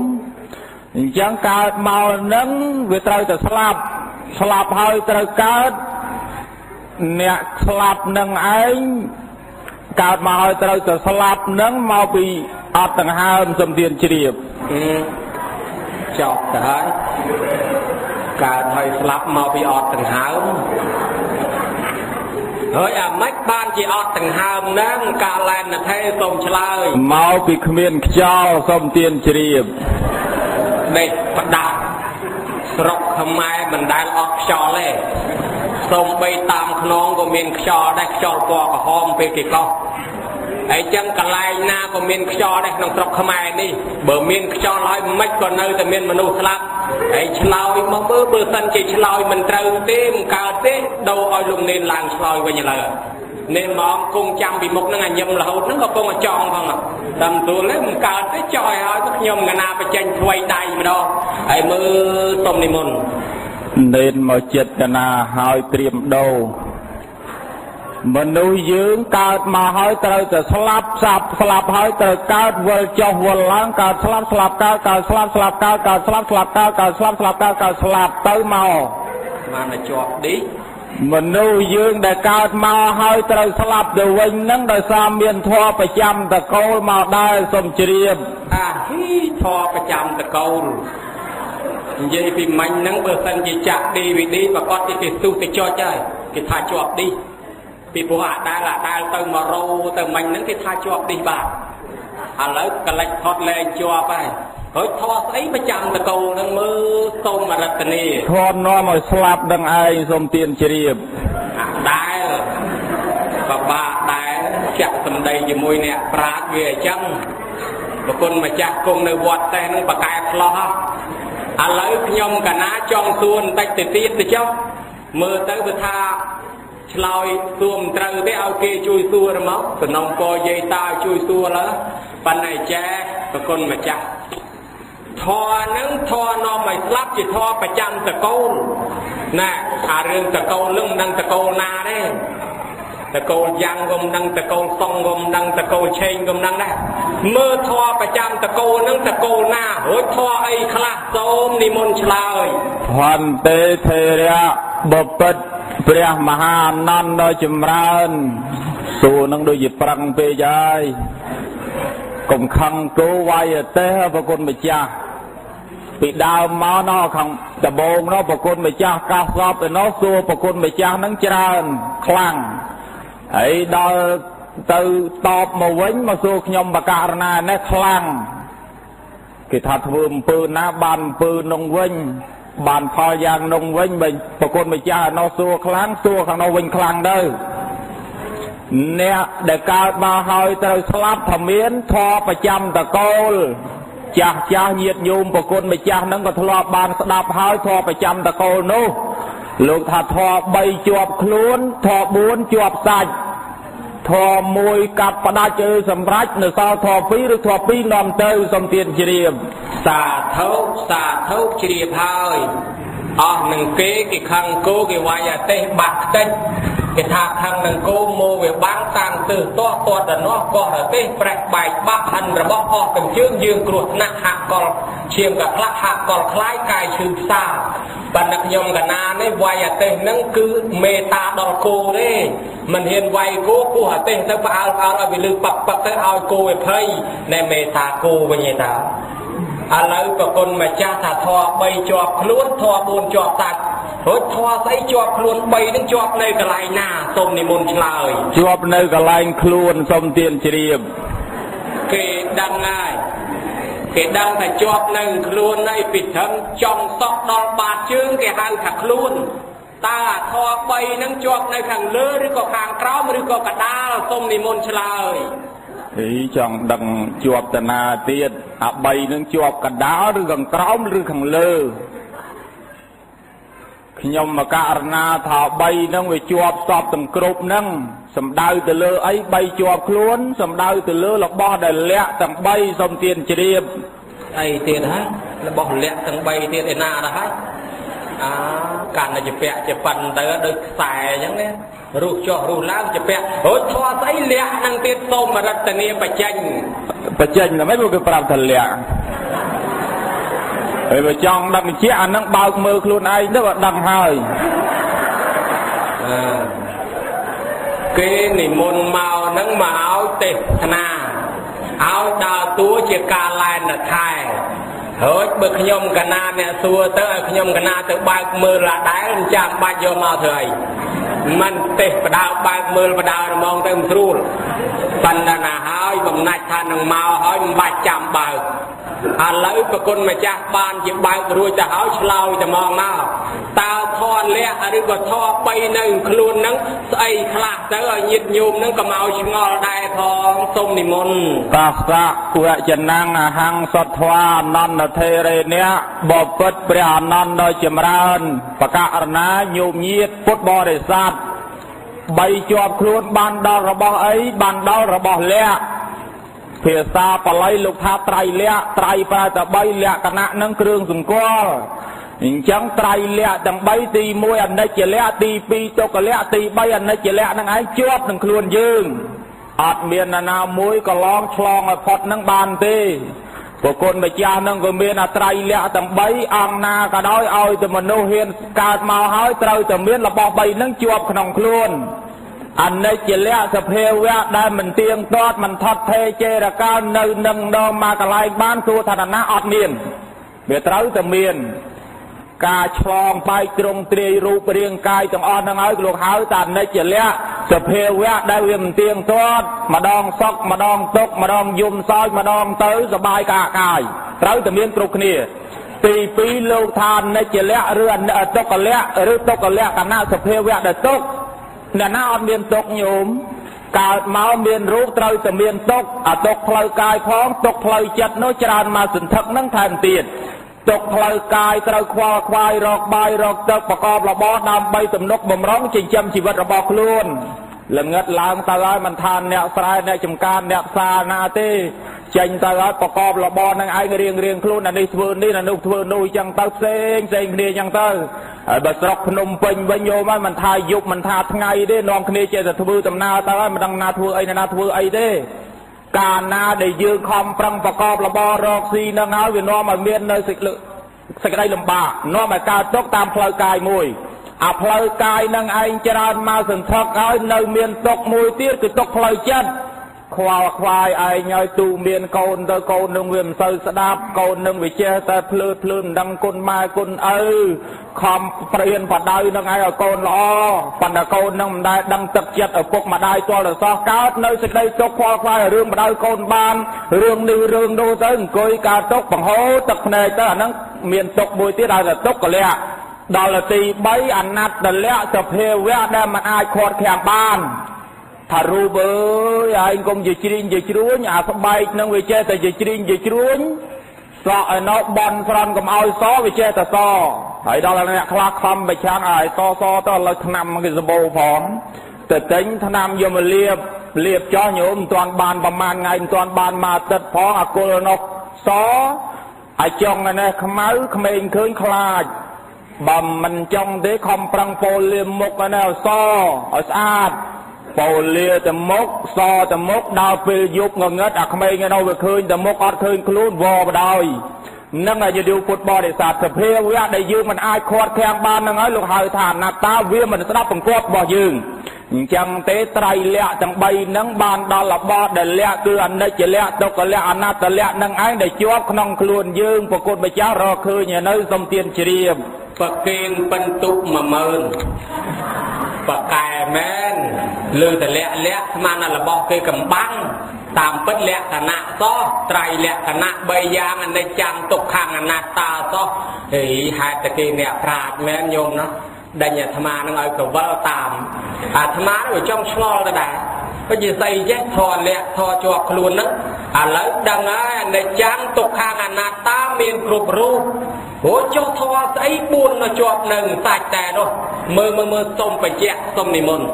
អញ្ចឹងកើតមកនឹងវាត្រូវតែស្លាប់ស្លាប់ហើយត្រូវកើតអ្នកស្លាប់នឹងឯងកើតមកហើយត្រូវតែស្លាប់នឹងមកពីអត់ដង្ហើមសំទានជ្រាបចប់ទៅហើយកើតហើយស្លាប់មកពីអត់ដង្ហើម ហើយអាម៉េចបានជាអត់ដង្ហើមហ្នឹងកាលែនថេសូមឆ្លើយមកពីគ្មានខ្យល់សូមទានជ្រាបដេកផ្ដាស់ស្រុកខ្មែរមិនដែលអត់ខ្យល់ទេសូម្បីតាមខ្នងក៏មានខ្យល់ដែរខ្យល់ពណ៌ក្រហមពេលគេកោស ហើយចឹងកន្លែងណាក៏មានខ្យល់ដែរក្នុងស្រុកខ្មែរនេះបើមានខ្យល់ហើយមិនក៏នៅតែមានមនុស្សស្លាប់ហើយឆ្លោយមកមើលបើសិនជាឆ្លោយមិនត្រូវទេមិនកើតទេដូរឲ្យលោកនេនឡើងឆ្លោយវិញឥឡូវនេនមកគង់ចាំពីមុខហ្នឹងអាញឹមរហូតហ្នឹងក៏គង់ចង់ផងតាមទួលហ្នឹងមិនកើតទេចោលឲ្យខ្ញុំកណាបញ្ចេញធ្វើដៃម្ដងហើយមើលសុំនិមន្តនេនមកចិត្តកណាហើយត្រៀមដោ មនុស្សយើងកើតមកហើយត្រូវតែស្លាប់សាប់ស្លាប់ហើយត្រូវកើតវិលចុះវិលឡើងកើតស្លាប់ស្លាប់កើតកើតស្លាប់ស្លាប់កើតកើតស្លាប់ស្លាប់កើតកើតស្លាប់ស្លាប់កើតកើតស្លាប់ទៅមកបានតែជាប់ឌីមនុស្សយើងដែលកើតមកហើយត្រូវស្លាប់ទៅវិញនឹងដោយសារមានធម៌ប្រចាំតកូលមកដែរសូមជ្រាបអាហ៊ីធម៌ប្រចាំតកូលនិយាយពីមាញ់ហ្នឹងបើសិនជាចាក់ DVD ប្រកាសជាគេទុះទៅចុចហើយគេថាជាប់ឌី ពីព្រោះអាដែលអាដែលទៅមករោទៅមិញហ្នឹងគេថាជាប់ទីបាទឥឡូវកលិចផុតលែងជាប់ហើយហើយធေါ်ស្អីប្រចាំតកូលហ្នឹងមើលសូមរតនីធម៌នាំឲ្យស្លាប់ដឹងឯងសូមទានជ្រាបអាដែលបបាក់ដែលចាក់សម្ដីជាមួយអ្នកប្រាជ្ញវាអញ្ចឹងប្រគុណម្ចាស់គង់នៅវត្តតែនឹងបកែផ្លោះឥឡូវខ្ញុំកណាចង់សួរបន្តិចទៅទៀតទៅចុះមើលទៅវាថា ឆ្លើយសួរមិនត្រូវទេឲ្យគេជួយសួរមកសំណុំពរយាយតាជួយសួរឡើប៉ុន្តែចេះប្រគុណម្ចាស់ធរនឹងធរនាំឲ្យស្លាប់ជាធរប្រចាំតកូលណាអារឿងតកូលនឹងមិនដឹងតកូលណាទេ តកូលយ៉ាងក៏មិនដឹងតកូលសុងក៏មិនដឹងតកូលឆេងក៏មិនដឹងដែរមើលធរប្រចាំតកូលនឹងតកូលណារួចធរអីខ្លះសូមនិមន្តឆ្លើយភន្តេធេរៈបពិតព្រះមហាអនន្តដ៏ចម្រើនសួរនឹងដូចជាប្រឹងពេកហើយកុំខឹងគោវាយទេប្រគុណម្ចាស់ពីដើមមកណោះខាងដបងណោះប្រគុណម្ចាស់កាសសពទៅណោះសួរប្រគុណម្ចាស់នឹងច្រើនខ្លាំង ហើយដល់ទៅតបមកវិញមកសួរខ្ញុំបករណានេះខ្លាំងគេថាធ្វើអំពើណាបានអំពើនោះវិញបានផលយ៉ាងនោះវិញបើប្រគុណម្ចាស់ឲ្យណោះសួរខ្លាំងសួរខាងនោះវិញខ្លាំងទៅអ្នកដែលកើតមកហើយត្រូវស្លាប់ថាមានធរប្រចាំតកូលចាស់ចាស់ញាតញោមប្រគុណម្ចាស់នឹងក៏ធ្លាប់បានស្ដាប់ហើយធរប្រចាំតកូលនោះ លោកថាធរ3ជាប់ខ្លួនធរ4ជាប់សាច់ធរ1កាត់ផ្ដាច់ទៅសម្រេចនៅសល់ធរ2ឬធរ2នាំទៅសំទានជ្រាបសាធុសាធុជ្រាបហើយ អស់នឹងគេគេខឹងគោគេវាយអាទេសបាក់ខ្ទេចគេថាខឹងនឹងគោមកវាបាំងតាំងទើសទាស់គាត់ទៅនោះគាត់ទៅទេសប្រេះបែកបាក់ហិនរបស់អស់កញ្ជើងយើងគ្រោះថ្នាក់ហាក់កលឈាមកក្លាក់ហាក់កលខ្លាយកាយឈឺផ្សាបណ្ឌិតខ្ញុំកណានេះវាយអាទេសនឹងគឺមេតាដល់គោទេមិនហ៊ានវាយគោគោអាទេសទៅផ្អើលផ្អើលឲ្យវាលឺប៉ាក់ប៉ាក់ទៅឲ្យគោវាភ័យតែមេតាគោវិញឯតា ឥឡូវប្រគុណម្ចាស់ថាធေါ်3ជាប់ខ្លួនធေါ်4ជាប់សាច់រួចធေါ်ស្អីជាប់ខ្លួន3នឹងជាប់នៅកន្លែងណាសូមនិមន្តឆ្លើយជាប់នៅកន្លែងខ្លួនសុំទានជ្រាបគេដឹងហើយគេដឹងថាជាប់នៅខ្លួនហើយពីត្រឹមចង់សក់ដល់បាតជើងគេហៅថាខ្លួនតើអាធေါ်3នឹងជាប់នៅខាងលើឬក៏ខាងក្រោមឬក៏កដាលសូមនិមន្តឆ្លើយ អីចង់ដឹងជាប់តាណាទៀតអា3នឹងជាប់កណ្ដាលឬខាងក្រោមឬខាងលើខ្ញុំមកករណាថា3នឹងវាជាប់សពទាំងគ្រប់នឹងសំដៅទៅលើអី3ជាប់ខ្លួនសំដៅទៅលើរបស់ដែលលាក់ទាំង3សុំទានជ្រាបអីទៀតហើយរបស់លក្ខទាំង3ទៀតឯណាដល់ហើយអាកាន់តែជាពាក់ជាប៉ិនទៅដូចខ្សែអញ្ចឹងណា រស់ចុះរស់ឡើងជាពាក់រួចធေါ်ស្អីលក្ខនឹងទៀតសូមរតនាបច្ចេញបច្ចេកតែមិនមកគេប្រាប់ថាលាក់ហើយបើចង់ដឹងជាអានឹងបើកមើលខ្លួនឯងទៅក៏ដឹងហើយអឺគេនិមន្តមកនឹងមកឲ្យទេសនាឲ្យដើរតួជាការឡែនថែ ហើយបើខ្ញុំកណាអ្នកសួរទៅឲ្យខ្ញុំកណាទៅបើកមើលឡាដែលមិនចាំបាច់យកមកធ្វើអីមិនទេសបដៅបើកមើលបដៅរមងទៅមិនស្រួលប៉ុន្តែណាហើយបំណាច់ថានឹងមកហើយមិនបាច់ចាំបើក ឥឡូវប្រគុណម្ចាស់បានជាបើករួចទៅហើយឆ្លើយតែមកមកតើធនលះឬក៏ធ3នៅខ្លួននឹងស្អីខ្លះទៅឲ្យញាតញោមនឹងក៏មកឆ្ងល់ដែរផងសូមនិមន្តតាសៈវចនំអហង្សត្វាអនន្តធេរេនៈបពិតព្រះអនន្តដ៏ចម្រើនបករណាញោមញាតពុទ្ធបរិស័ទបីជាប់ខ្លួនបានដល់របស់អីបានដល់របស់លក្ខ ភាសាបាលីលោកថាត្រៃលក្ខត្រៃប្រែតែ3លក្ខណៈនឹងគ្រឿងសង្កល់អញ្ចឹងត្រៃលក្ខទាំង3ទី1អនិច្ចលក្ខទី2ទុក្ខលក្ខទី3អនិច្ចលក្ខនឹងឯងជាប់នឹងខ្លួនយើងអត់មាននរណាមួយកន្លងឆ្លងឲ្យផុតនឹងបានទេប្រគុណម្ចាស់នឹងក៏មានអត្រៃលក្ខទាំង3អង្គណាក៏ដោយឲ្យតែមនុស្សហ៊ានកើតមកហើយត្រូវតែមានរបស់3នឹងជាប់ក្នុងខ្លួន អនិច្ចលៈសភាវៈដែលមិនទៀងទាត់មិនថត់ថេរចេរកាលនៅនឹងដងមកកន្លែងបានសួរថាណាអត់មានវាត្រូវតែមានការឆ្លងបែកត្រង់ទ្រាយរូបរាងកាយទាំងអស់ហ្នឹងហើយលោកហៅថានិច្ចលៈសភាវៈដែលវាមិនទៀងទាត់ម្ដងសុកម្ដងទុកម្ដងយំសោចម្ដងទៅសបាយកាកាយត្រូវតែមានគ្រប់គ្នាទី2លោកថានិច្ចលៈឬទុក្ខលៈឬទុក្ខលៈកណៈសភាវៈដែលទុក្ខ អ្នកណាអត់មានទុក្ខញោមកើតមកមានរូបត្រូវតែមានទុកអាទុកផ្លូវកាយផងទុកផ្លូវចិត្តនោះច្រើនមកសន្ធឹកនឹងថែមទៀតទុកផ្លូវកាយត្រូវខ្វល់ខ្វាយរកបាយរកទឹកប្រកបរបរដើម្បីទំនុកបំរុងចិញ្ចឹមជីវិតរបស់ខ្លួនល្ងឹតឡើងទៅហើយមិនថាអ្នកស្រែអ្នកចំការអ្នកផ្សារណាទេ ចេញទៅហើយប្រកបរបរនឹងឯងរៀងរៀងខ្លួនអានេះធ្វើនេះអានោះធ្វើនោះអញ្ចឹងទៅផ្សេងផ្សេងគ្នាអញ្ចឹងទៅហើយបើស្រុកភ្នំពេញវិញយោមហើយមិនថាយប់មិនថាថ្ងៃទេនាំគ្នាចេះតែធ្វើដំណើរទៅហើយមិនដឹងណាធ្វើអីណាធ្វើអីទេកាលណាដែលយើងខំប្រឹងប្រកបរបររកស៊ីនឹងហើយវានាំឲ្យមាននៅសេចក្តីសេចក្តីលំបាកនាំឲ្យកើតទុកតាមផ្លូវកាយមួយអាផ្លូវកាយនឹងឯងច្រើនមកសន្ធឹកហើយនៅមានទុកមួយទៀតគឺទុកផ្លូវចិត្ត ខ្វល់ខ្វាយឯងឲ្យទូមានកូនទៅកូននឹងវាមិនសូវស្ដាប់កូននឹងវាចេះតែភ្លើតភ្លើមិនដឹងគុណម៉ែគុណឪខំព្រៀនបដៅនឹងឯងឲ្យកូនល្អប៉ុន្តែកូននឹងមិនដែលដឹងទឹកចិត្តឪពុកម្ដាយទាល់តែសោះកើតនៅសេចក្តីទុកខ្វល់ខ្វាយរឿងបដៅកូនបានរឿងនេះរឿងនោះទៅអង្គុយកើតទុកបង្ហូរទឹកភ្នែកទៅអាហ្នឹងមានទុកមួយទៀតហើយតែទុកកលៈដល់ទី3អណត្តលៈសភាវៈដែលមិនអាចខាត់ខាំបាន ថារូបអើយឯងកុំជាជ្រៀងជាជ្រួញអាស្បែកនឹងវាចេះតែជាជ្រៀងជាជ្រួញសក់ឯណោបន់ស្រន់កុំឲ្យសវាចេះតែសហើយដល់អ្នកខ្លះខំប្រឆាំងឲ្យសសទៅឥឡូវឆ្នាំគេសម្បូរផងទៅទិញឆ្នាំយកមកលាបលាបចោះញោមមិនទាន់បានប្រមាណថ្ងៃមិនទាន់បានមកទឹកផងអាគុលនោះសអាចចង់នេះខ្មៅក្មេងឃើញខ្លាចបើមិនចង់ទេខំប្រឹងពោលលាមមុខឲ្យសឲ្យស្អាត ពោលាទៅមុខសទៅមុខដល់ពេលយប់ងងឹតអាក្មេងឯនោះវាឃើញទៅមុខអត់ឃើញខ្លួនវបដោយ នឹងអាយុពុទ្ធបរិស័ទសភាវៈដែលយើងមិនអាចខាត់ខាំងបាននឹងហើយលោកហៅថាអនត្តាវាមិនស្ដាប់បង្គាប់របស់យើងអញ្ចឹងទេត្រៃលក្ខទាំង3ហ្នឹងបានដល់របបដែលលក្ខគឺអនិច្ចលក្ខទុក្ខលក្ខអនត្តលក្ខនឹងឯងដែលជាប់ក្នុងខ្លួនយើងប្រគុណម្ចាស់រកឃើញនៅសំទានជ្រាបប្រគេងពិនទុក10000បកែមែនលើតលាក់លាក់ស្មានរបស់គេកំបាំង តាមពិតលក្ខណៈសោះត្រៃលក្ខណៈ3យ៉ាងអនិច្ចំទុក្ខំអនត្តាសោះហេហេតុតែគេអ្នកប្រាជ្ញមែនញោមណាដេញអាត្មានឹងឲ្យកវលតាមអាត្មាវាចង់ឆ្ងល់ទៅដែរក៏ជាស្អីចេះធរលក្ខធរជាប់ខ្លួនហ្នឹងឥឡូវដឹងហើយអនិច្ចំទុក្ខំអនត្តាមានគ្រប់រូប ព្រោះចុះធរស្អី4នៅជាប់នឹងសាច់តែនោះមើលមើលមើលសុំបញ្ជាក់សុំនិមន្ត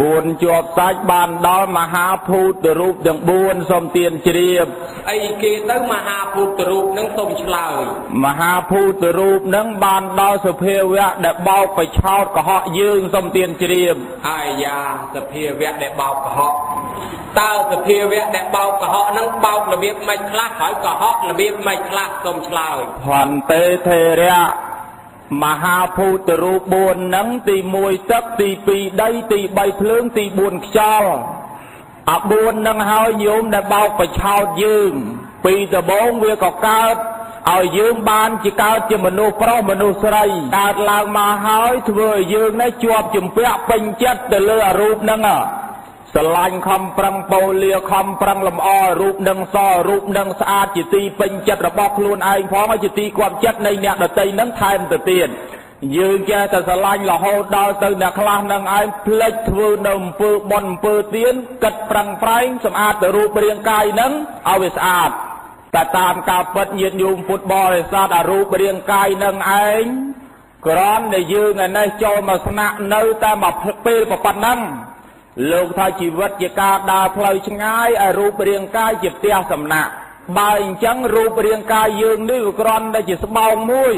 4ជាប់សាច់បានដល់មហាភូតរូបទាំង4សុំទានជ្រាបអីគេទៅមហាភូតរូបនឹងសុំឆ្លើយមហាភូតរូបនឹងបានដល់សភាវៈដែលបោកបិឆោតកុហកយើងសុំទានជ្រាបអាយ៉ាសភាវៈដែលបោកកុហកតើសភាវៈដែលបោកកុហកនឹងបោករបៀបម៉េចខ្លះហើយកុហករបៀបម៉េចខ្លះសុំឆ្លើយផន្តេធេរៈមហាភូតរូប4នឹងទី1ទឹកទី2ដីទី3ភ្លើងទី4ខ្យល់អា4នឹងហើយញោមដែលបោកបឆោតយើង ពីដបងវាក៏កើតឲ្យយើងបានជាកើតជាមនុស្សប្រុសមនុស្សស្រីកើតឡើងមកហើយធ្វើឲ្យយើងនេះជាប់ជំពាក់ពេញចិត្តទៅលើអារូបហ្នឹង ស្រឡាញ់ខំប្រឹងពោលាខំប្រឹងលំអរូបនឹងសរូបនឹងស្អាតជាទីពេញចិត្តរបស់ខ្លួនឯងផងហើយជាទីគ្រប់ចិត្តនៃអ្នកដតីនឹងថែមទៅទៀតយើងចេះតែស្រឡាញ់រហូតដល់ទៅអ្នកខ្លះនឹងឯងផ្លិចធ្វើនៅអំពើបន់អំពើទៀនកិតប្រឹងប្រែងសម្អាតទៅរូបរាងកាយនឹងឲ្យវាស្អាតតែតាមការពិតញាតិញោមពុទ្ធបរិស័ទអារូបរាងកាយនឹងឯងក្រំដែលយើងឯនេះចូលមកស្នាក់នៅតែមកពេលប៉ុណ្ណឹង លោកថាជីវិតជាការដើរផ្លូវឆ្ងាយឲ្យរូបរាងកាយជាផ្ទះសំណាក់បើអញ្ចឹងរូបរាងកាយយើងនេះវាគ្រាន់តែជាស្បោងមួយ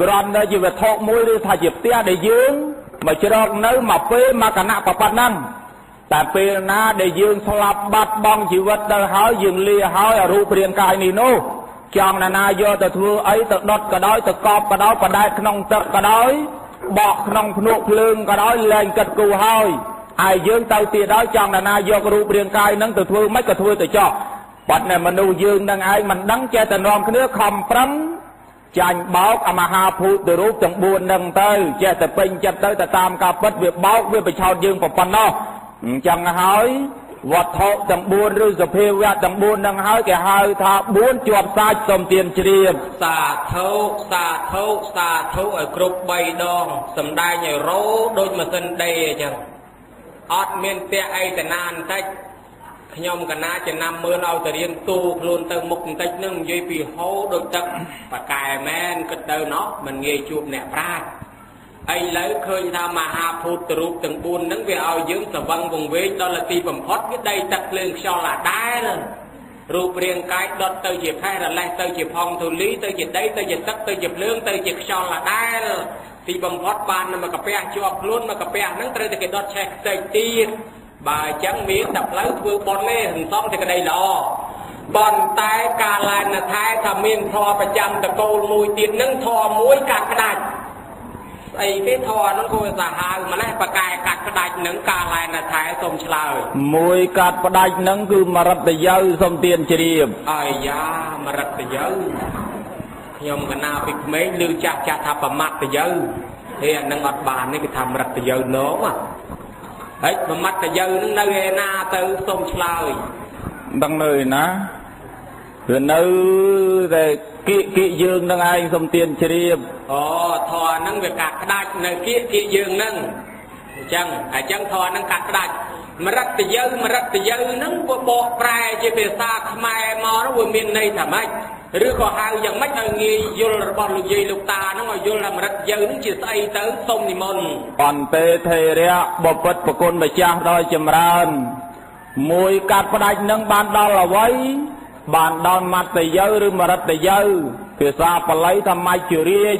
គ្រាន់តែជាវត្ថុមួយឬថាជាផ្ទះដែលយើងមកជ្រកនៅមកពេលមកគណៈប៉ុណ្ណឹងតែពេលណាដែលយើងស្លាប់បាត់បង់ជីវិតទៅហើយយើងលាហើយរូបរាងកាយនេះនោះចង់ណានាយកទៅធ្វើអីទៅដុតក៏ដោយទៅកប់ក៏ដោយបដែតក្នុងទឹកក៏ដោយបកក្នុងភ្នក់ភ្លើងក៏ដោយលែងគិតគូរហើយ ហើយយើងទៅទៀតដល់ចង់ណានាយករូបរាងកាយនឹងទៅធ្វើមិនក៏ធ្វើទៅចោះបាត់តែមនុស្សយើងនឹងឯងមិនដឹងចេះតែនាំគ្នាខំប្រឹងចាញ់បោកអមហាភូតរូបទាំង4នឹងទៅចេះតែពេញចិត្តទៅទៅតាមការពិតវាបោកវាបញ្ឆោតយើងប៉ុណ្ណោះអញ្ចឹងហើយវត្ថុទាំង4ឬសភាវៈទាំង4នឹងហើយគេហៅថា4ជាប់សាច់សំទានជ្រាបសាធុសាធុសាធុឲ្យគ្រប់3ដងសំដែងឲ្យរោដូចម៉ាស៊ីនដេរអញ្ចឹង អត់មានតែអីតាណាបន្តិចខ្ញុំកណាចំណាំមើលឲ្យទៅរៀនទូខ្លួនទៅមុខបន្តិចនឹងនិយាយពីហោដូចទឹកប៉កែមែនគិតទៅណោះមិនងាយជួបអ្នកប្រាជ្ញឥឡូវឃើញថាមហាភូតរូបទាំង4ហ្នឹងវាឲ្យយើងស្វឹងវង្វេងដល់ទីបំផុតវាដីទឹកភ្លើងខ្យល់អាដែលរូបរាងកាយដុតទៅជាផេះរលេះទៅជាផងធូលីទៅជាដីទៅជាទឹកទៅជាភ្លើងទៅជាខ្យល់អាដែល ទីបំផុតបានមកកាពះជាប់ខ្លួនមកកាពះហ្នឹងត្រូវតែគេដុតឆេះខ្ទេចទៀតបើអញ្ចឹងមានតែផ្លូវធ្វើប៉ុនទេសន្សំតែក្តីល្អប៉ុន្តែការឡែនថែថាមានធម៌ប្រចាំតកូលមួយទៀតនឹងធម៌មួយកាត់ផ្ដាច់ស្អីទេធរហ្នឹងគួរសាហាវម្លេះបកែកាត់ផ្ដាច់នឹងការឡែនថែសូមឆ្លើយមួយកាត់ផ្ដាច់នឹងគឺមរិតយោសំទានជ្រាបអាយ៉ាមរិតយើ ខ្ញុំកណាពីក្មេងឮចាស់ចាស់ថាប្រមាត់ទៅយើហេអានឹងអត់បាននេះគេថាមរិតយើណងហើយប្រមាត់ទៅយើនឹងនៅឯណាទៅសូមឆ្លើយដឹងនៅឯណាវានៅតែគៀកគៀកយើងនឹងឯងសំទានជ្រាបអូធរហ្នឹងវាកាត់ផ្ដាច់នៅគៀកគៀកយើងហ្នឹងអញ្ចឹងអញ្ចឹងធរហ្នឹងកាត់ផ្ដាច់មរិតយើមរិតយើហ្នឹងវាបកប្រែជាភាសាខ្មែរមកនោះវាមានន័យថាម៉េច ឬក៏ហៅយ៉ាងម៉េចឲ្យងាយយល់របស់លោកយាយលោកតាហ្នឹងឲ្យយល់ថាមរិតយើហ្នឹងជាស្អីទៅសូមនិមន្តអន្តេធេរៈបពុតប្រគុណម្ចាស់ដោយចម្រើន មួយកាត់ផ្ដាច់នឹងបានដល់អ្វីបានដល់មត្តយោឬមរិតយោភាសាបាលីថាមច្ចរាជ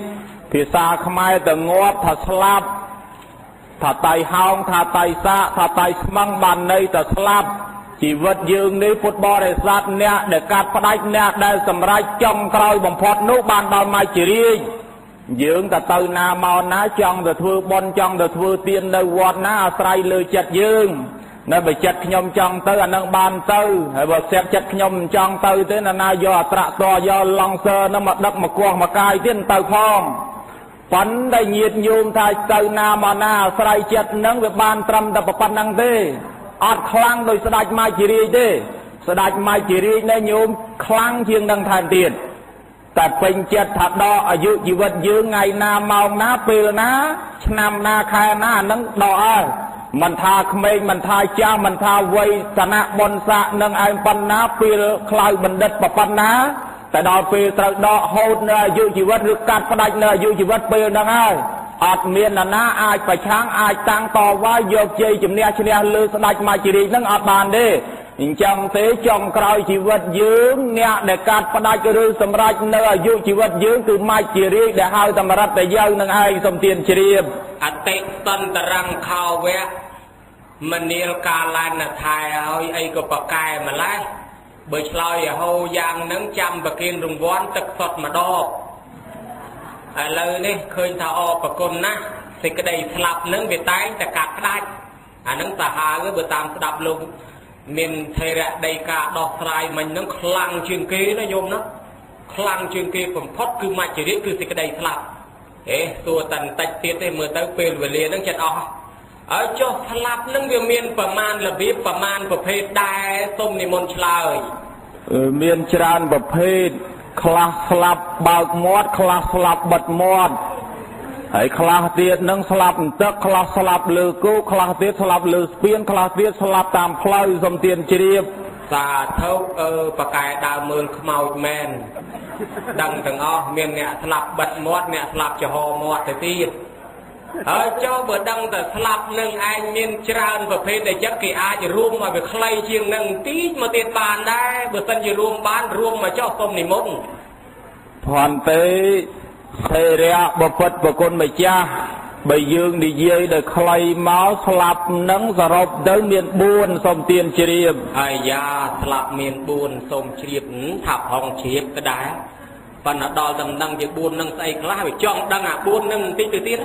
ភាសាខ្មែរទៅងាប់ថាស្លាប់ថាតៃហោងថាតៃសាកថាតៃស្មឹងបានន័យថាស្លាប់ ជីវិតយើងនេះពុទ្ធបរិស័ទអ្នកដែលកាត់ផ្ដាច់អ្នកដែលសម្រេចចុងក្រោយបំផុតនោះបានដល់មច្ចរាជយើងទៅទៅណាមកណាចង់ទៅធ្វើបន់ចង់ទៅធ្វើទាននៅវត្តណាអាស្រ័យលើចិត្តយើងនៅបើចិត្តខ្ញុំចង់ទៅអានឹងបានទៅហើយបើស្ទាក់ចិត្តខ្ញុំមិនចង់ទៅទេណាណាយកអត្រៈតយកឡង់សើនឹងមកដឹកមកគោះមកកាយទៀតទៅផងប៉ុន្តែញាតញោមថាទៅណាមកណាអាស្រ័យចិត្តនឹងវាបានត្រឹមតែប៉ុណ្្នឹងទេ អត់ខ្លាំងដោយស្ដេចម៉ាជីរាជទេ ស្ដេចម៉ាជីរាជនេះញោមខ្លាំងជាងនឹងថែមទៀតតែពេញចិត្តថាដកអាយុជីវិតយើងថ្ងៃណាម៉ោងណាពេលណា ឆ្នាំណាខែណាអានឹងដកហើយមិនថាក្មេងមិនថាចាស់មិនថាវ័យឋានៈបុណ្យស័ក្តិនឹងឯងប៉ុណ្ណាពេលខ្លៅបណ្ឌិតប៉ុណ្ណាតែដល់ពេលត្រូវដកហូតនៅអាយុជីវិតឬកាត់ផ្ដាច់នៅអាយុជីវិតពេលហ្នឹងហើយ អត់មាននរណាអាចប្រឆាំងអាចតាំងតវ៉ាយកជ័យជំនះឈ្នះលើស្ដេចមាជរាជហ្នឹងអត់បានទេអញ្ចឹងទេចុងក្រោយជីវិតយើងអ្នកដែលកាត់ផ្ដាច់ឬសម្រេចនៅអាយុជីវិតយើងគឺមាជរាជដែលហៅသမរិតតែយើងនឹងឯងសំទានជ្រាបអតិតន្តរង្ខោវៈមនាលកាលានថែឲ្យអីក៏ប្រកែម្លេះបើឆ្លើយឲ្យហូរយ៉ាងហ្នឹងចាំប្រគិនរង្វាន់ទឹកសុតម្ដង ឥឡូវនេះឃើញថាអរប្រគុណណាស់សេចក្តីស្លាប់ហ្នឹងវាតែងតែកាត់ផ្ដាច់អាហ្នឹងសាហាវបើតាមស្ដាប់លោកមានថេរៈដីកាដោះស្រាយមិញហ្នឹងខ្លាំងជាងគេណាញោមណាខ្លាំងជាងគេបំផុតគឺមច្ចរិយគឺសេចក្តីស្លាប់ហេសួរតែបន្តិចទៀតទេមើលទៅពេលវេលាហ្នឹងចិត្តអស់ហើយចុះស្លាប់នឹងវាមានប្រមាណរបៀបប្រមាណប្រភេទដែរសូមនិមន្តឆ្លើយអឺមានច្រើនប្រភេទ ខ្លះស្លាប់បើកមាត់ខ្លះស្លាប់បិទមាត់ហើយខ្លះទៀតនឹងស្លាប់បន្ទឹកខ្លះស្លាប់លើគោខ្លះទៀតស្លាប់លើស្ពានខ្លះទៀតស្លាប់តាមផ្លូវសំទានជ្រាបសាធុអឺប៉កែដើរមើលខ្មោចមែនដឹងទាំងអស់មានអ្នកស្លាប់បិទមាត់អ្នកស្លាប់ចំហមាត់ទៅទៀត ហើយចុះបើដឹងតែស្លាប់នឹងឯងមានច្រើនប្រភេទដែលចិត្តគេអាចរួមឲ្យវាខ្លីជាងនឹងបន្តិចមកទៀតបានដែរបើសិនជារួមបានរួមមកចុះសូមនិមន្តភន្ទេថេរៈបពុតប្រគុណម្ចាស់បើយើងនិយាយដោយខ្លីមកស្លាប់នឹងសរុបទៅមាន4សំទានជ្រាបអាយ៉ាស្លាប់មាន4សូមជ្រាបហឹមថាផងជ្រាបក៏ដែរប៉ុន្តែដល់ដំណឹងជា4នឹងស្អីខ្លះវាចង់ដឹងអា4នឹងបន្តិចទៅទៀត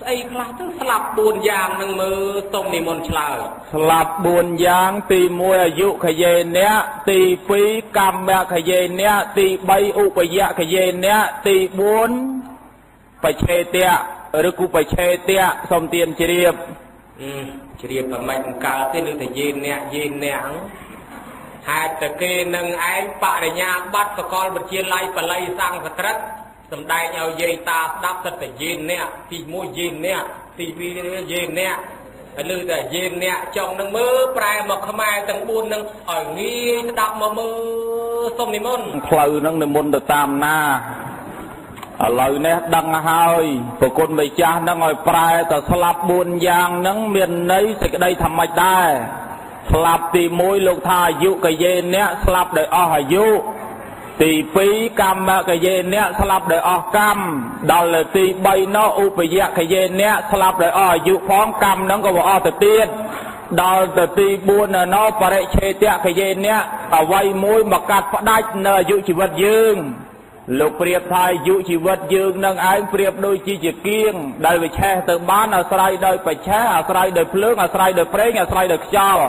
ស្អីខ្លះទៅស្លាប់4យ៉ាងនឹងមើលសុំនិមន្តឆ្លើយស្លាប់4យ៉ាងទី1អាយុខយេអ្នកទី2កម្មខយេអ្នកទី3ឧបយខយេអ្នកទី4បច្ឆេតៈឬគូបច្ឆេតៈសូមទានជ្រាបអឺជ្រាបប្រមាញ់កើតទេលើតែយេនអ្នកយេនអ្នកហ្នឹងហេតុតែគេនឹងឯងបរិញ្ញាបត្រសកលវិទ្យាល័យបល័យសង្ឃត្រិត សំដែងឲ្យយាយតាស្ដាប់ទៅតែយេនអ្នកទី1យេនអ្នកទី2យេនអ្នកហើយលើតែយេនអ្នកចង់នឹងមើលប្រែមកខ្មែរទាំង4នឹងឲ្យងាយស្ដាប់មកមើលសុំនិមន្តផ្លូវហ្នឹងនិមន្តទៅតាមណាឥឡូវនេះដឹងហើយប្រគុណម្ចាស់ហ្នឹងឲ្យប្រែទៅស្លាប់4យ៉ាងហ្នឹងមានន័យសេចក្តីធម្មតាដែរស្លាប់ទី1លោកថាអាយុកយេអ្នកស្លាប់ដោយអស់អាយុ ទី2កម្មកយេអ្នកស្លាប់ដោយអស់កម្មដល់លើទី3នោះឧបយកយេអ្នកស្លាប់ដោយអស់អាយុផងកម្មហ្នឹងក៏វាអស់ទៅទៀតដល់ទៅទី4ណោបរិឆេតកយេអ្នកអវ័យមួយមកកាត់ផ្ដាច់នៅអាយុជីវិតយើងលោកប្រៀបថាអាយុជីវិតយើងនឹងឯងប្រៀបដូចជាជាគៀងដែលវាឆេះទៅបានអាស្រ័យដោយបច្ឆេះអាស្រ័យដោយភ្លើងអាស្រ័យដោយប្រេងអាស្រ័យដោយខ្យល់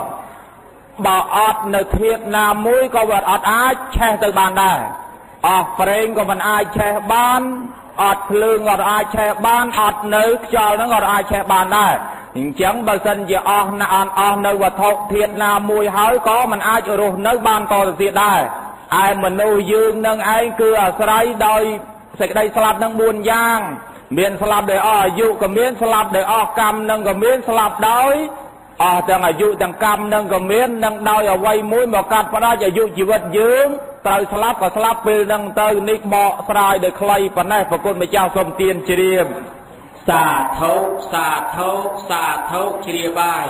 បើអត់នៅធាតណាមួយក៏វាអត់អាចឆេះទៅបានដែរអស់ប្រេងក៏មិនអាចឆេះបានអត់ភ្លើងក៏អាចឆេះបានអត់នៅខ្យល់ហ្នឹងក៏អាចឆេះបានដែរអញ្ចឹងបើសិនជាអស់ណាអត់អស់នៅវត្ថុធាតណាមួយហើយក៏មិនអាចរស់នៅបានតទៅទៀតដែរឯមនុស្សយើងនឹងឯងគឺអាស្រ័យដោយសេចក្តីស្លាប់នឹង4យ៉ាង មានស្លាប់ដោយអស់អាយុក៏មានស្លាប់ដោយអស់កម្មនឹងក៏មានស្លាប់ដោយ អស់ទាំងអាយុទាំងកម្មនឹងក៏មាននឹងដោយអវ័យមួយមកកាត់ផ្ដាច់អាយុជីវិតយើងត្រូវស្លាប់ក៏ស្លាប់ពេលនឹងទៅនេះបកស្រាយដោយខ្លីប៉ុណ្ណេះប្រគុណម្ចាស់សូមទានជ្រាបសាធុសាធុសាធុជ្រាបបាយ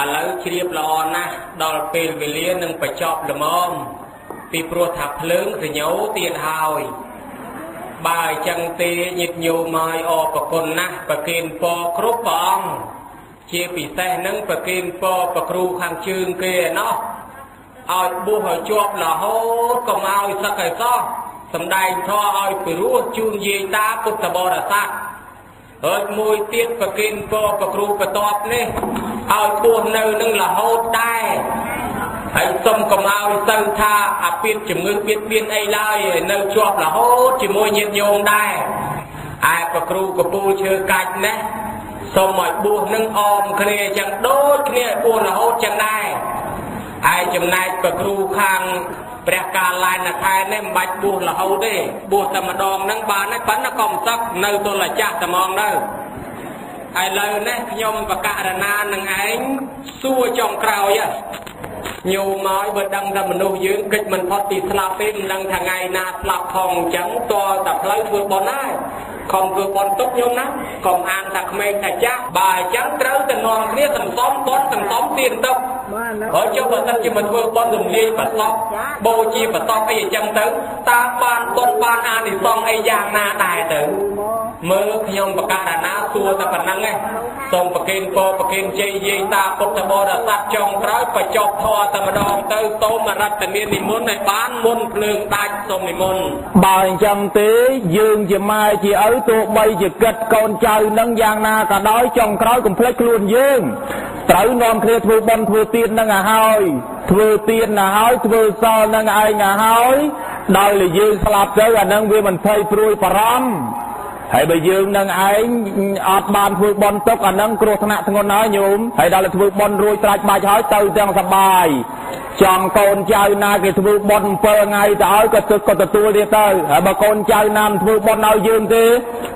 ឥឡូវជ្រាបល្អណាស់ដល់ពេលវេលានឹងបញ្ចប់ល្មមពីព្រោះថាភ្លើងសញ្ញោទៀតហើយបើអញ្ចឹងទេញាតិញោមមកអរប្រគុណណាស់ប្រគិនពរគ្រប់ព្រះអង្គ ជាពិសេសនឹងប្រគិនពរប្រគ្រូខាងជើងគេឯណោះឲ្យបួសឲ្យជាប់រហូតកុំឲ្យសឹកឲ្យសោះសំដែងធម៌ឲ្យពិរោះជូនយាយតាពុទ្ធបរិស័ទហើយមួយទៀតប្រគិនពរប្រគ្រូបន្ទាប់នេះឲ្យបួសនៅនឹងរហូតដែរហើយសុំកុំឲ្យទៅថាអាពាតជំងឺបៀតបៀនអីឡើយនៅជាប់រហូតជាមួយញាតិញោមដែរឯប្រគ្រូកពូលឈើកាច់ណា សូមឲ្យបួសនឹងអមគ្នាចឹងដូចគ្នាបួសរហូតចឹងដែរហើយចំណែកប្រគ្រូខាងព្រះកាលានខែនេះមិនបាច់បួសរហូតទេបួសតែម្ដងហ្នឹងបានហើយប៉ុន្តែក៏មិនសឹកនៅទល់ចាស់តែហ្មងទៅឥឡូវនេះខ្ញុំបកករណានឹងឯងសួរចុងក្រោយញោមមកបើដឹងថាមនុស្សយើងកិច្ចមិនផុតពីស្លាប់ទេមិនដឹងថាថ្ងៃណាស្លាប់ផងអញ្ចឹងតើតែផ្លូវធ្វើបុណ្យហើយ កុំធ្វើបុណ្យទុកញោមណាកុំអានថាក្មេងថាចាស់បើអញ្ចឹងត្រូវតែនាំគ្នាសន្សំបុណ្យសន្សំទានទុកហើយចុះបើសិនជាមិនធ្វើបុណ្យរំលាយប្រសពបូជាប្រសពអីអញ្ចឹងទៅតើបានបុណ្យបានអានិសង្សអីយ៉ាងណាដែរទៅ មើលខ្ញុំបកករណាសួរតែប៉ុណ្្នឹងឯងសូមប្រគេនពរប្រគេនជ័យយាយតាពុទ្ធបរិស័ទចុងក្រោយបញ្ចប់ធម៌តែម្ដងទៅសូមរតនានិមន្តឲ្យបានមុនភ្លើងដាច់សូមនិមន្តបើអញ្ចឹងទេយើងជាម៉ែជាឪទោះបីជាគិតកូនចៅនឹងយ៉ាងណាក៏ដោយចុងក្រោយកុំភ្លេចខ្លួនយើងត្រូវនាំគ្នាធ្វើបុណ្យធ្វើទាននឹងឲ្យហើយធ្វើទានឲ្យហើយធ្វើសល់នឹងឯងឲ្យហើយដោយតែយើងស្លាប់ទៅអានឹងវាមិនភ័យព្រួយបារម្ភ ហើយបើយើងនឹងឯងអត់បានធ្វើបន់ទុកអានឹងគ្រោះថ្នាក់ធ្ងន់ហើយញោមហើយដល់តែធ្វើបន់រួចស្រេចបាច់ហើយទៅទាំងសបាយចង់កូនចៅណាគេធ្វើបន់7ថ្ងៃទៅឲ្យក៏ទឹកក៏ទទួលទៀតទៅហើយបើកូនចៅណាមិនធ្វើបន់ឲ្យយើងទេ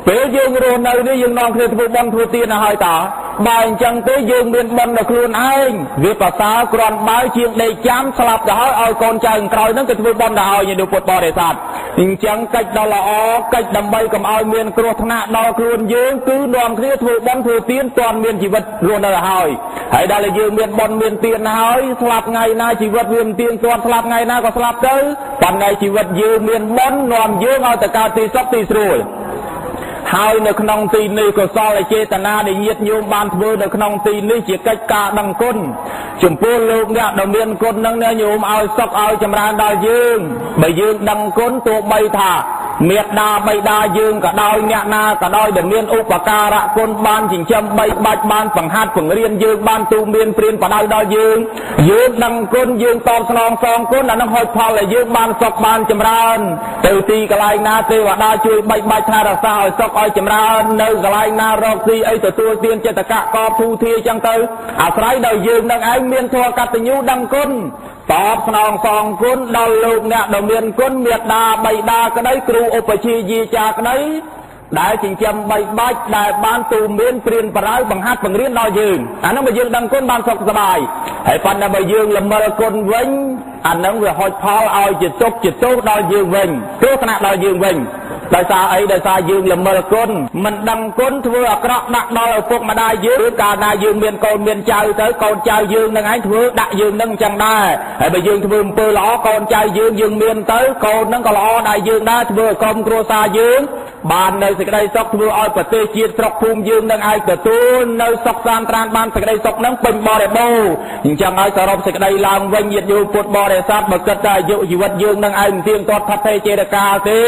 ពេលយើងរស់នៅនេះយើងនាំគ្នាធ្វើបន់ធ្វើទានទៅហើយតាបើអញ្ចឹងទេយើងមានបន់ដល់ខ្លួនឯងវាប្រសើរគ្រាន់បើជាងដេកចាំស្លាប់ទៅហើយឲ្យកូនចៅក្រោយហ្នឹងគេធ្វើបន់ទៅឲ្យញាតិពុទ្ធបរិស័ទអញ្ចឹងកិច្ចដ៏ល្អកិច្ចដើម្បីកុំឲ្យមានគ្រោះថ្នាក់ដល់ខ្លួនយើងគឺនាំគ្នាធ្វើបន់ធ្វើទានទាន់មានជីវិតរស់នៅឲ្យហើយហើយដល់តែយើងមានបន់មានទានហើយស្លាប់ថ្ងៃណាជីវិតវាមិនទៀងទាត់ស្លាប់ថ្ងៃណាក៏ស្លាប់ទៅប៉ុន្តែជីវិតយើងមានបន់នាំយើងឲ្យទៅកើតទីសុខទីស្រួលហើយនៅក្នុងទីនេះកុសលចេតនាដែលញាតញោមបានធ្វើនៅក្នុងទីនេះជាកិច្ចការដឹងគុណចំពោះលោកអ្នកដែលមានគុណនឹងអ្នកញោមឲ្យសុខឲ្យចម្រើនដល់យើងបើយើងដឹងគុណទោះបីថា មេត្តាបិតាយើងក៏ដោយអ្នកណាក៏ដោយដែលមានឧបការៈគុណបានចិញ្ចឹមបីបាច់បានបង្ហាត់បង្រៀនយើងបានទូមានព្រានបដៅដល់យើងយើងដឹងគុណយើងតបស្នងសងគុណអានឹងហុចផលដែលយើងបានសុខបានចម្រើន ទៅទីកន្លែងណាទេវតាជួយបីបាច់ថែរក្សាឲ្យសុខឲ្យចម្រើននៅកន្លែងណារកស៊ីអីទទួលទានចិត្តកៈកបធូធាចឹងទៅអាស្រ័យដល់យើងនឹងឯងមានធម៌កតញ្ញូដឹងគុណ តបស្នងសងគុណដល់លោកអ្នកដ៏មានគុណមេត្តាបៃតាក្តីគ្រូឧបជាយាចាក្តីដែលចិញ្ចឹមបីបាច់ដែលបានទូមានព្រៀនបារៅបង្ហាត់បង្រៀនដល់យើងអានោះបើយើងដឹងគុណបានសុខសប្បាយហើយប៉ុន្តែបើយើងល្មិលគុណវិញអានឹងវាហុចផលឲ្យជាទុកជាទោសដល់យើងវិញទោសថ្នាក់ដល់យើងវិញ ដោយសារអីដោយសារយើងល្មិលគុណមិនដឹងគុណធ្វើអាក្រក់ដាក់ដល់ឪពុកម្ដាយយើងឬកាលណាយើងមានកូនមានចៅទៅកូនចៅយើងនឹងឯងធ្វើដាក់យើងនឹងអញ្ចឹងដែរហើយបើយើងធ្វើអំពើល្អកូនចៅយើងយើងមានទៅកូននឹងក៏ល្អដែរយើងដែរធ្វើឲ្យក្រុមគ្រួសារយើងបាននៅសេចក្តីសុខធ្វើឲ្យប្រទេសជាតិស្រុកភូមិយើងនឹងឯងទទួលនៅសុខសាន្តត្រានបានសេចក្តីសុខនឹងពេញបរិបូរណ៍អញ្ចឹងហើយសរុបសេចក្តីឡើងវិញញាតិញោមពុទ្ធបរិស័ទបើគិតតែអាយុជីវិតយើងនឹងឯងមិនទៀងទាត់ផាត់ទេចេតកាទេ